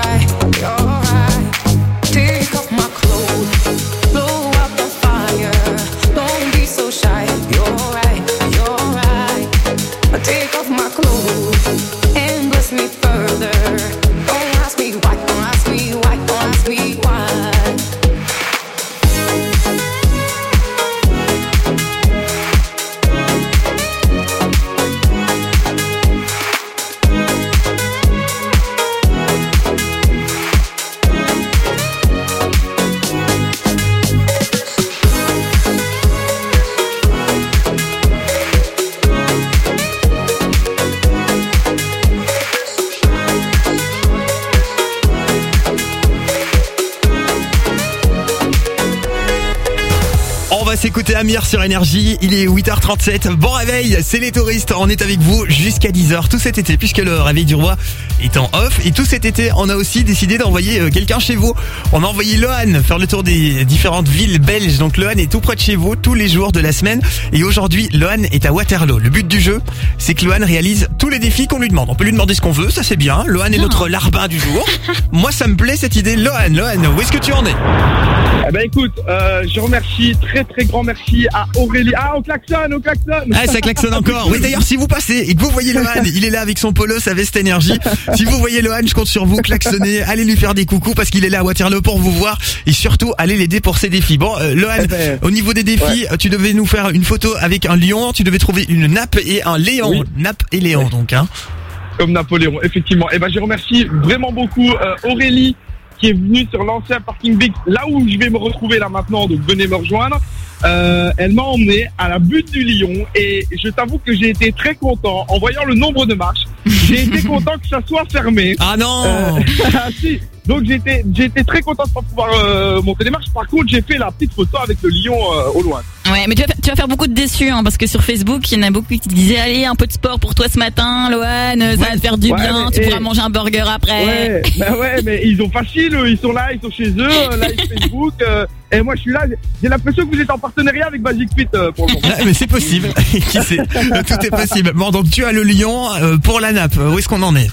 Amir sur Énergie. Il est 8h37. Bon réveil, c'est les touristes. On est avec vous jusqu'à 10h tout cet été puisque le réveil du roi est en off. Et tout cet été, on a aussi décidé d'envoyer euh, quelqu'un chez vous. On a envoyé Lohan faire le tour des différentes villes belges. Donc Lohan est tout près de chez vous tous les jours de la semaine. Et aujourd'hui, Lohan est à Waterloo. Le but du jeu, c'est que Lohan réalise tous les défis qu'on lui demande. On peut lui demander ce qu'on veut, ça c'est bien. Lohan est notre larbin du jour. Moi, ça me plaît cette idée. Lohan, Lohan, où est-ce que tu en es? Eh ben écoute, euh, je remercie, très très grand merci à Aurélie. Ah, au klaxon, au klaxon Ah, ça klaxonne encore. Oui, d'ailleurs, si vous passez et que vous voyez Lohan, il est là avec son polo, sa veste énergie. Si vous voyez Lohan, je compte sur vous, klaxonnez, allez lui faire des coucous parce qu'il est là à Waterloo pour vous voir et surtout allez l'aider pour ses défis. Bon, euh, Lohan, au niveau des défis, tu devais nous faire une photo avec un lion, tu devais trouver une nappe et un léon. Nappe et léon, donc, hein. Comme Napoléon, effectivement. Et ben je remercie vraiment beaucoup euh, Aurélie qui est venue sur l'ancien parking Big, là où je vais me retrouver là maintenant, donc venez me rejoindre. Euh, elle m'a emmené à la butte du Lion et je t'avoue que j'ai été très content en voyant le nombre de marches. J'ai été content que ça soit fermé. Ah non ah, si. Donc j'ai été, j'ai été très content de pas pouvoir euh, monter les marches. Par contre, j'ai fait la petite photo avec le lion euh, au loin. Ouais, mais tu vas, tu vas faire beaucoup de déçus, hein, parce que sur Facebook, il y en a beaucoup qui te disaient, allez, un peu de sport pour toi ce matin, Lohan, ça va te faire du Ouais, bien, mais- tu et- pourras manger un burger après. Ouais, bah ouais, mais ils ont facile, eux. ils sont là, ils sont chez eux, euh, live Facebook. euh, et moi, je suis là. J'ai l'impression que vous êtes en partenariat avec Magic Fit euh, pour le moment. Mais c'est possible. Qui sait? Tout est possible. Bon, donc tu as le lion euh, pour la nappe. Où est-ce qu'on en est?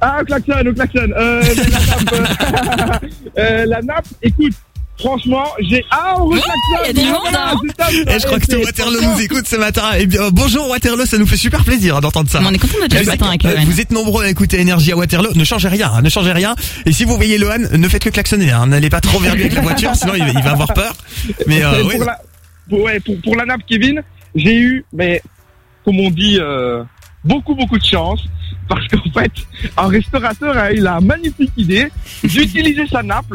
Ah, au klaxon, au klaxon. Euh, la nappe, euh, euh, la nappe, écoute, franchement, j'ai. Ah, on reklaxonne. y a du monde, hein. Top, Eh, je crois que tout c'est- Waterloo nous écoute ce matin. Eh bien, bonjour Waterloo, ça nous fait super plaisir d'entendre ça. On est content d'être ce matin avec euh, Lohan. Vous êtes nombreux à écouter Énergie à Waterloo. Ne changez rien, hein, ne changez rien. Et si vous voyez Lohan, ne faites que klaxonner. Hein. N'allez pas trop vers lui avec la voiture, sinon il, il va avoir peur. Mais euh, pour, oui. la, pour, ouais, pour, pour la nappe, Kevin, j'ai eu, mais comme on dit, euh, beaucoup beaucoup de chance. Parce qu'en fait, un restaurateur a eu la magnifique idée d'utiliser sa nappe,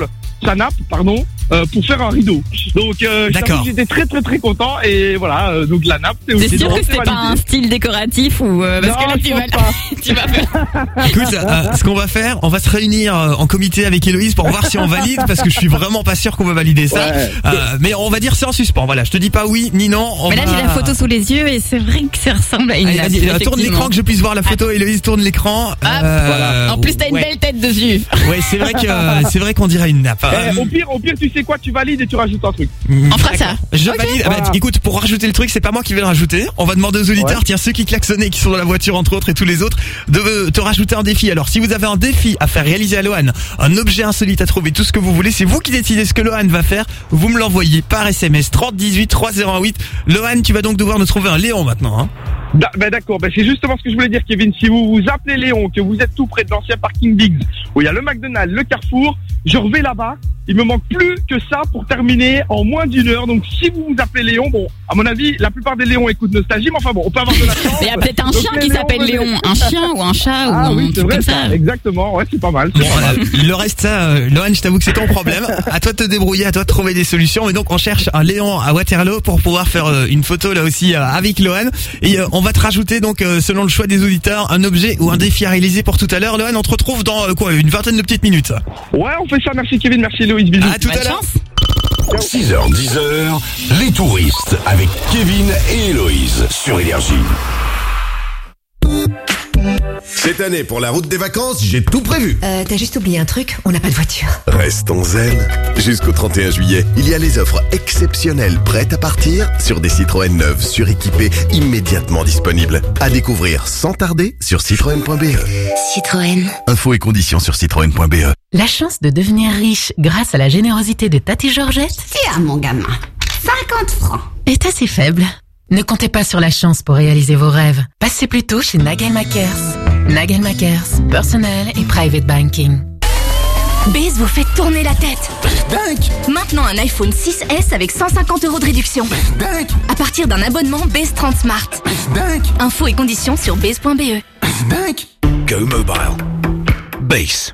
sa nappe, pardon, euh, pour faire un rideau. Donc, euh, j'étais très très très content et voilà. euh, donc la nappe, c'est sûr que c'est pas un style décoratif ou euh, parce Non, que là tu vas, pas. tu vas faire. Écoute, euh, ce qu'on va faire, on va se réunir euh, en comité avec Héloïse pour voir si on valide, parce que je suis vraiment pas sûr qu'on va valider ça. Ouais. Euh, mais on va dire c'est en suspens. Voilà, je te dis pas oui ni non. On Mais là va- j'ai la photo sous les yeux et c'est vrai que ça ressemble à une Allez, nappe, vas-y, euh, tourne l'écran que je puisse voir la photo. Héloïse tourne l'écran. Euh, En plus t'as une ouais. belle tête dessus. Ouais, c'est vrai que c'est vrai qu'on dirait une nappe. Eh, Euh, au pire, au pire, tu sais quoi, tu valides et tu rajoutes un truc. On fera ça. Je valide. Ah bah, Voilà. écoute, pour rajouter le truc, c'est pas moi qui vais le rajouter. On va demander aux auditeurs, tiens, ceux qui klaxonnaient, qui sont dans la voiture entre autres et tous les autres, de euh, te rajouter un défi. Alors, si vous avez un défi à faire réaliser à Lohan, un objet insolite à trouver, tout ce que vous voulez, c'est vous qui décidez ce que Lohan va faire. Vous me l'envoyez par SMS 30 18 3018. Lohan, tu vas donc devoir nous trouver un Léon maintenant. Hein. Ben d'accord, ben c'est justement ce que je voulais dire Kevin. Si vous vous appelez Léon, que vous êtes tout près de l'ancien parking Biggs, où il y a le McDonald's, le Carrefour, je vais là-bas. Il me manque plus que ça pour terminer en moins d'une heure. Donc si vous vous appelez Léon, bon, à mon avis, la plupart des Léons écoutent Nostalgie, mais enfin bon, on peut avoir de la chance. Mais il y a peut-être un Donc, chien qui s'appelle. Léon, un chien ou un chat ou Ah un oui, c'est truc vrai comme ça. ça. Exactement, ouais, c'est pas mal. Bon, pas mal. euh, le reste, ça, euh, Lohan, je t'avoue que c'est ton problème. À toi de te débrouiller, à toi de trouver des solutions. Et donc, on cherche un Léon à Waterloo pour pouvoir faire euh, une photo là aussi euh, avec Lohan. Et euh, on va te rajouter donc, euh, selon le choix des auditeurs, un objet ou un défi à réaliser pour tout à l'heure. Lohan, on te retrouve dans euh, quoi, une vingtaine de petites minutes. Ouais, on fait ça. Merci Kevin, merci Loïs, bisous. À tout Bonne à l'heure. chance. 6h, 10h, les touristes avec Kevin et Héloïse sur Énergie. Cette année, pour la route des vacances, j'ai tout prévu. Euh, t'as juste oublié un truc, on n'a pas de voiture. Restons zen. Jusqu'au 31 juillet, il y a les offres exceptionnelles prêtes à partir sur des Citroën neuves suréquipées immédiatement disponibles. À découvrir sans tarder sur citroën.be. Citroën. Infos et conditions sur citroën.be. La chance de devenir riche grâce à la générosité de Tati Georgette Tiens, mon gamin. 50 francs. est assez faible. Ne comptez pas sur la chance pour réaliser vos rêves. Passez plutôt chez Nagel Makers. Nagel Makers, personnel et private banking. Biz vous fait tourner la tête. Maintenant un iPhone 6S avec 150 euros de réduction. À partir d'un abonnement Base 30 Smart. Infos et conditions sur base.be. Go mobile. Base.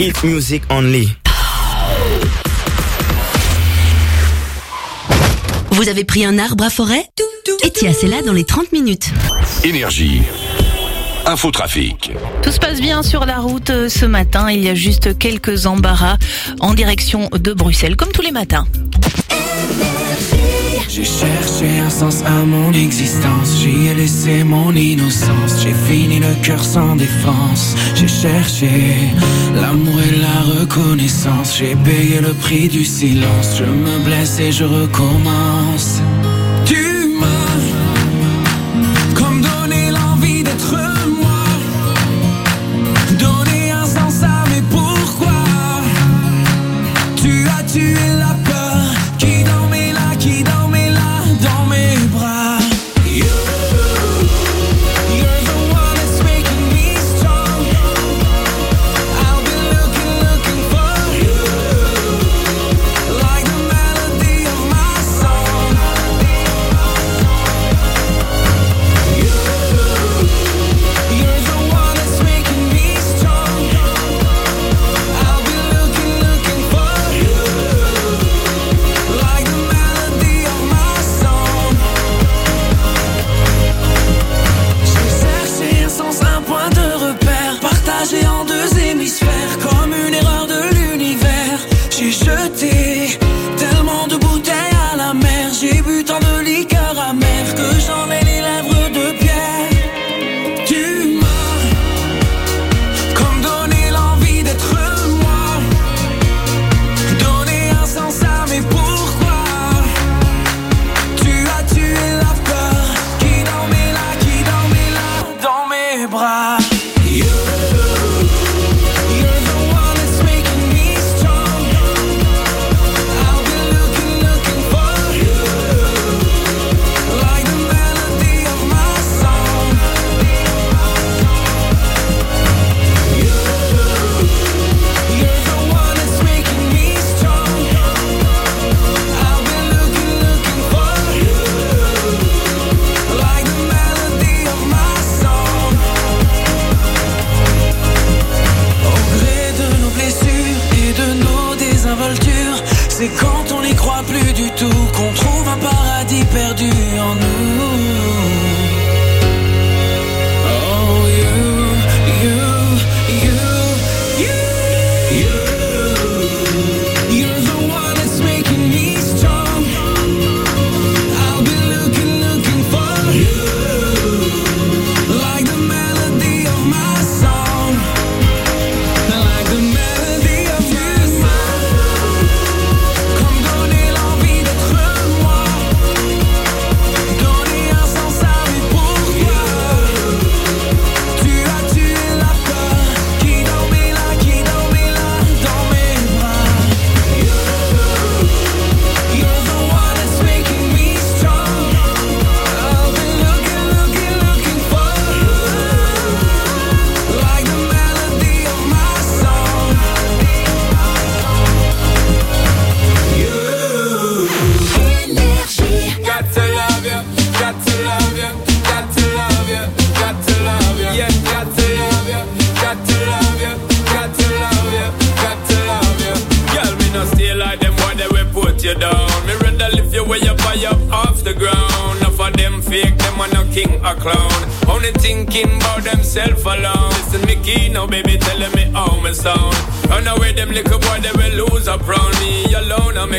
Hit music only. Vous avez pris un arbre à forêt? Et tiens, c'est là dans les 30 minutes. Énergie. Infotrafic. Tout se passe bien sur la route euh, ce matin. Il y a juste quelques embarras en direction de Bruxelles, comme tous les matins. J'ai cherché un sens à mon existence, j'y ai laissé mon innocence, j'ai fini le cœur sans défense, j'ai cherché l'amour et la reconnaissance, j'ai payé le prix du silence, je me blesse et je recommence.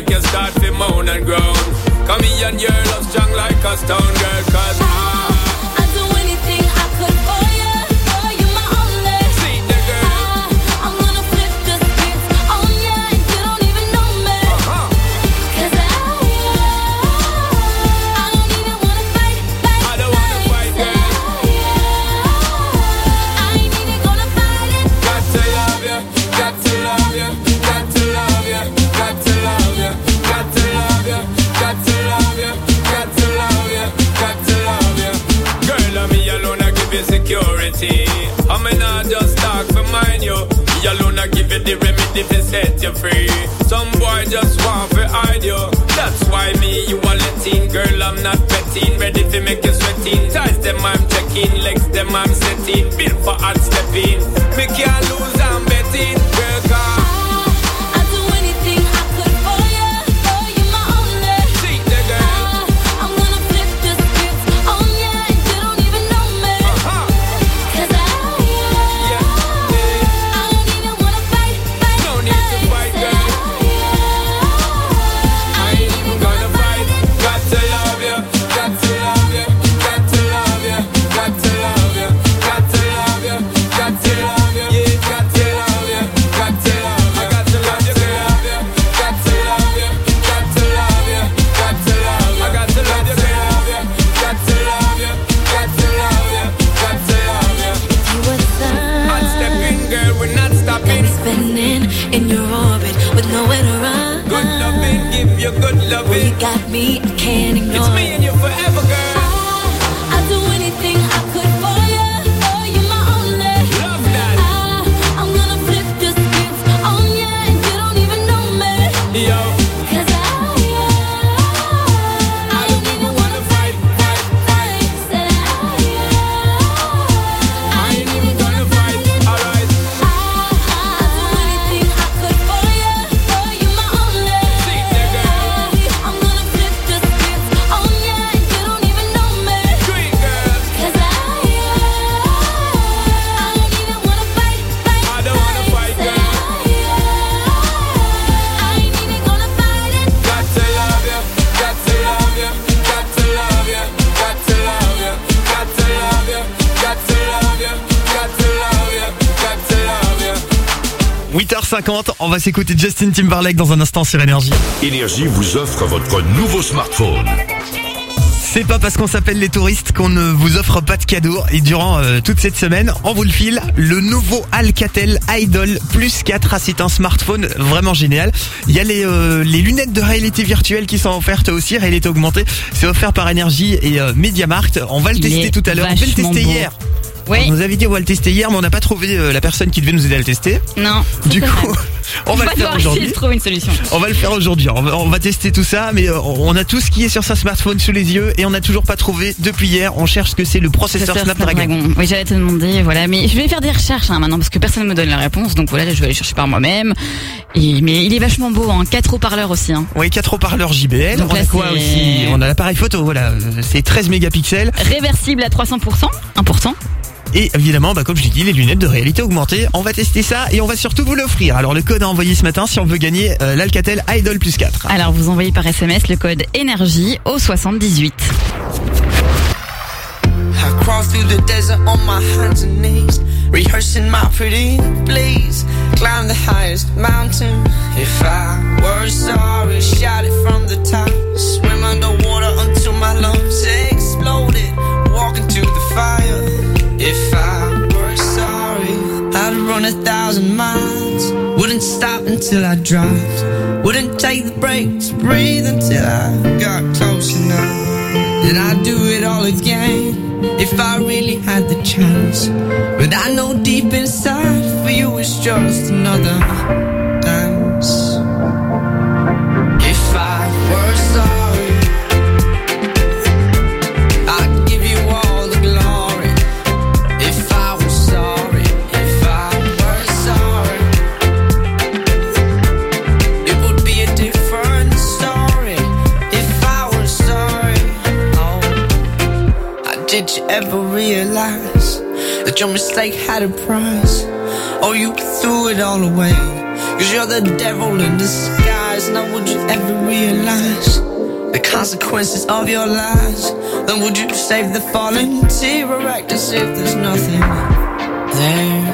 You start to moan and groan. Come here and your love strong like a stone girl, cause I. the remedy to set you free. Some boy just want to hide you. That's why me, you are letting. Girl, I'm not betting. Ready to make you sweating. Ties them, I'm checking. Legs them, I'm setting. Built for hard stepping. Me can't lose, I'm betting. Girl, got me, 8h50, on va s'écouter Justin Timberlake dans un instant sur Énergie. Énergie vous offre votre nouveau smartphone. C'est pas parce qu'on s'appelle les touristes qu'on ne vous offre pas de cadeaux. Et durant euh, toute cette semaine, on vous le file, le nouveau Alcatel Idol Plus 4. Ah, c'est un smartphone vraiment génial. Il y a les, euh, les lunettes de réalité virtuelle qui sont offertes aussi, réalité augmentée. C'est offert par Énergie et euh, Mediamarkt. On va le Il tester est tout à l'heure. On devait le tester beau. hier. Oui. On nous avait dit on va le tester hier, mais on n'a pas trouvé euh, la personne qui devait nous aider à le tester. Non. Du coup, on va le faire aujourd'hui. trouver une solution. On va le faire aujourd'hui. On va, on va tester tout ça, mais euh, on a tout ce qui est sur sa smartphone sous les yeux et on n'a toujours pas trouvé depuis hier. On cherche ce que c'est le processeur Snapdragon. Oui, j'allais te demander, voilà. Mais je vais faire des recherches hein, maintenant parce que personne ne me donne la réponse. Donc voilà, je vais aller chercher par moi-même. Mais il est vachement beau, hein. Quatre haut-parleurs aussi. Hein. Oui, 4 haut-parleurs JBL. Donc on là, a quoi aussi? On a l'appareil photo, voilà. euh, C'est 13 mégapixels. Réversible à 300%, important. Et évidemment, bah, comme je l'ai dit, les lunettes de réalité augmentée. On va tester ça et on va surtout vous l'offrir. Alors le code à envoyer ce matin si on veut gagner euh, l'Alcatel Idol Plus 4. Alors vous envoyez par SMS le code énergie au 78. I crawl through the desert on my hands and knees, rehearsing my pretty please. Climb the highest mountain. If I were sorry, shout it from the top. Swim thousand miles. Wouldn't stop until I dropped. Wouldn't take the breaks, breathe until I got close enough. Then I'd do it all again if I really had the chance. But I know deep inside for you it's just another story. you did realize that your mistake had a price. Oh, you threw it all away. Cause you're the devil in disguise. Now, would you ever realize the consequences of your lies? Then would you save the fallen tear or act as if there's nothing there?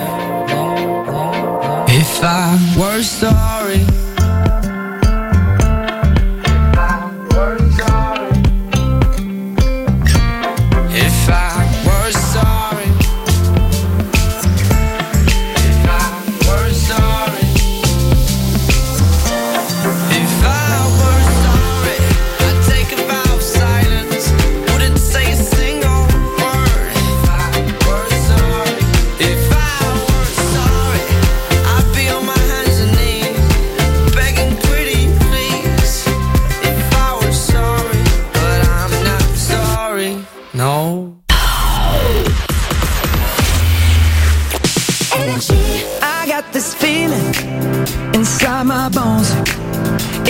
If I were sorry.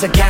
Cause I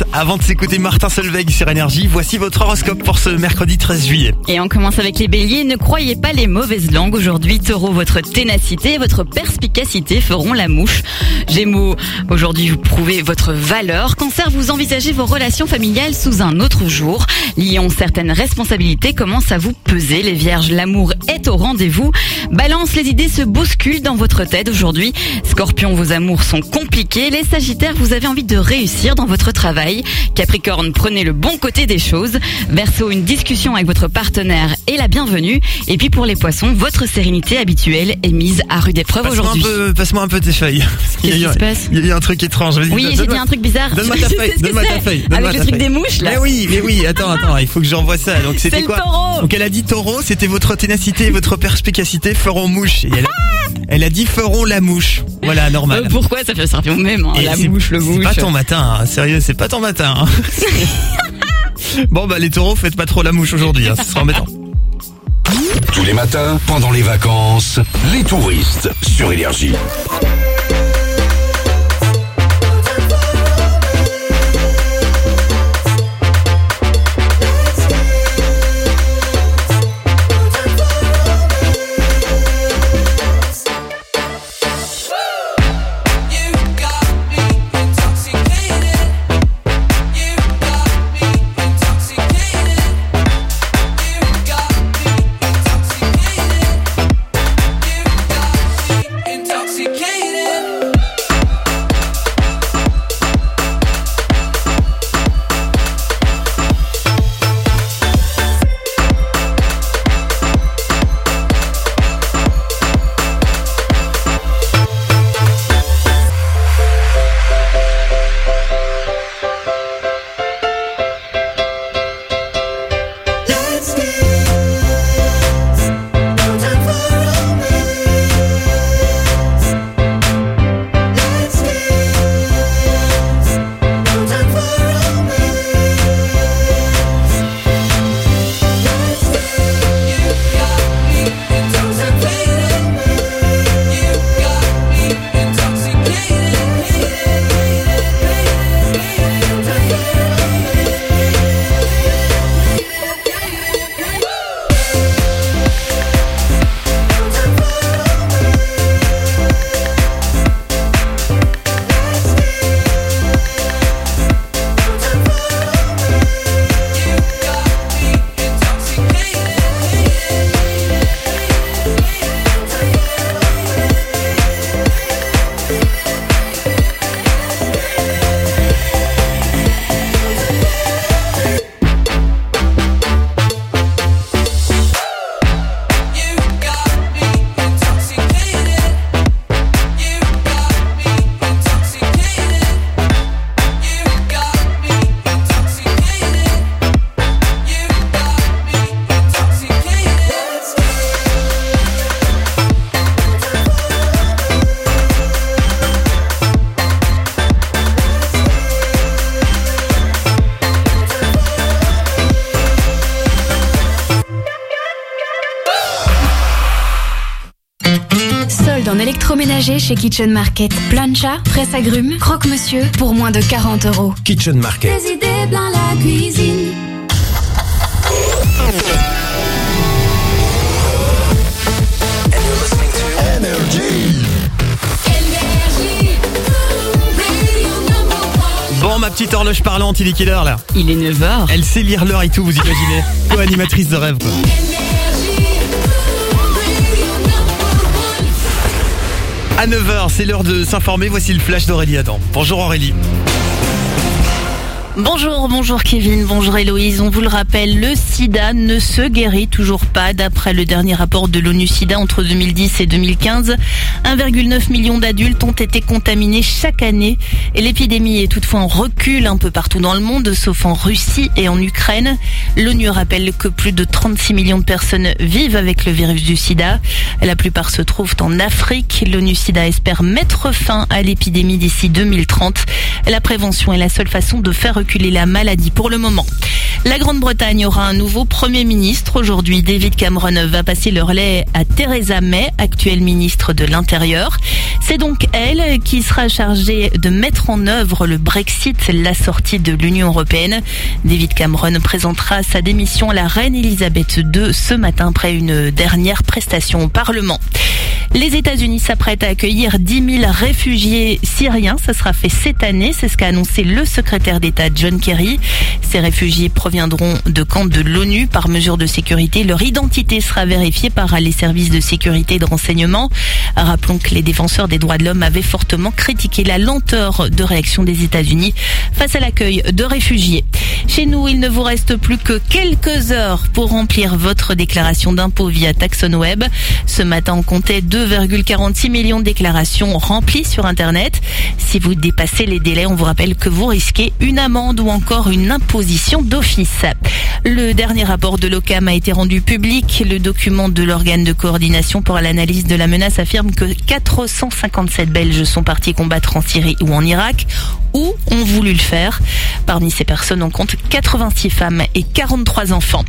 avant de s'écouter Martin Solveig sur Énergie, voici votre horoscope pour ce mercredi 13 juillet. Et on commence avec les béliers. Ne croyez pas les mauvaises langues. Aujourd'hui, taureau, votre ténacité et votre perspicacité feront la mouche. Gémeaux, aujourd'hui, vous prouvez votre valeur. Cancer, vous envisagez vos relations familiales sous un autre jour. Lion, certaines responsabilités commencent à vous peser. Les vierges, l'amour est au rendez-vous. Balance, les idées se bousculent dans votre tête aujourd'hui. Scorpion, vos amours sont compliqués. Les sagittaires, vous avez envie de réussir dans votre travail. Capricorne, prenez le bon côté des choses. Verseau, une discussion avec votre partenaire est la bienvenue. Et puis pour les poissons, votre sérénité habituelle est mise à rude épreuve Passe-moi un aujourd'hui. peu, passe-moi un peu tes feuilles. Qu'est-ce qui se passe Il y a eu un truc étrange. Oui, j'ai dit un truc bizarre. Donne-moi ta feuille. Donne-moi ta c'est. feuille. Avec le truc des mouches, là. Mais oui, mais oui. Attends, attends. Il faut que j'envoie ça. Donc c'était C'est quoi taureau. Donc elle a dit taureau. C'était votre ténacité et votre perspicacité feront mouche. Et elle, a, elle a dit feront la mouche. Voilà, normal. Euh, pourquoi ça fait ça au même hein, La c'est- mouche, le C'est mouche. pas ton matin. hein. Sérieux, c'est pas ton matin. Hein. Bon bah les taureaux, faites pas trop la mouche aujourd'hui, hein, ce sera embêtant. Tous les matins, pendant les vacances, les touristes sur Énergie. Chez Kitchen Market. Plancha, presse agrumes, croque-monsieur pour moins de 40 euros. Kitchen Market. Des idées plein la cuisine. Bon ma petite horloge parlante, il est quelle heure là? Il est 9h. Elle sait lire l'heure et tout, vous imaginez Co-animatrice de rêve quoi. À 9h, c'est l'heure de s'informer, voici le flash d'Aurélie Adam. Bonjour Aurélie. Bonjour, bonjour Kevin, bonjour Héloïse. On vous le rappelle, le sida ne se guérit toujours pas. D'après le dernier rapport de l'ONU SIDA entre 2010 et 2015, 1,9 million d'adultes ont été contaminés chaque année. L'épidémie est toutefois en recul un peu partout dans le monde, sauf en Russie et en Ukraine. L'ONU rappelle que plus de 36 millions de personnes vivent avec le virus du sida. La plupart se trouvent en Afrique. L'ONU SIDA espère mettre fin à l'épidémie d'ici 2030. La prévention est la seule façon de faire reculer la maladie pour le moment. La Grande-Bretagne aura un nouveau Premier ministre. Aujourd'hui, David Cameron va passer le relais à Theresa May, actuelle ministre de l'Intérieur. C'est donc elle qui sera chargée de mettre en œuvre le Brexit, la sortie de l'Union européenne. David Cameron présentera sa démission à la reine Elisabeth II ce matin après une dernière prestation au Parlement. Les États-Unis s'apprêtent à accueillir 10 000 réfugiés syriens. Ça sera fait cette année. C'est ce qu'a annoncé le secrétaire d'État John Kerry. Ces réfugiés proviendront de camps de l'ONU par mesure de sécurité. Leur identité sera vérifiée par les services de sécurité et de renseignement. Rappelons que les défenseurs des droits de l'homme avaient fortement critiqué la lenteur de réaction des États-Unis face à l'accueil de réfugiés. Chez nous, il ne vous reste plus que quelques heures pour remplir votre déclaration d'impôt via TaxonWeb. Ce matin, on comptait 2,46 millions de déclarations remplies sur Internet. Si vous dépassez les délais, on vous rappelle que vous risquez une amende ou encore une imposition d'office. Le dernier rapport de l'OCAM a été rendu public. Le document de l'organe de coordination pour l'analyse de la menace affirme que 457 Belges sont partis combattre en Syrie ou en Irak ou ont voulu le faire. Parmi ces personnes, on compte 86 femmes et 43 enfants.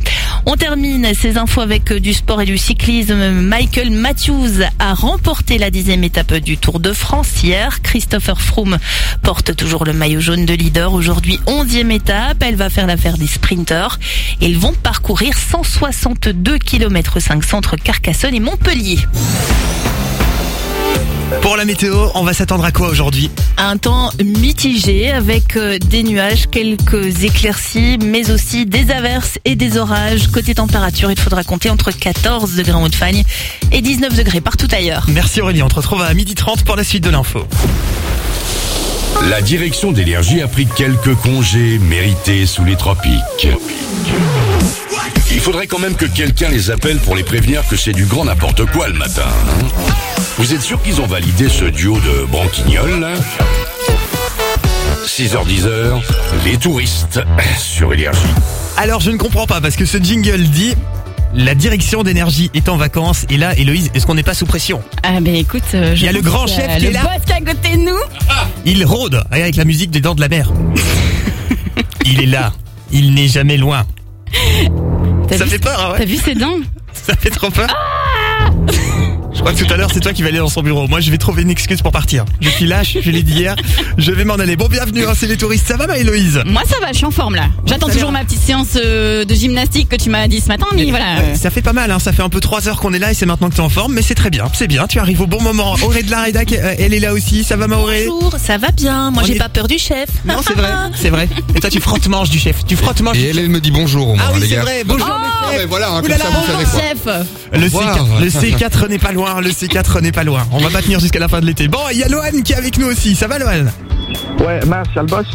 On termine ces infos avec du sport et du cyclisme. Michael Matthews a remporté la dixième étape du Tour de France hier. Christopher Froome porte toujours le maillot jaune de leader. Aujourd'hui, onzième étape. Elle va faire l'affaire des sprinteurs. Ils vont parcourir 162 km 500 entre Carcassonne et Montpellier. Pour la météo, on va s'attendre à quoi aujourd'hui? Un temps mitigé avec euh, des nuages, quelques éclaircies, mais aussi des averses et des orages. Côté température, il faudra compter entre 14 degrés en Haute-Fagne et 19 degrés partout ailleurs. Merci Aurélie, on te retrouve à 12h30 pour la suite de l'info. La direction d'énergie a pris quelques congés mérités sous les tropiques. Il faudrait quand même que quelqu'un les appelle pour les prévenir que c'est du grand n'importe quoi le matin. Vous êtes sûr qu'ils ont validé ce duo de branquignoles là? 6h10h, les touristes sur énergie. Alors je ne comprends pas parce que ce jingle dit la direction d'énergie est en vacances et là Héloïse, est-ce qu'on n'est pas sous pression Ah ben écoute, euh, je Il y a le pense grand que, chef euh, qui est là. boss qui est à côté de nous. Il rôde avec la musique des dents de la mer. Il est là, il n'est jamais loin. T'as Ça vu- fait peur, hein, ouais. T'as vu ses dents Ça fait trop peur Je crois que tout à l'heure c'est toi qui vas aller dans son bureau. Moi je vais trouver une excuse pour partir. Je suis lâche, je l'ai dit hier, je vais m'en aller. Bon bienvenue, hein, c'est les touristes. Ça va ma Héloïse Moi ça va, je suis en forme là. J'attends toujours ma petite séance euh, de gymnastique que tu m'as dit ce matin, mais voilà. Ouais, Ça fait pas mal, hein. ça fait un peu trois heures qu'on est là et c'est maintenant que t'es en forme, mais c'est très bien, c'est bien, tu arrives au bon moment. Auré de la Rédac, euh, elle est là aussi, ça va ma Auré Bonjour, ça va bien. Moi, j'ai est- pas peur du chef. Non c'est vrai, c'est vrai. Et toi tu frottes manche du chef, tu frottes manche. Et elle, elle me dit bonjour au moins, Ah oui les c'est vrai, bonjour Ah, le chef. mais voilà, hein, comme ça, vous savez quoi. Chef. Le, Au revoir. C4, le C4 n'est pas loin, le C4 n'est pas loin. On va pas jusqu'à la fin de l'été. Bon, il y a Lohan qui est avec nous aussi, ça va Lohan Ouais, mince, le boss.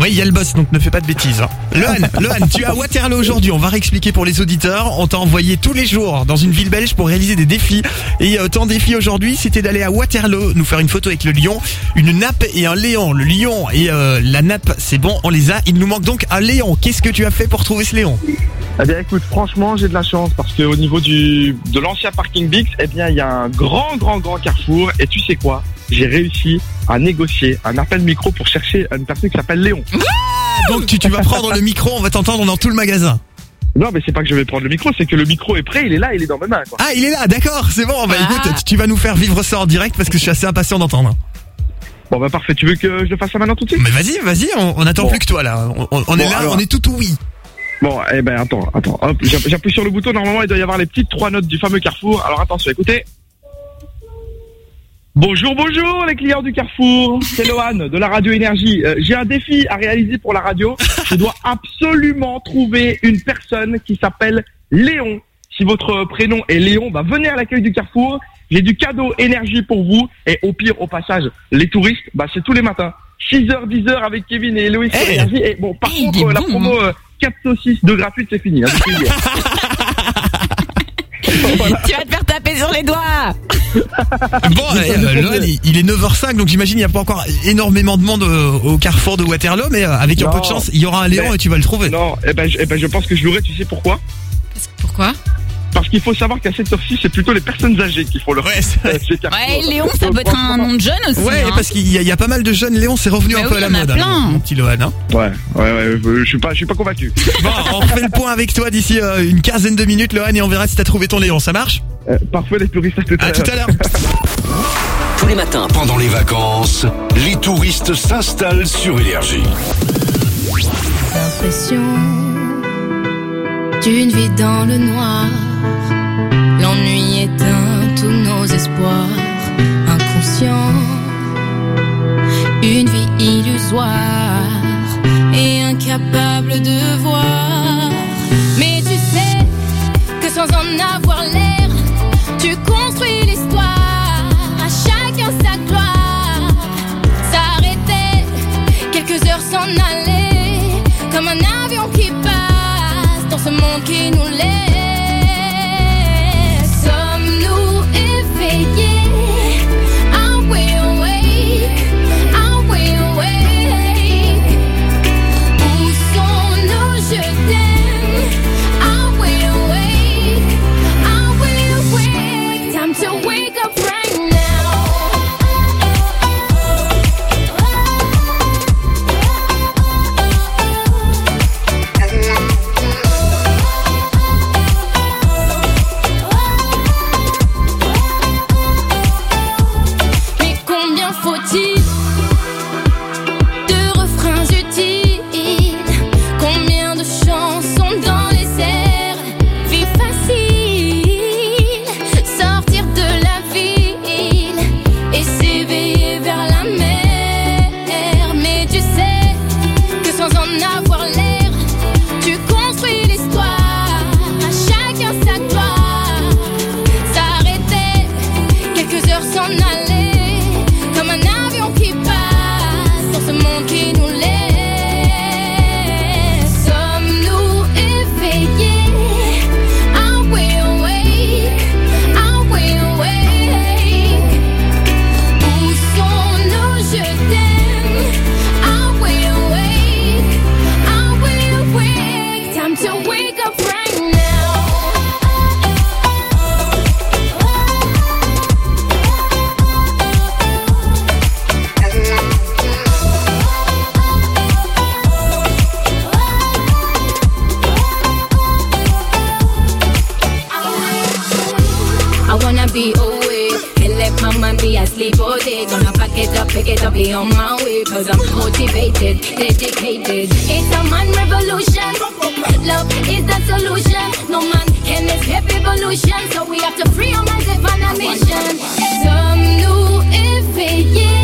Oui, il y a le boss, donc ne fais pas de bêtises. hein. Lohan, Lohan, tu es à Waterloo aujourd'hui. On va réexpliquer pour les auditeurs. On t'a envoyé tous les jours dans une ville belge pour réaliser des défis. Et euh, ton défi aujourd'hui, c'était d'aller à Waterloo, nous faire une photo avec le lion, une nappe et un léon. Le lion et euh, la nappe, c'est bon, on les a. Il nous manque donc un léon. Qu'est-ce que tu as fait pour trouver ce léon? Eh bien, écoute, franchement, j'ai de la chance parce qu'au niveau du de l'ancien parking Bix, eh bien, il y a un grand, grand, grand carrefour. Et tu sais quoi? J'ai réussi à négocier un appel micro pour chercher une personne qui s'appelle Léon. Donc tu, tu vas prendre le micro, on va t'entendre dans tout le magasin. Non, mais c'est pas que je vais prendre le micro, c'est que le micro est prêt, il est là, il est dans mes mains. Quoi. Ah, il est là, d'accord, c'est bon. Bah écoute, tu- tu vas nous faire vivre ça en direct parce que je suis assez impatient d'entendre. Bon, bah parfait. Tu veux que je le fasse ça maintenant tout de suite? Mais vas-y, vas-y, on, on attend Bon. plus que toi là. On, on- on est là, alors. on est tout oui. Bon, eh ben attends, attends. Hop, j'app- j'appuie sur le bouton. Normalement, il doit y avoir les petites trois notes du fameux carrefour. Alors attention, écoutez. Bonjour, bonjour les clients du Carrefour. C'est Lohan de la Radio Énergie. Euh, J'ai un défi à réaliser pour la radio. Je dois absolument trouver une personne qui s'appelle Léon. Si votre prénom est Léon, bah venez à l'accueil du Carrefour. J'ai du cadeau énergie pour vous. Et au pire, au passage, les touristes, bah c'est tous les matins. 6h, 10h avec Kevin et Loïc sur Eh. Énergie. Et bon, par Eh, contre, la bon, promo euh, 4 saucisses de gratuite, c'est fini. hein. Tu vas te faire taper sur les doigts. Bon, euh, Lohan, il, il est 9h05, donc j'imagine il n'y a pas encore énormément de monde euh, au carrefour de Waterloo, mais euh, avec un Non. peu de chance, il y aura un Léon Mais- et tu vas le trouver. Non, eh ben, je, eh ben, je pense que je l'aurai, tu sais pourquoi? Pourquoi? Parce qu'il faut savoir qu'à cette heure-ci, c'est plutôt les personnes âgées qui font le Ouais, vrai. Ouais, Léon, ça peut être un nom de jeune aussi. Ouais, hein. parce qu'il y, a- il y a pas mal de jeunes Léon, c'est revenu Bah un peu oui, à la il y en a mode, hein, plein. mon petit Lohan. hein. Ouais, ouais, ouais, euh, je suis pas, je suis pas convaincu. Bon, on refait le point avec toi d'ici euh, une quinzaine de minutes, Lohan, et on verra si t'as trouvé ton Léon. Ça marche? Euh, parfait, les touristes, à tout à À tout à l'heure. Tous les matins, Pendant les vacances, les touristes s'installent sur énergie. L'impression d'une vie dans le noir. L'ennui éteint tous nos espoirs. Inconscient, une vie illusoire et incapable de voir. Mais tu sais que sans en avoir ce monde qui nous laisse. on my way Cause I'm motivated, dedicated. It's a man revolution. Love is the solution. No man can escape evolution. So we have to free our minds and find a mission. Some new every year.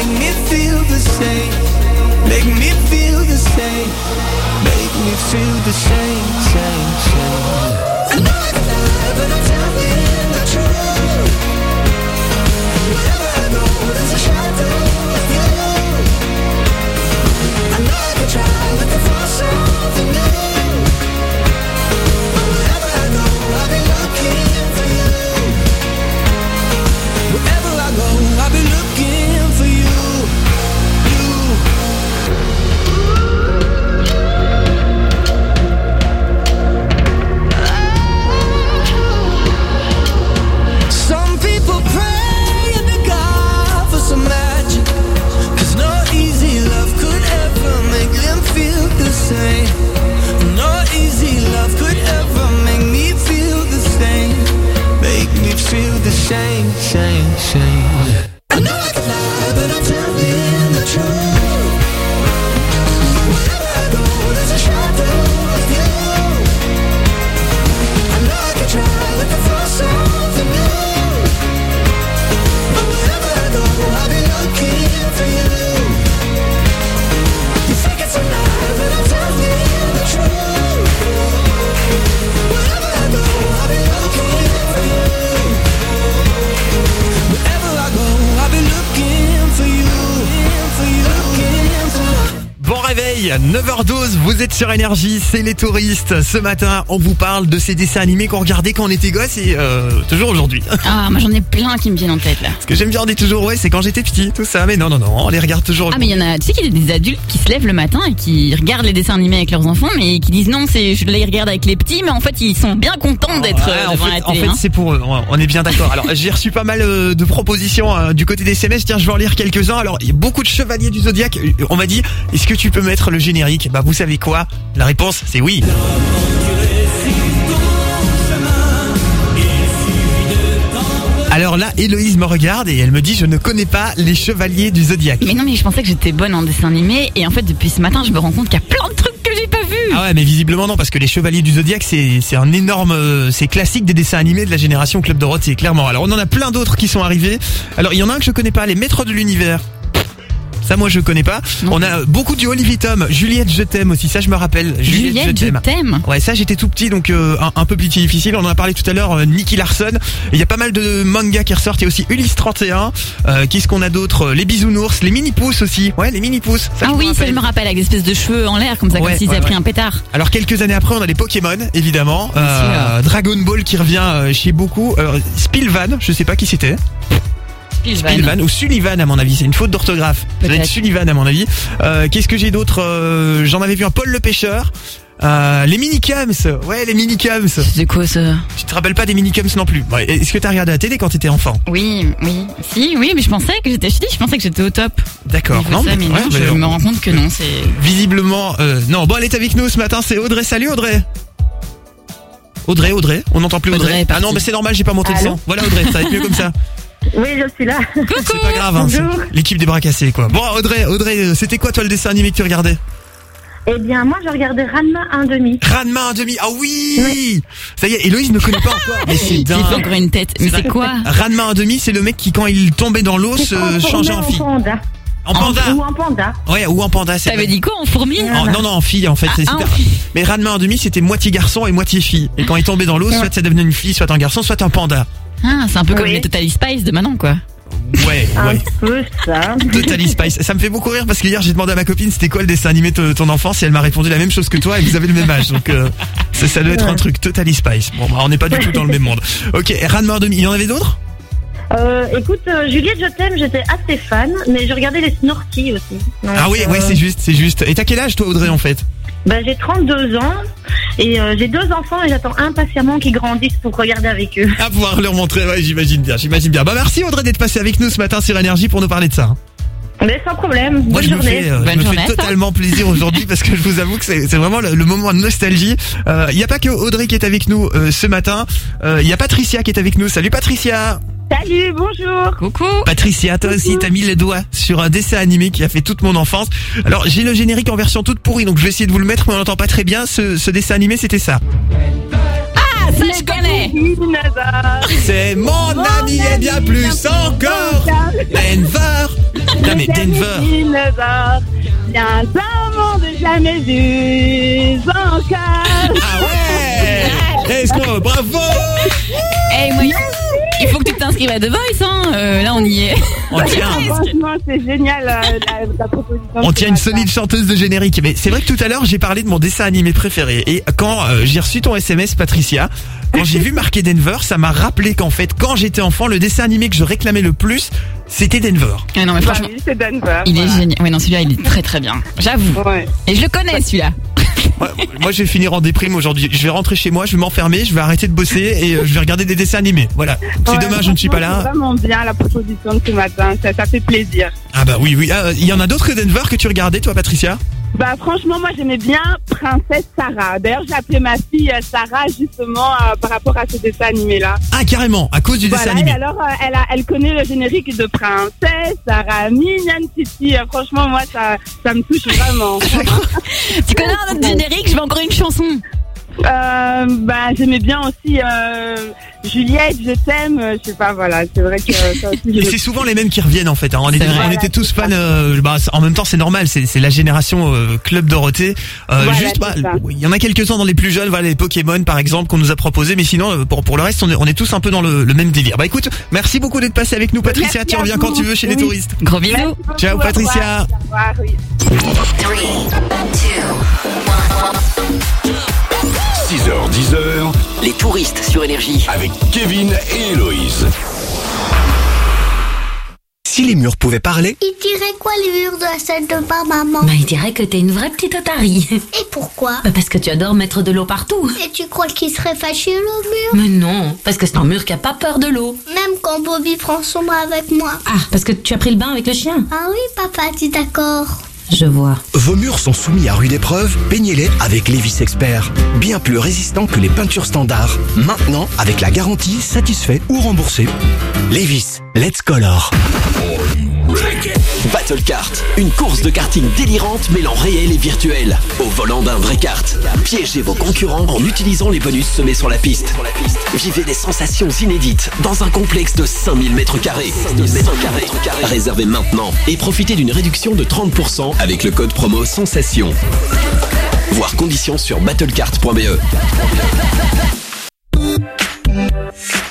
Make me feel the same. Make me feel the same. Make me feel the same, same, same. I know it's not, but I'm telling the truth. Whatever 9h12, vous êtes sur Énergie, c'est les touristes. Ce matin, on vous parle de ces dessins animés qu'on regardait quand on était gosse et euh, toujours aujourd'hui. Ah, moi j'en ai plein qui me viennent en tête là. Ce que j'aime bien dire toujours, ouais, c'est quand j'étais petit, tout ça. Mais non, non, non, on les regarde toujours. Ah mais il y en a, tu sais qu'il y a des adultes qui se lèvent le matin et qui regardent les dessins animés avec leurs enfants mais qui disent non c'est je les regarde avec les petits mais en fait ils sont bien contents d'être Ouais, euh, en devant fait, la en télé. fait, hein. c'est pour eux. Ouais, On est bien d'accord. Alors, j'ai reçu pas mal euh, de propositions euh, du côté des SMS. Tiens, je vais en lire quelques-uns. Alors, il y a beaucoup de chevaliers du zodiaque. Euh, On m'a dit, est-ce que tu peux mettre le générique Bah, vous savez quoi? La réponse, c'est oui. Alors là, Héloïse me regarde et elle me dit, je ne connais pas les chevaliers du zodiaque. Mais non mais je pensais que j'étais bonne en dessin animé et en fait depuis ce matin je me rends compte qu'il y a plein de trucs que j'ai pas vus. Ah ouais, mais visiblement non, parce que les Chevaliers du Zodiaque, c'est c'est un énorme, euh, c'est classique des dessins animés de la génération Club Dorothée, clairement. Alors on en a plein d'autres qui sont arrivés. Alors il y en a un que je connais pas, les Maîtres de l'univers. Ça moi je connais pas. On a beaucoup du Olivier Tom, Juliette je t'aime aussi, ça je me rappelle. Juliette, je t'aime. Ouais, ça j'étais tout petit donc euh, un, un peu plus difficile. On en a parlé tout à l'heure, euh, Nicky Larson. Il y a pas mal de mangas qui ressortent. Il y a aussi Ulysse 31. Euh, Qu'est-ce qu'on a d'autre? Les bisounours, les mini pousses aussi. Ouais, les mini pousses. Ah oui, ça je me rappelle avec des espèces de cheveux en l'air comme ça, Ouais, comme s'ils ouais, avaient pris un pétard. Alors quelques années après, on a les Pokémon, évidemment. Dragon Ball qui revient chez beaucoup. Spilvan, je sais pas qui c'était. Spilvan ou Sullivan à mon avis, c'est une faute d'orthographe. Peut-être. Sullivan à mon avis. Euh, Qu'est-ce que j'ai d'autre Euh, J'en avais vu un Paul le pêcheur. Euh, les minicums, ouais les minicums. C'est quoi ça? Tu te rappelles pas des minicums non plus Ouais, Est-ce que t'as regardé la télé quand t'étais enfant? Oui, oui, si, oui, mais je pensais que j'étais, je te dis, je pensais que j'étais au top. D'accord. Ça, mais non, ouais, je mais me rends compte que non, c'est. Visiblement, euh, non. Bon, elle est avec nous ce matin. C'est Audrey. Salut Audrey. Audrey, Audrey, on n'entend plus Audrey. Ah non, mais c'est normal, j'ai pas monté le son. Voilà Audrey, ça va être mieux comme ça. Oui, je suis là. C'est pas grave, hein, l'équipe des bras cassés quoi. Bon Audrey, Audrey, euh, c'était quoi toi le dessin animé que tu regardais Eh bien, moi, je regardais Ranma 1,5. Ranma un demi. Ah oui Ça y est, Héloïse ne connaît pas encore. Mais c'est dingue. fait encore une tête. Mais c'est quoi Ranma un demi, c'est le mec qui quand il tombait dans l'eau se changeait en fille. panda. En panda. Ou en panda. Ouais, ou en panda. c'est T'avais vrai. dit quoi en fourmi En- non, non, en fille en fait. Ah, c'est- ah, en c'était- fille. Mais Ranma en demi, c'était moitié garçon et moitié fille. Et quand il tombait dans l'eau, soit ça devenait une fille, soit un garçon, soit un panda. Ah, c'est un peu comme Oui. les Total Spice de maintenant, quoi. Ouais, Un ouais. peu ça. Totally Spice. Ça me fait beaucoup rire parce que hier j'ai demandé à ma copine c'était quoi le dessin animé de ton enfance? Et elle m'a répondu la même chose que toi et vous avez le même âge. Donc euh, ça, ça doit être un truc Totally Spice. Bon, bah, on n'est pas du tout dans le même monde. Ok, Ranma en demi. Il y en avait d'autres? Euh, écoute, euh, Juliette, je t'aime, j'étais assez fan, mais je regardais les Snorky aussi. Donc, Ah oui, ouais, euh, c'est juste, c'est juste. Et t'as quel âge toi Audrey en fait? Bah, j'ai 32 ans et euh, j'ai deux enfants et j'attends impatiemment qu'ils grandissent pour regarder avec eux. À pouvoir leur montrer, ouais, j'imagine bien, j'imagine bien. Bah merci Audrey d'être passée avec nous ce matin sur Énergie pour nous parler de ça. Mais sans problème. Moi, Bonne je me journée. fais, euh, je Bonne me journée fais totalement plaisir aujourd'hui parce que je vous avoue que c'est c'est vraiment le, le moment de nostalgie. Il n'y a pas que Audrey qui est avec nous euh, ce matin. Il y a Patricia qui est avec nous. Salut Patricia. Salut, bonjour. Coucou. Patricia, toi aussi, t'as mis le doigt sur un dessin animé qui a fait toute mon enfance. Alors, j'ai le générique en version toute pourrie, donc je vais essayer de vous le mettre, mais on l'entend pas très bien. Ce, ce dessin animé, c'était ça. Ça je connais. C'est mon ami et bien plus encore. Denver. Non mais Denver. Bien un monde jamais vu encore. Ah ouais Est-ce qu'on... Bravo Eh, moi, il faut que tu t'inscrives à The Voice, hein. Euh, là, on y est. On tient, Franchement, c'est génial euh, la, la proposition. on tient une solide chanteuse de générique. Mais c'est vrai que tout à l'heure, j'ai parlé de mon dessin animé préféré. Et quand euh, j'ai reçu ton SMS, Patricia, quand j'ai vu marquer Denver, ça m'a rappelé qu'en fait, quand j'étais enfant, le dessin animé que je réclamais le plus, c'était Denver. Ah non, mais Bah franchement, oui, c'est Denver. il est voilà. génial. Ouais, non, celui-là, il est très très bien. J'avoue. Ouais. Et je le connais, celui-là. Ouais, moi, je vais finir en déprime aujourd'hui. Je vais rentrer chez moi, je vais m'enfermer, je vais arrêter de bosser et euh, je vais regarder des dessins animés. Voilà. Si Ouais, demain je ne suis pas franchement, là. C'est vraiment bien la proposition de ce matin. Ça, ça fait plaisir. Ah bah oui, oui. Ah, Il y en a d'autres que Denver que tu regardais, toi, Patricia? Bah franchement, moi j'aimais bien Princesse Sarah. D'ailleurs, j'ai appelé ma fille euh, Sarah justement euh, par rapport à ce dessin animé-là. Ah, carrément, à cause du Voilà, dessin et animé. alors euh, elle, a, elle connaît le générique de Princesse Sarah, Mignonne Titi. Euh, franchement, moi ça, ça me touche vraiment. Tu connais un autre générique Je veux encore une chanson. Euh, bah, j'aimais bien aussi euh, Juliette, je t'aime. euh, Je sais pas, voilà, c'est vrai que euh, ça aussi. Et je- c'est souvent les mêmes qui reviennent en fait. hein. On, était, vrai. on était tous fans. euh, bah, en même temps, c'est normal. C'est c'est la génération euh, Club Dorothée. Euh, Voilà, juste, bah, il y en a quelques-uns dans les plus jeunes. Voilà, les Pokémon par exemple qu'on nous a proposé. Mais sinon, pour pour le reste, on est, on est tous un peu dans le, le même délire. Bah écoute, merci beaucoup d'être passé avec nous, Patricia. Merci tu reviens quand tu veux chez les touristes. Gros bisous. Beaucoup, Ciao, au Patricia. revoir. Au revoir, oui. 6h, 10h, Les touristes sur Énergie. avec Kevin et Héloïse. Si les murs pouvaient parler, Il dirait quoi les murs de la salle de bain, maman? Bah, il dirait que t'es une vraie petite otarie. Et pourquoi? Bah, parce que tu adores mettre de l'eau partout. Et tu crois qu'il serait fâché le mur? Mais non, parce que c'est un mur qui a pas peur de l'eau. Même quand Bobby prend son bain avec moi. Ah, parce que tu as pris le bain avec le chien. Ah oui, papa, tu es d'accord Je vois. vos murs sont soumis à rude épreuve, peignez-les avec Lévis Expert. Bien plus résistant que les peintures standards. Maintenant, avec la garantie satisfait ou remboursé. Lévis, let's color. Battle Kart, une course de karting délirante mêlant réel et virtuel. Au volant d'un vrai kart. Piégez vos concurrents en utilisant les bonus semés sur la piste. Vivez des sensations inédites dans un complexe de 5000 mètres carrés. 5000 mètres carrés. Réservez maintenant et profitez d'une réduction de 30% avec le code promo Sensation. Voir conditions sur battlecart.be.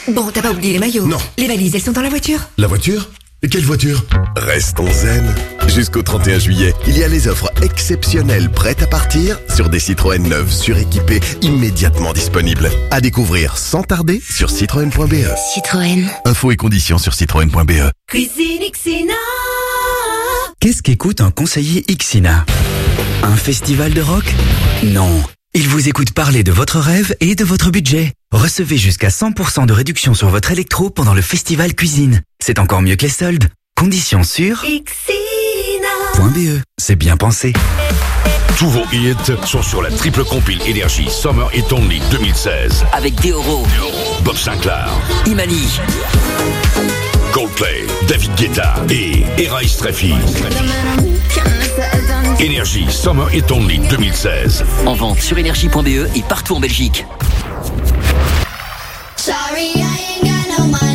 Bon, t'as pas oublié les maillots Non. Les valises, elles sont dans la voiture La voiture? Et Quelle voiture? Restons zen. Jusqu'au 31 juillet, il y a les offres exceptionnelles prêtes à partir sur des Citroën neuves suréquipées immédiatement disponibles. À découvrir sans tarder sur citroën.be. Citroën. Infos et conditions sur citroën.be. Cuisine Xina Qu'est-ce qu'écoute un conseiller Ixina? Un festival de rock? Non. Il vous écoute parler de votre rêve et de votre budget. Recevez jusqu'à 100% de réduction sur votre électro pendant le festival cuisine. C'est encore mieux que les soldes. Conditions sur Xina .be. C'est bien pensé. Tous vos hits sont sur la triple compile Énergie Summer Hit Only 2016. Avec Deoro, Bob Sinclair, Imani, Coldplay, David Guetta et Era Streffy. Énergie Summer Hit Only 2016. en vente sur énergie.be et partout en Belgique. Sorry, I ain't got no money.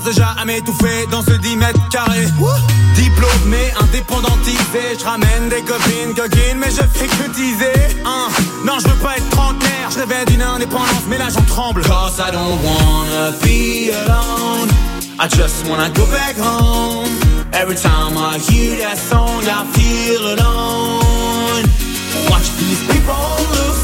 Déjà à m'étouffer dans ce 10 mètres carrés. Diplômé, indépendantisé. Je ramène des copines, coquines, mais je fais que. Hein. Non, je veux pas être trentenaire. Je rêvais d'une indépendance, mais là j'en tremble. Cause I don't wanna be alone. I just wanna go back home. Every time I hear that song, I feel alone. Watch these people look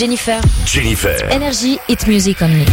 Jennifer. Jennifer. Energy, Hit Music Only.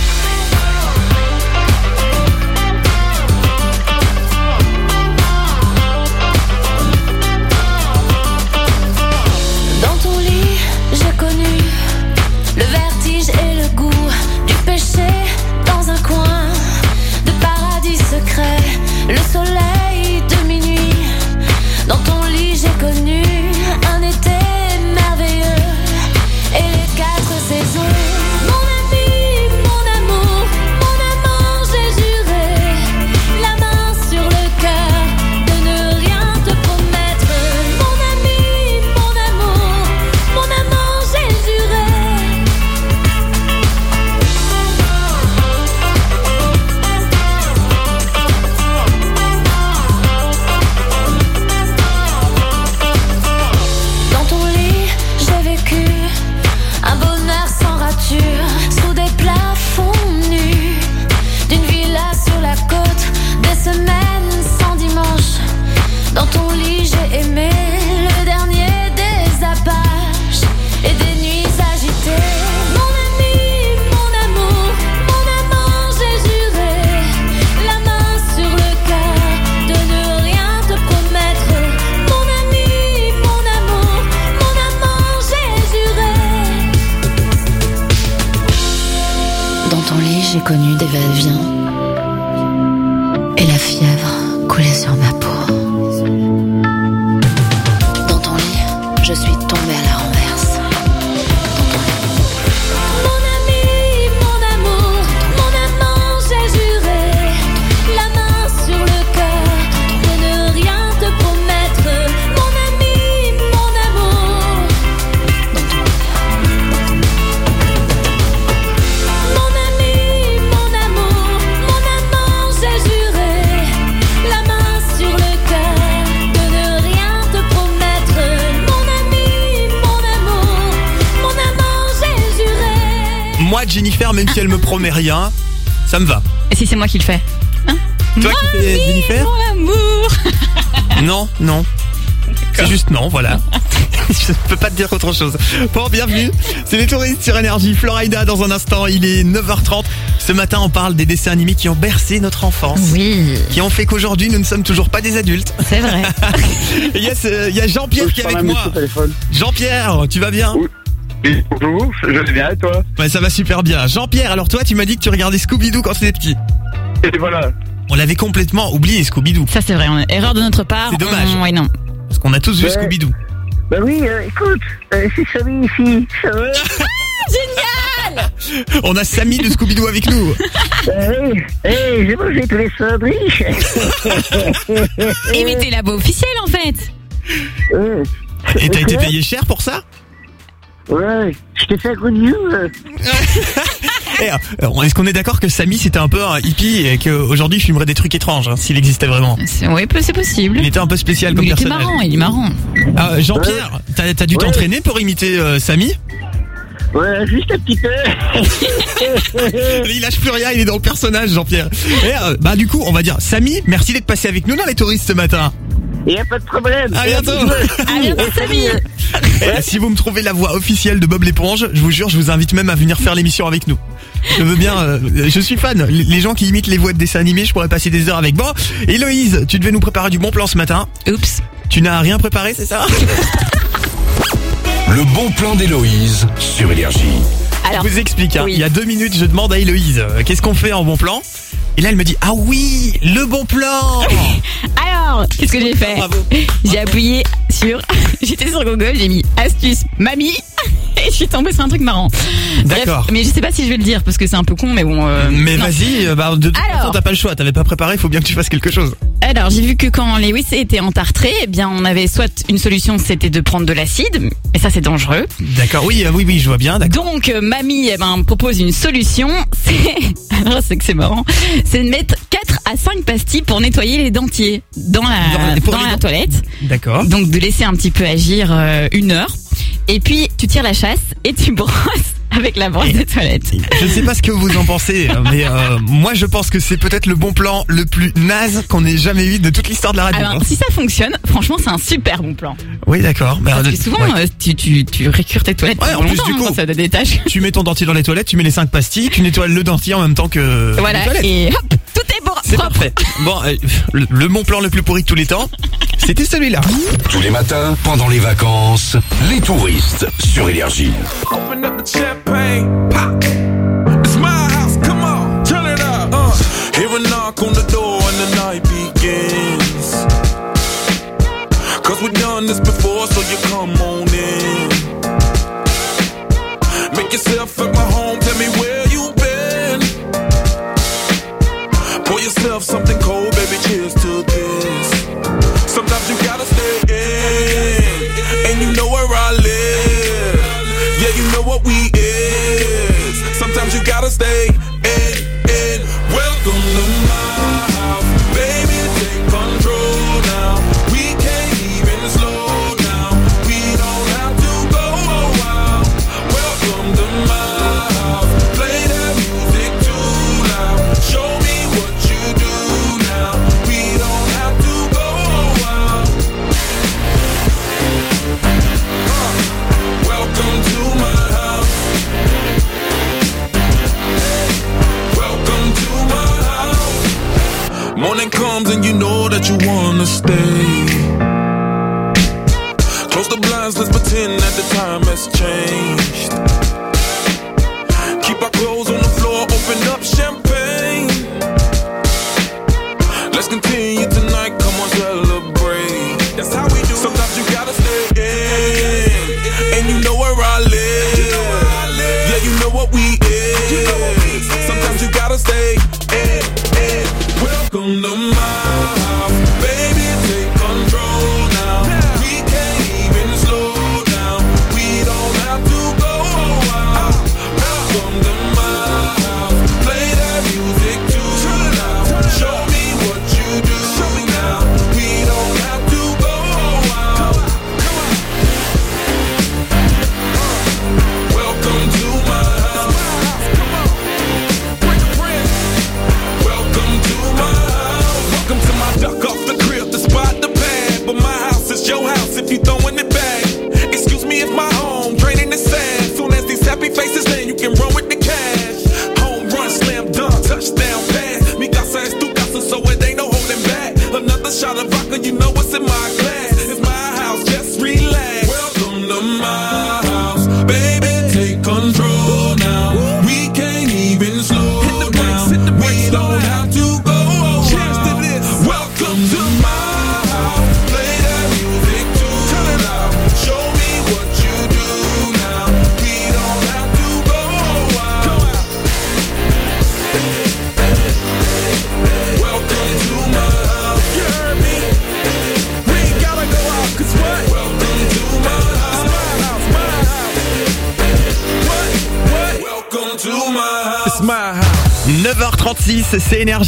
Moi qui le fais Toi qui fais Jennifer Mon amour Non, non. C'est juste non, voilà. Je peux pas te dire autre chose. Bon, bienvenue. C'est les touristes sur Énergie. Florida, dans un instant, il est 9h30. Ce matin, on parle des dessins animés qui ont bercé notre enfance. Oui. Qui ont fait qu'aujourd'hui, nous ne sommes toujours pas des adultes. C'est vrai. Yes, euh, Il y a Jean-Pierre qui est avec moi. Jean-Pierre, tu vas bien Bonjour, je vais bien et toi Ouais, ça va super bien. Jean-Pierre, alors toi, tu m'as dit que tu regardais Scooby-Doo quand tu étais petit. Et voilà. On l'avait complètement oublié, Scooby-Doo. Ça, c'est vrai. on- Erreur de notre part. C'est dommage. On- ouais, non. Parce qu'on a tous vu Ouais. Scooby-Doo. Bah oui, euh, écoute, euh, c'est Samy ici, ça va Génial On a Samy de Scooby-Doo avec nous. Euh, oui, hey, j'ai mangé tous les sandwichs Et mais t'es la voix officielle en fait. Ouais. Et t'as été payé cher pour ça? Ouais, je t'ai fait un coup de vieux. Eh, euh, Est-ce qu'on est d'accord que Samy c'était un peu un hippie et qu'aujourd'hui il filmerait des trucs étranges, hein, s'il existait vraiment? Oui, c'est possible. Il était un peu spécial comme il était personnage. marrant, il est marrant. Ah, Jean-Pierre, t'as dû Ouais. t'entraîner pour imiter euh, Samy? Ouais, juste un petit peu. Il lâche plus rien, il est dans le personnage, Jean-Pierre. Et, euh, bah du coup, on va dire Samy, merci d'être passé avec nous dans les touristes ce matin. Il n'y a pas de problème. À bientôt. À bientôt, Samy. Et si vous me trouvez la voix officielle de Bob l'éponge, je vous jure, je vous invite même à venir faire l'émission avec nous. Je veux bien, euh, je suis fan. Les gens qui imitent les voix de dessins animés, je pourrais passer des heures avec. Bon, Héloïse, tu devais nous préparer du bon plan ce matin. Oups. Tu n'as rien préparé, c'est ça? Le bon plan d'Héloïse sur Énergie. Alors, Je vous explique. hein. oui. Il y a deux minutes, je demande à Héloïse, euh, qu'est-ce qu'on fait en bon plan? Et là, elle me dit, ah oui, le bon plan Alors, qu'est-ce que j'ai fait? Bravo. J'ai appuyé sur. J'étais sur Google, j'ai mis astuce mamie. Je suis tombée sur un truc marrant. D'accord. mais je sais pas si je vais le dire parce que c'est un peu con, mais bon. euh, Mais vas-y, euh, bah, de toute façon, t'as pas le choix, t'avais pas préparé, il faut bien que tu fasses quelque chose. Alors, j'ai vu que quand Lewis était entartré, eh bien, on avait soit une solution, c'était de prendre de l'acide, et ça, c'est dangereux. D'accord, oui, euh, oui, oui, je vois bien. D'accord. Donc, euh, mamie, eh ben, propose une solution. C'est, alors, c'est que c'est marrant. C'est de mettre 4 à 5 pastilles pour nettoyer les dentiers dans la, Dans- les la dents. toilette. D'accord. Donc, de laisser un petit peu agir euh, une heure. Et puis, tu tires la chasse et tu brosses avec la brosse de toilette. Je ne sais pas ce que vous en pensez, euh, mais euh, moi je pense que c'est peut-être le bon plan le plus naze qu'on ait jamais eu de toute l'histoire de la radio. Alors, hein. si ça fonctionne, franchement, c'est un super bon plan. Oui, d'accord. Bah, Parce euh, que souvent, ouais. euh, tu, tu, tu récures tes toilettes Ouais, en plus du hein, coup, quand ça tâches. tu mets ton dentier dans les toilettes, tu mets les 5 pastilles, tu nettoies le dentier en même temps que Voilà, et hop, tout est bon, C'est parfait. Bon, euh, le, le bon plan le plus pourri de tous les temps, c'était celui-là. Tous les matins, pendant les vacances, les touristes sur Énergie. Open up the champagne, pop.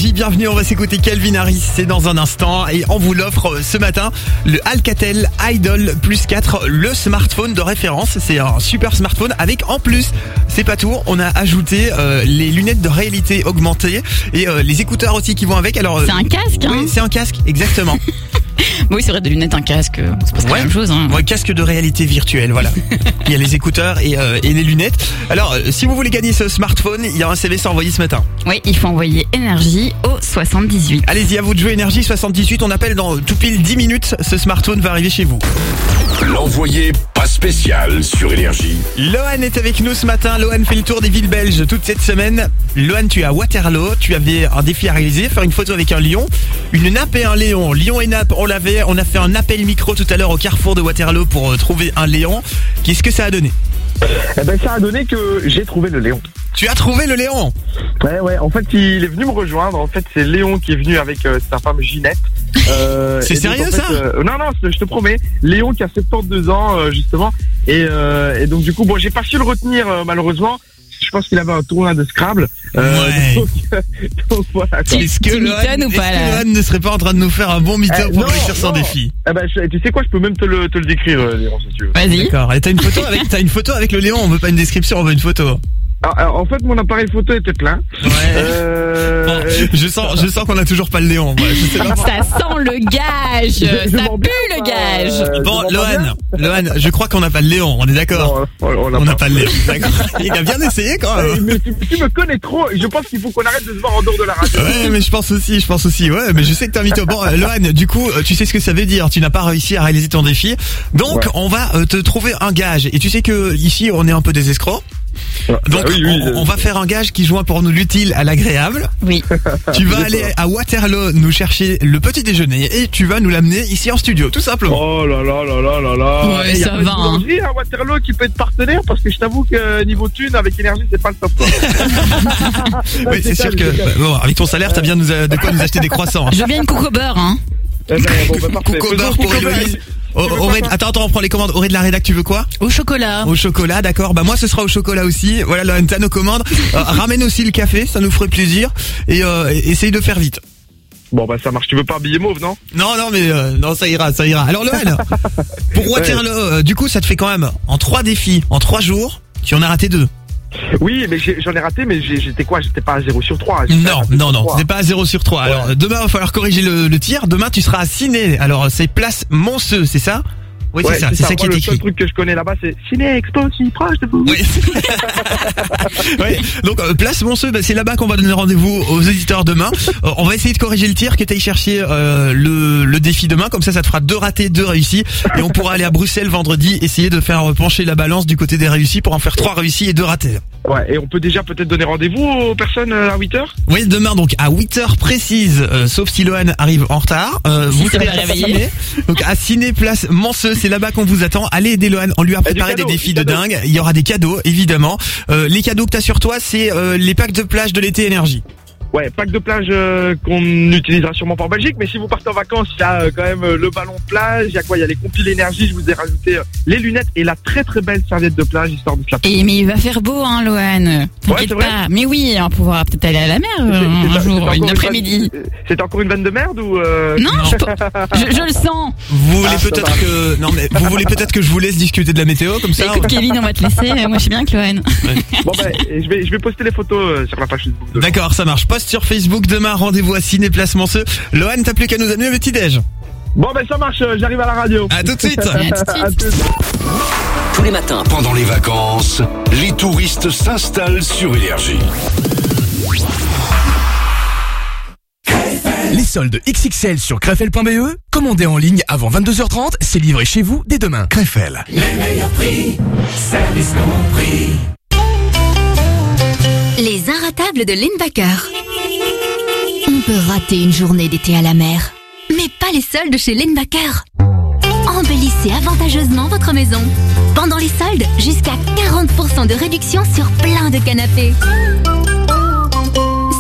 Énergie. Bienvenue, on va s'écouter Calvin Harris. C'est dans un instant et on vous l'offre euh, ce matin le Alcatel Idol Plus 4, le smartphone de référence. C'est un super smartphone avec en plus, c'est pas tout, on a ajouté euh, les lunettes de réalité augmentée et euh, les écouteurs aussi qui vont avec. Alors C'est un casque, hein Oui, c'est un casque, exactement. Oui, c'est vrai, des lunettes, un casque, c'est pas la même chose. Hein. Ouais, casque de réalité virtuelle, voilà. il y a les écouteurs et, euh, et les lunettes. Alors, si vous voulez gagner ce smartphone, il y a un CV à envoyer ce matin. Oui, il faut envoyer énergie au 78. Allez-y, à vous de jouer Énergie 78. On appelle dans tout pile 10 minutes. Ce smartphone va arriver chez vous. L'envoyé pas spécial sur Énergie. Lohan est avec nous ce matin. Lohan fait le tour des villes belges toute cette semaine. Lohan, tu es à Waterloo. Tu avais un défi à réaliser, faire une photo avec un lion, une nappe et un léon. Lion et nappe, on l'avait. On a fait un appel micro tout à l'heure au carrefour de Waterloo pour euh, trouver un léon. Qu'est-ce que ça a donné? Eh ben, ça a donné que j'ai trouvé le Léon. Tu as trouvé le Léon? Ouais, ouais. En fait, il est venu me rejoindre. En fait, c'est Léon qui est venu avec euh, sa femme Ginette. Euh, C'est donc, sérieux, en fait, ça? euh, Non, non, je te promets. Léon qui a 72 ans, euh, justement. Et, euh, et donc, du coup, bon, j'ai pas su le retenir, euh, malheureusement. Je pense qu'il avait un tournoi de Scrabble. Euh, Ouais. donc, donc, voilà. Est-ce que, Lohan, ou est-ce pas, que là ne serait pas en train de nous faire un bon Eh, pour non, réussir son défi Eh ben, je- tu sais quoi, je peux même te le, te le décrire, Léon, si tu veux. Vas-y. D'accord. Et t'as une photo avec, t'as une photo avec le Léon. On veut pas une description, on veut une photo. En fait, mon appareil photo était plein. Ouais. Euh, Bon, je sens, je sens qu'on a toujours pas le Léon. Ouais, je sais pas. Ça sent le gage. Je- je Ça pue le gage. Bon, Lohan, Lohan, je crois qu'on n'a pas le Léon. On est d'accord. On- n'a n'a pas le Léon. D'accord. Il a bien essayé quand même. mais tu, tu me connais trop. Je pense qu'il faut qu'on arrête de se voir en dehors de la radio. Ouais, mais je pense aussi, je pense aussi. Ouais, mais je sais que t'es un mytho. Bon, euh, Lohan, du coup, euh, tu sais ce que ça veut dire. Tu n'as pas réussi à réaliser ton défi. Donc, Ouais. on va euh, te trouver un gage. Et tu sais que ici, on est un peu des escrocs. Donc, Bah oui, oui, on, va faire un gage qui joint pour nous l'utile à l'agréable. Oui. Tu vas aller à Waterloo nous chercher le petit déjeuner et tu vas nous l'amener ici en studio, tout simplement. Oh là là là là là là. Ouais, Et y a ça va, hein. à Waterloo qui peut être partenaire parce que je t'avoue que niveau thune avec énergie c'est pas le top. quoi. oui, c'est sûr que bah, bon, avec ton salaire, t'as bien nous a- de quoi nous acheter des croissants. hein. Je bien une coucou au beurre, hein. Eh ben, bon, parfait. Coco beurre pour Coco Héloïse. Auré- attends, attends, on prend les commandes. Auré de la rédac, tu veux quoi Au chocolat. Au chocolat, d'accord. Bah moi, ce sera au chocolat aussi. Voilà, Lohan, t'as nos commandes. Euh, ramène aussi le café, ça nous ferait plaisir. Et euh, essaye de faire vite. Bon bah ça marche. Tu veux pas un billet mauve non? Non, non, mais euh, non, ça ira, ça ira. Alors Lohan, pour Waterloo, euh, du coup, ça te fait quand même en trois défis, en trois jours, tu en as raté deux. Oui, mais j'en ai raté, mais j'étais quoi? J'étais pas à 0 sur 3. Non, non, non, c'est pas à 0 sur 3. Alors, demain, il va falloir corriger le, le tir. Demain, tu seras à Ciné. Alors, c'est place Monceux, c'est ça? Oui, c'est ça, c'est ça qui est le seul écrit. truc que je connais là-bas, c'est Ciné Expo, si proche de vous? Oui. Ouais. Donc euh, place Monceux, bah, c'est là-bas qu'on va donner rendez-vous aux auditeurs demain. Euh, on va essayer de corriger le tir, que t'ailles chercher euh, le, le défi demain, comme ça ça te fera deux ratés, deux réussis, et on pourra aller à Bruxelles vendredi, essayer de faire pencher la balance du côté des réussis pour en faire trois réussis et deux ratés. Ouais, et on peut déjà peut-être donner rendez-vous aux personnes euh, à 8h Oui, demain donc à 8h précise, euh, sauf si Lohan arrive en retard. Euh, vous serez pas à réveillé. Ciné. Donc à Ciné Place Manceux, c'est là-bas qu'on vous attend. Allez aider Lohan, on lui a préparé cadeau, des défis de dingue. Il y aura des cadeaux, évidemment. Euh, les cadeaux que t'as sur toi, c'est euh, les packs de plage de l'été énergie. Ouais, pack de plage euh, qu'on n'utilisera sûrement pas en Belgique, mais si vous partez en vacances, il y a euh, quand même euh, le ballon de plage, il y a quoi? Il y a les compiles énergie, je vous ai rajouté euh, les lunettes et la très très belle serviette de plage, histoire de se la Et mais il va faire beau, hein, Lohan. T'inquiète c'est vrai pas. Mais oui, on pourra peut-être aller à la mer euh, un jour, une après-midi. C'est encore une vanne de merde ou euh... Non, je, je, je le sens. Vous voulez Ah, peut-être que non mais vous voulez peut-être que je vous laisse discuter de la météo comme ça. Écoute, Kevin, on va te laisser. Moi, je suis bien avec Lohan. Bon ben, et je vais je vais poster les photos sur la page Facebook. D'accord, ça marche. Sur Facebook demain. Rendez-vous à Ciné Place Manceux. Lohan, t'as plus qu'à nous amener le petit déj. Bon ben ça marche, euh, j'arrive à la radio. À tout de suite. À tout de. Tous les matins, Pendant les vacances, les touristes s'installent sur Énergie. Les soldes XXL sur crefel.be, commandez en ligne avant 22h30, c'est livré chez vous dès demain. Crefel. Les inratables de Lindbacker. On rater une journée d'été à la mer, mais pas les soldes chez Lindbacker. Embellissez avantageusement votre maison. Pendant les soldes, jusqu'à 40% de réduction sur plein de canapés.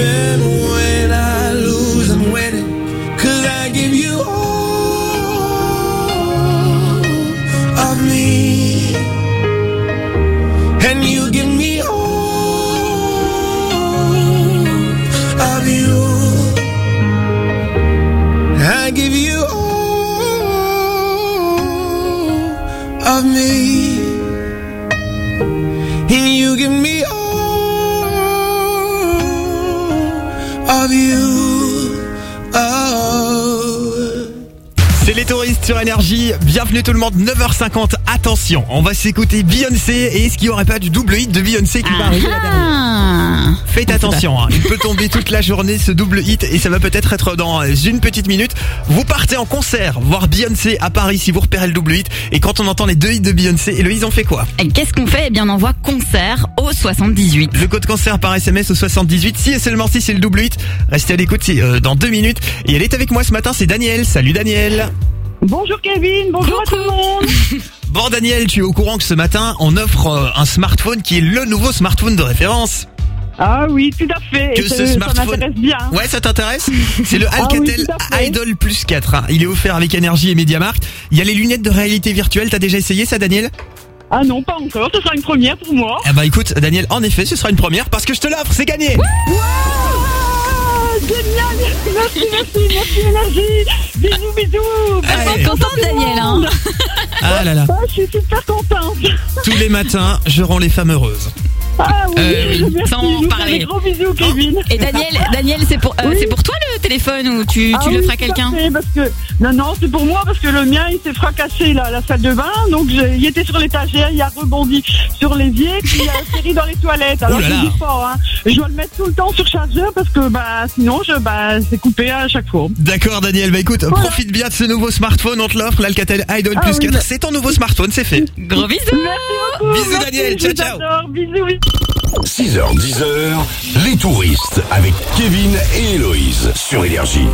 living tout le monde, 9h50. Attention, on va s'écouter Beyoncé. Et est-ce qu'il n'y aurait pas du double hit de Beyoncé qui va arriver là Ah. Faites attention, hein. il peut tomber toute la journée ce double hit et ça va peut-être être dans une petite minute. Vous partez en concert voir Beyoncé à Paris si vous repérez le double hit. Et quand on entend les deux hits de Beyoncé, Héloïse, on fait quoi? Et qu'est-ce qu'on fait? Eh bien, on envoie concert au 78. Le code concert par SMS au 78. Si et seulement si c'est le double hit, restez à l'écoute, euh, dans deux minutes. Et elle est avec moi ce matin, c'est Daniel. Salut Daniel. Bonjour Kevin, bonjour à tout le monde. Bon Daniel, tu es au courant que ce matin, on offre euh, un smartphone qui est le nouveau smartphone de référence. Ah oui, tout à fait. Que Et ce smartphone- Ça m'intéresse bien. Ouais, ça t'intéresse C'est le Ah oui, Alcatel. Idol Plus 4. hein. Il est offert avec Énergie et Mediamarkt. Il y a les lunettes de réalité virtuelle. T'as déjà essayé ça, Daniel? Ah non, pas encore. Ce sera une première pour moi. Eh bah écoute, Daniel, en effet, ce sera une première parce que je te l'offre, c'est gagné génial. Merci, merci, merci énergie. Bisous, bisous. Allez. Contente, Daniel, hein Ah là là. Ah, je suis super contente. Tous les matins, je rends les femmes heureuses. Ah oui, Euh, sans en parler. Des gros bisous, Kevin. Et Daniel, Daniel, c'est pour, euh, Oui. pour toi le téléphone ou tu, tu Ah le oui, feras quelqu'un que non non c'est pour moi parce que le mien il s'est fracassé là à la salle de bain donc je- il était sur l'étagère il a rebondi sur l'évier puis il a atterri dans les toilettes alors Oh je dis pas hein. je dois le mettre tout le temps sur chargeur parce que bah sinon je bah c'est coupé à chaque fois D'accord, Daniel. Bah écoute, profite bien de ce nouveau smartphone. On te l'offre, l'Alcatel Idol Ah Plus oui, 4. bah- C'est ton nouveau smartphone, c'est fait. Gros bisous merci beaucoup Bisous, merci, Daniel. Ciao, ciao. bisous 6h, 10h, les touristes avec Kevin et Héloïse sur Énergie.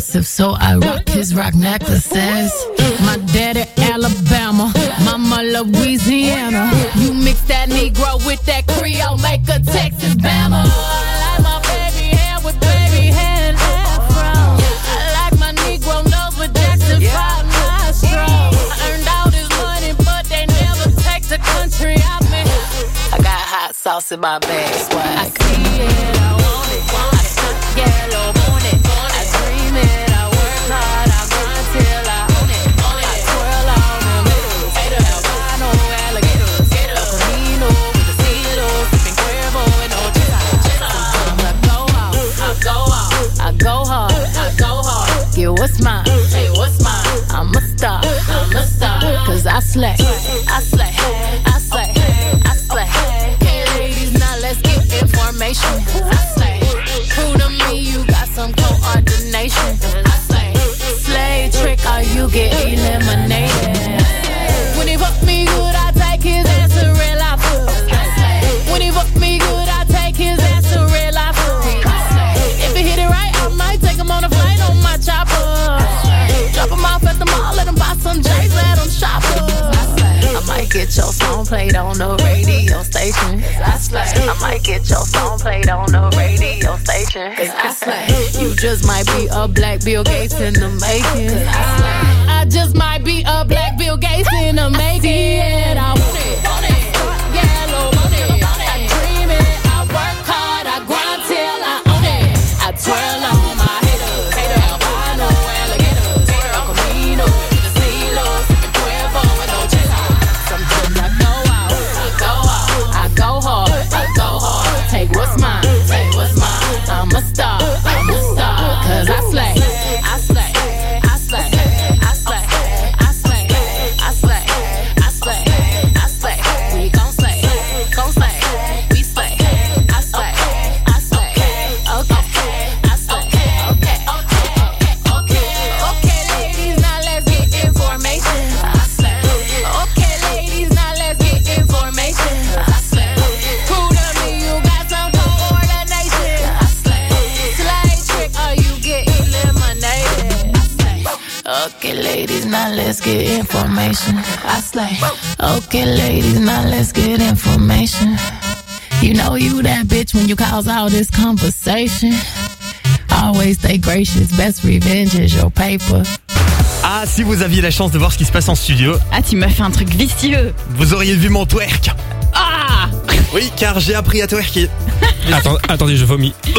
So so I rock his rock necklaces. My daddy Alabama, mama Louisiana. You mix that Negro with that Creole, make a Texas Bama. I like my baby hair with baby hair and. I like my Negro nose with Jackson 5 nostrils. I earned all this money, but they never take the country out me. I got hot sauce in my bag. Bill Gates in the making. I just might be a black Bill Gates in the making. Information. I slay. Okay, ladies, now let's get information. You know you that bitch when you cause all this conversation. Always stay gracious, best revenge is your paper. Ah, si vous aviez la chance de voir ce qui se passe en studio, Ah, tu m'as fait un truc vicieux. vous auriez vu mon twerk. Oui, car j'ai appris à twerker. Attends, attendez, je vomis.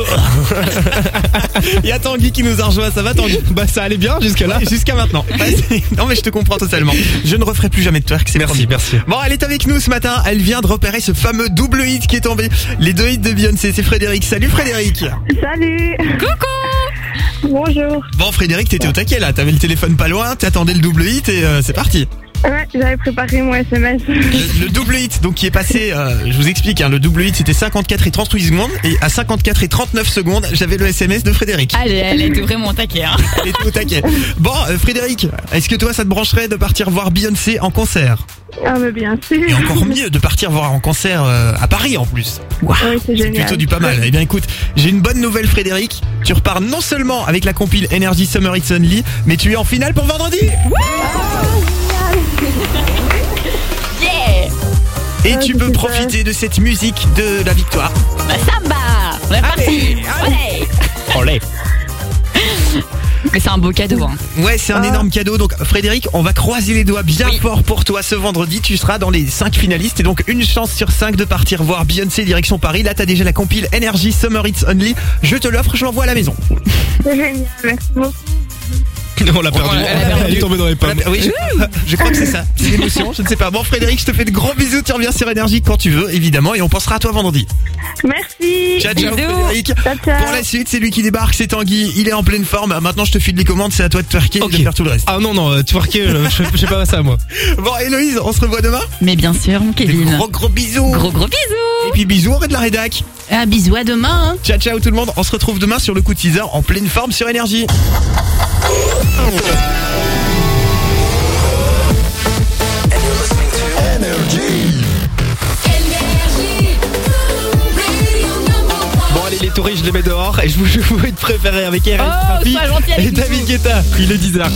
Il y a Tanguy qui nous a rejoint, ça va Tanguy? Bah ça allait bien jusqu'à là. Jusqu'à maintenant. Non mais je te comprends totalement. Je ne referai plus jamais de twerk, c'est Merci, promis. merci. Bon, elle est avec nous ce matin. Elle vient de repérer ce fameux double hit qui est tombé. Les deux hits de Beyoncé, c'est Frédéric. Salut Frédéric. Salut Coucou Bonjour Bon Frédéric, t'étais au taquet là. T'avais le téléphone pas loin, t'attendais le double hit et euh, c'est parti. Ouais, j'avais préparé mon SMS. Le, le double hit, donc qui est passé, euh, je vous explique, hein, le double hit c'était 54 et 38 secondes et à 54 et 39 secondes, j'avais le SMS de Frédéric. Elle, elle était vraiment au taquet. Hein. Elle était au taquet. Bon, euh, Frédéric, est-ce que toi ça te brancherait de partir voir Beyoncé en concert? Ah, mais bien sûr. Et encore mieux de partir voir en concert euh, à Paris en plus. Oui, c'est plutôt du pas mal. Eh bien écoute, j'ai une bonne nouvelle Frédéric. Tu repars non seulement avec la compile Energy Summer It's Only, mais tu es en finale pour vendredi. Yeah Et Ah, tu peux profiter de cette musique de la victoire. Bah, samba On est parti Allez Olé. Mais c'est un beau cadeau. Hein. Ouais, c'est un Ah. énorme cadeau. Donc Frédéric, on va croiser les doigts bien fort pour toi ce vendredi. Tu seras dans les 5 finalistes et donc une chance sur 5 de partir voir Beyoncé direction Paris. Là, t'as déjà la compile Energy Summer It's Only. Je te l'offre, je l'envoie à la maison. C'est génial, merci beaucoup. On l'a perdu. elle a perdu. Elle est tombée dans les pommes. Oui, je, je crois que c'est ça. C'est l'émotion, je ne sais pas. Bon Frédéric, je te fais de gros bisous. Tu reviens sur Énergie quand tu veux, évidemment, et on pensera à toi vendredi. Merci. Ciao, ciao, Bisous. Frédéric. Ciao, ciao. Pour la suite, c'est lui qui débarque, c'est Tanguy. Il est en pleine forme. Maintenant, je te file les commandes. C'est à toi de twerker et de faire tout le reste. Ah non, non, twerker, je, je, je fais pas ça moi. Bon, Héloïse, on se revoit demain. Mais bien sûr, mon Des Kevin. gros gros bisous. Gros gros bisous Et puis bisous, on de la rédac. Ah, bisous, à demain. hein. Ciao, ciao tout le monde. On se retrouve demain sur le coup de 6 heures en pleine forme sur Énergie je les mets dehors et je vous joue votre préféré avec RS oh, et David Guetta. Il est 10h.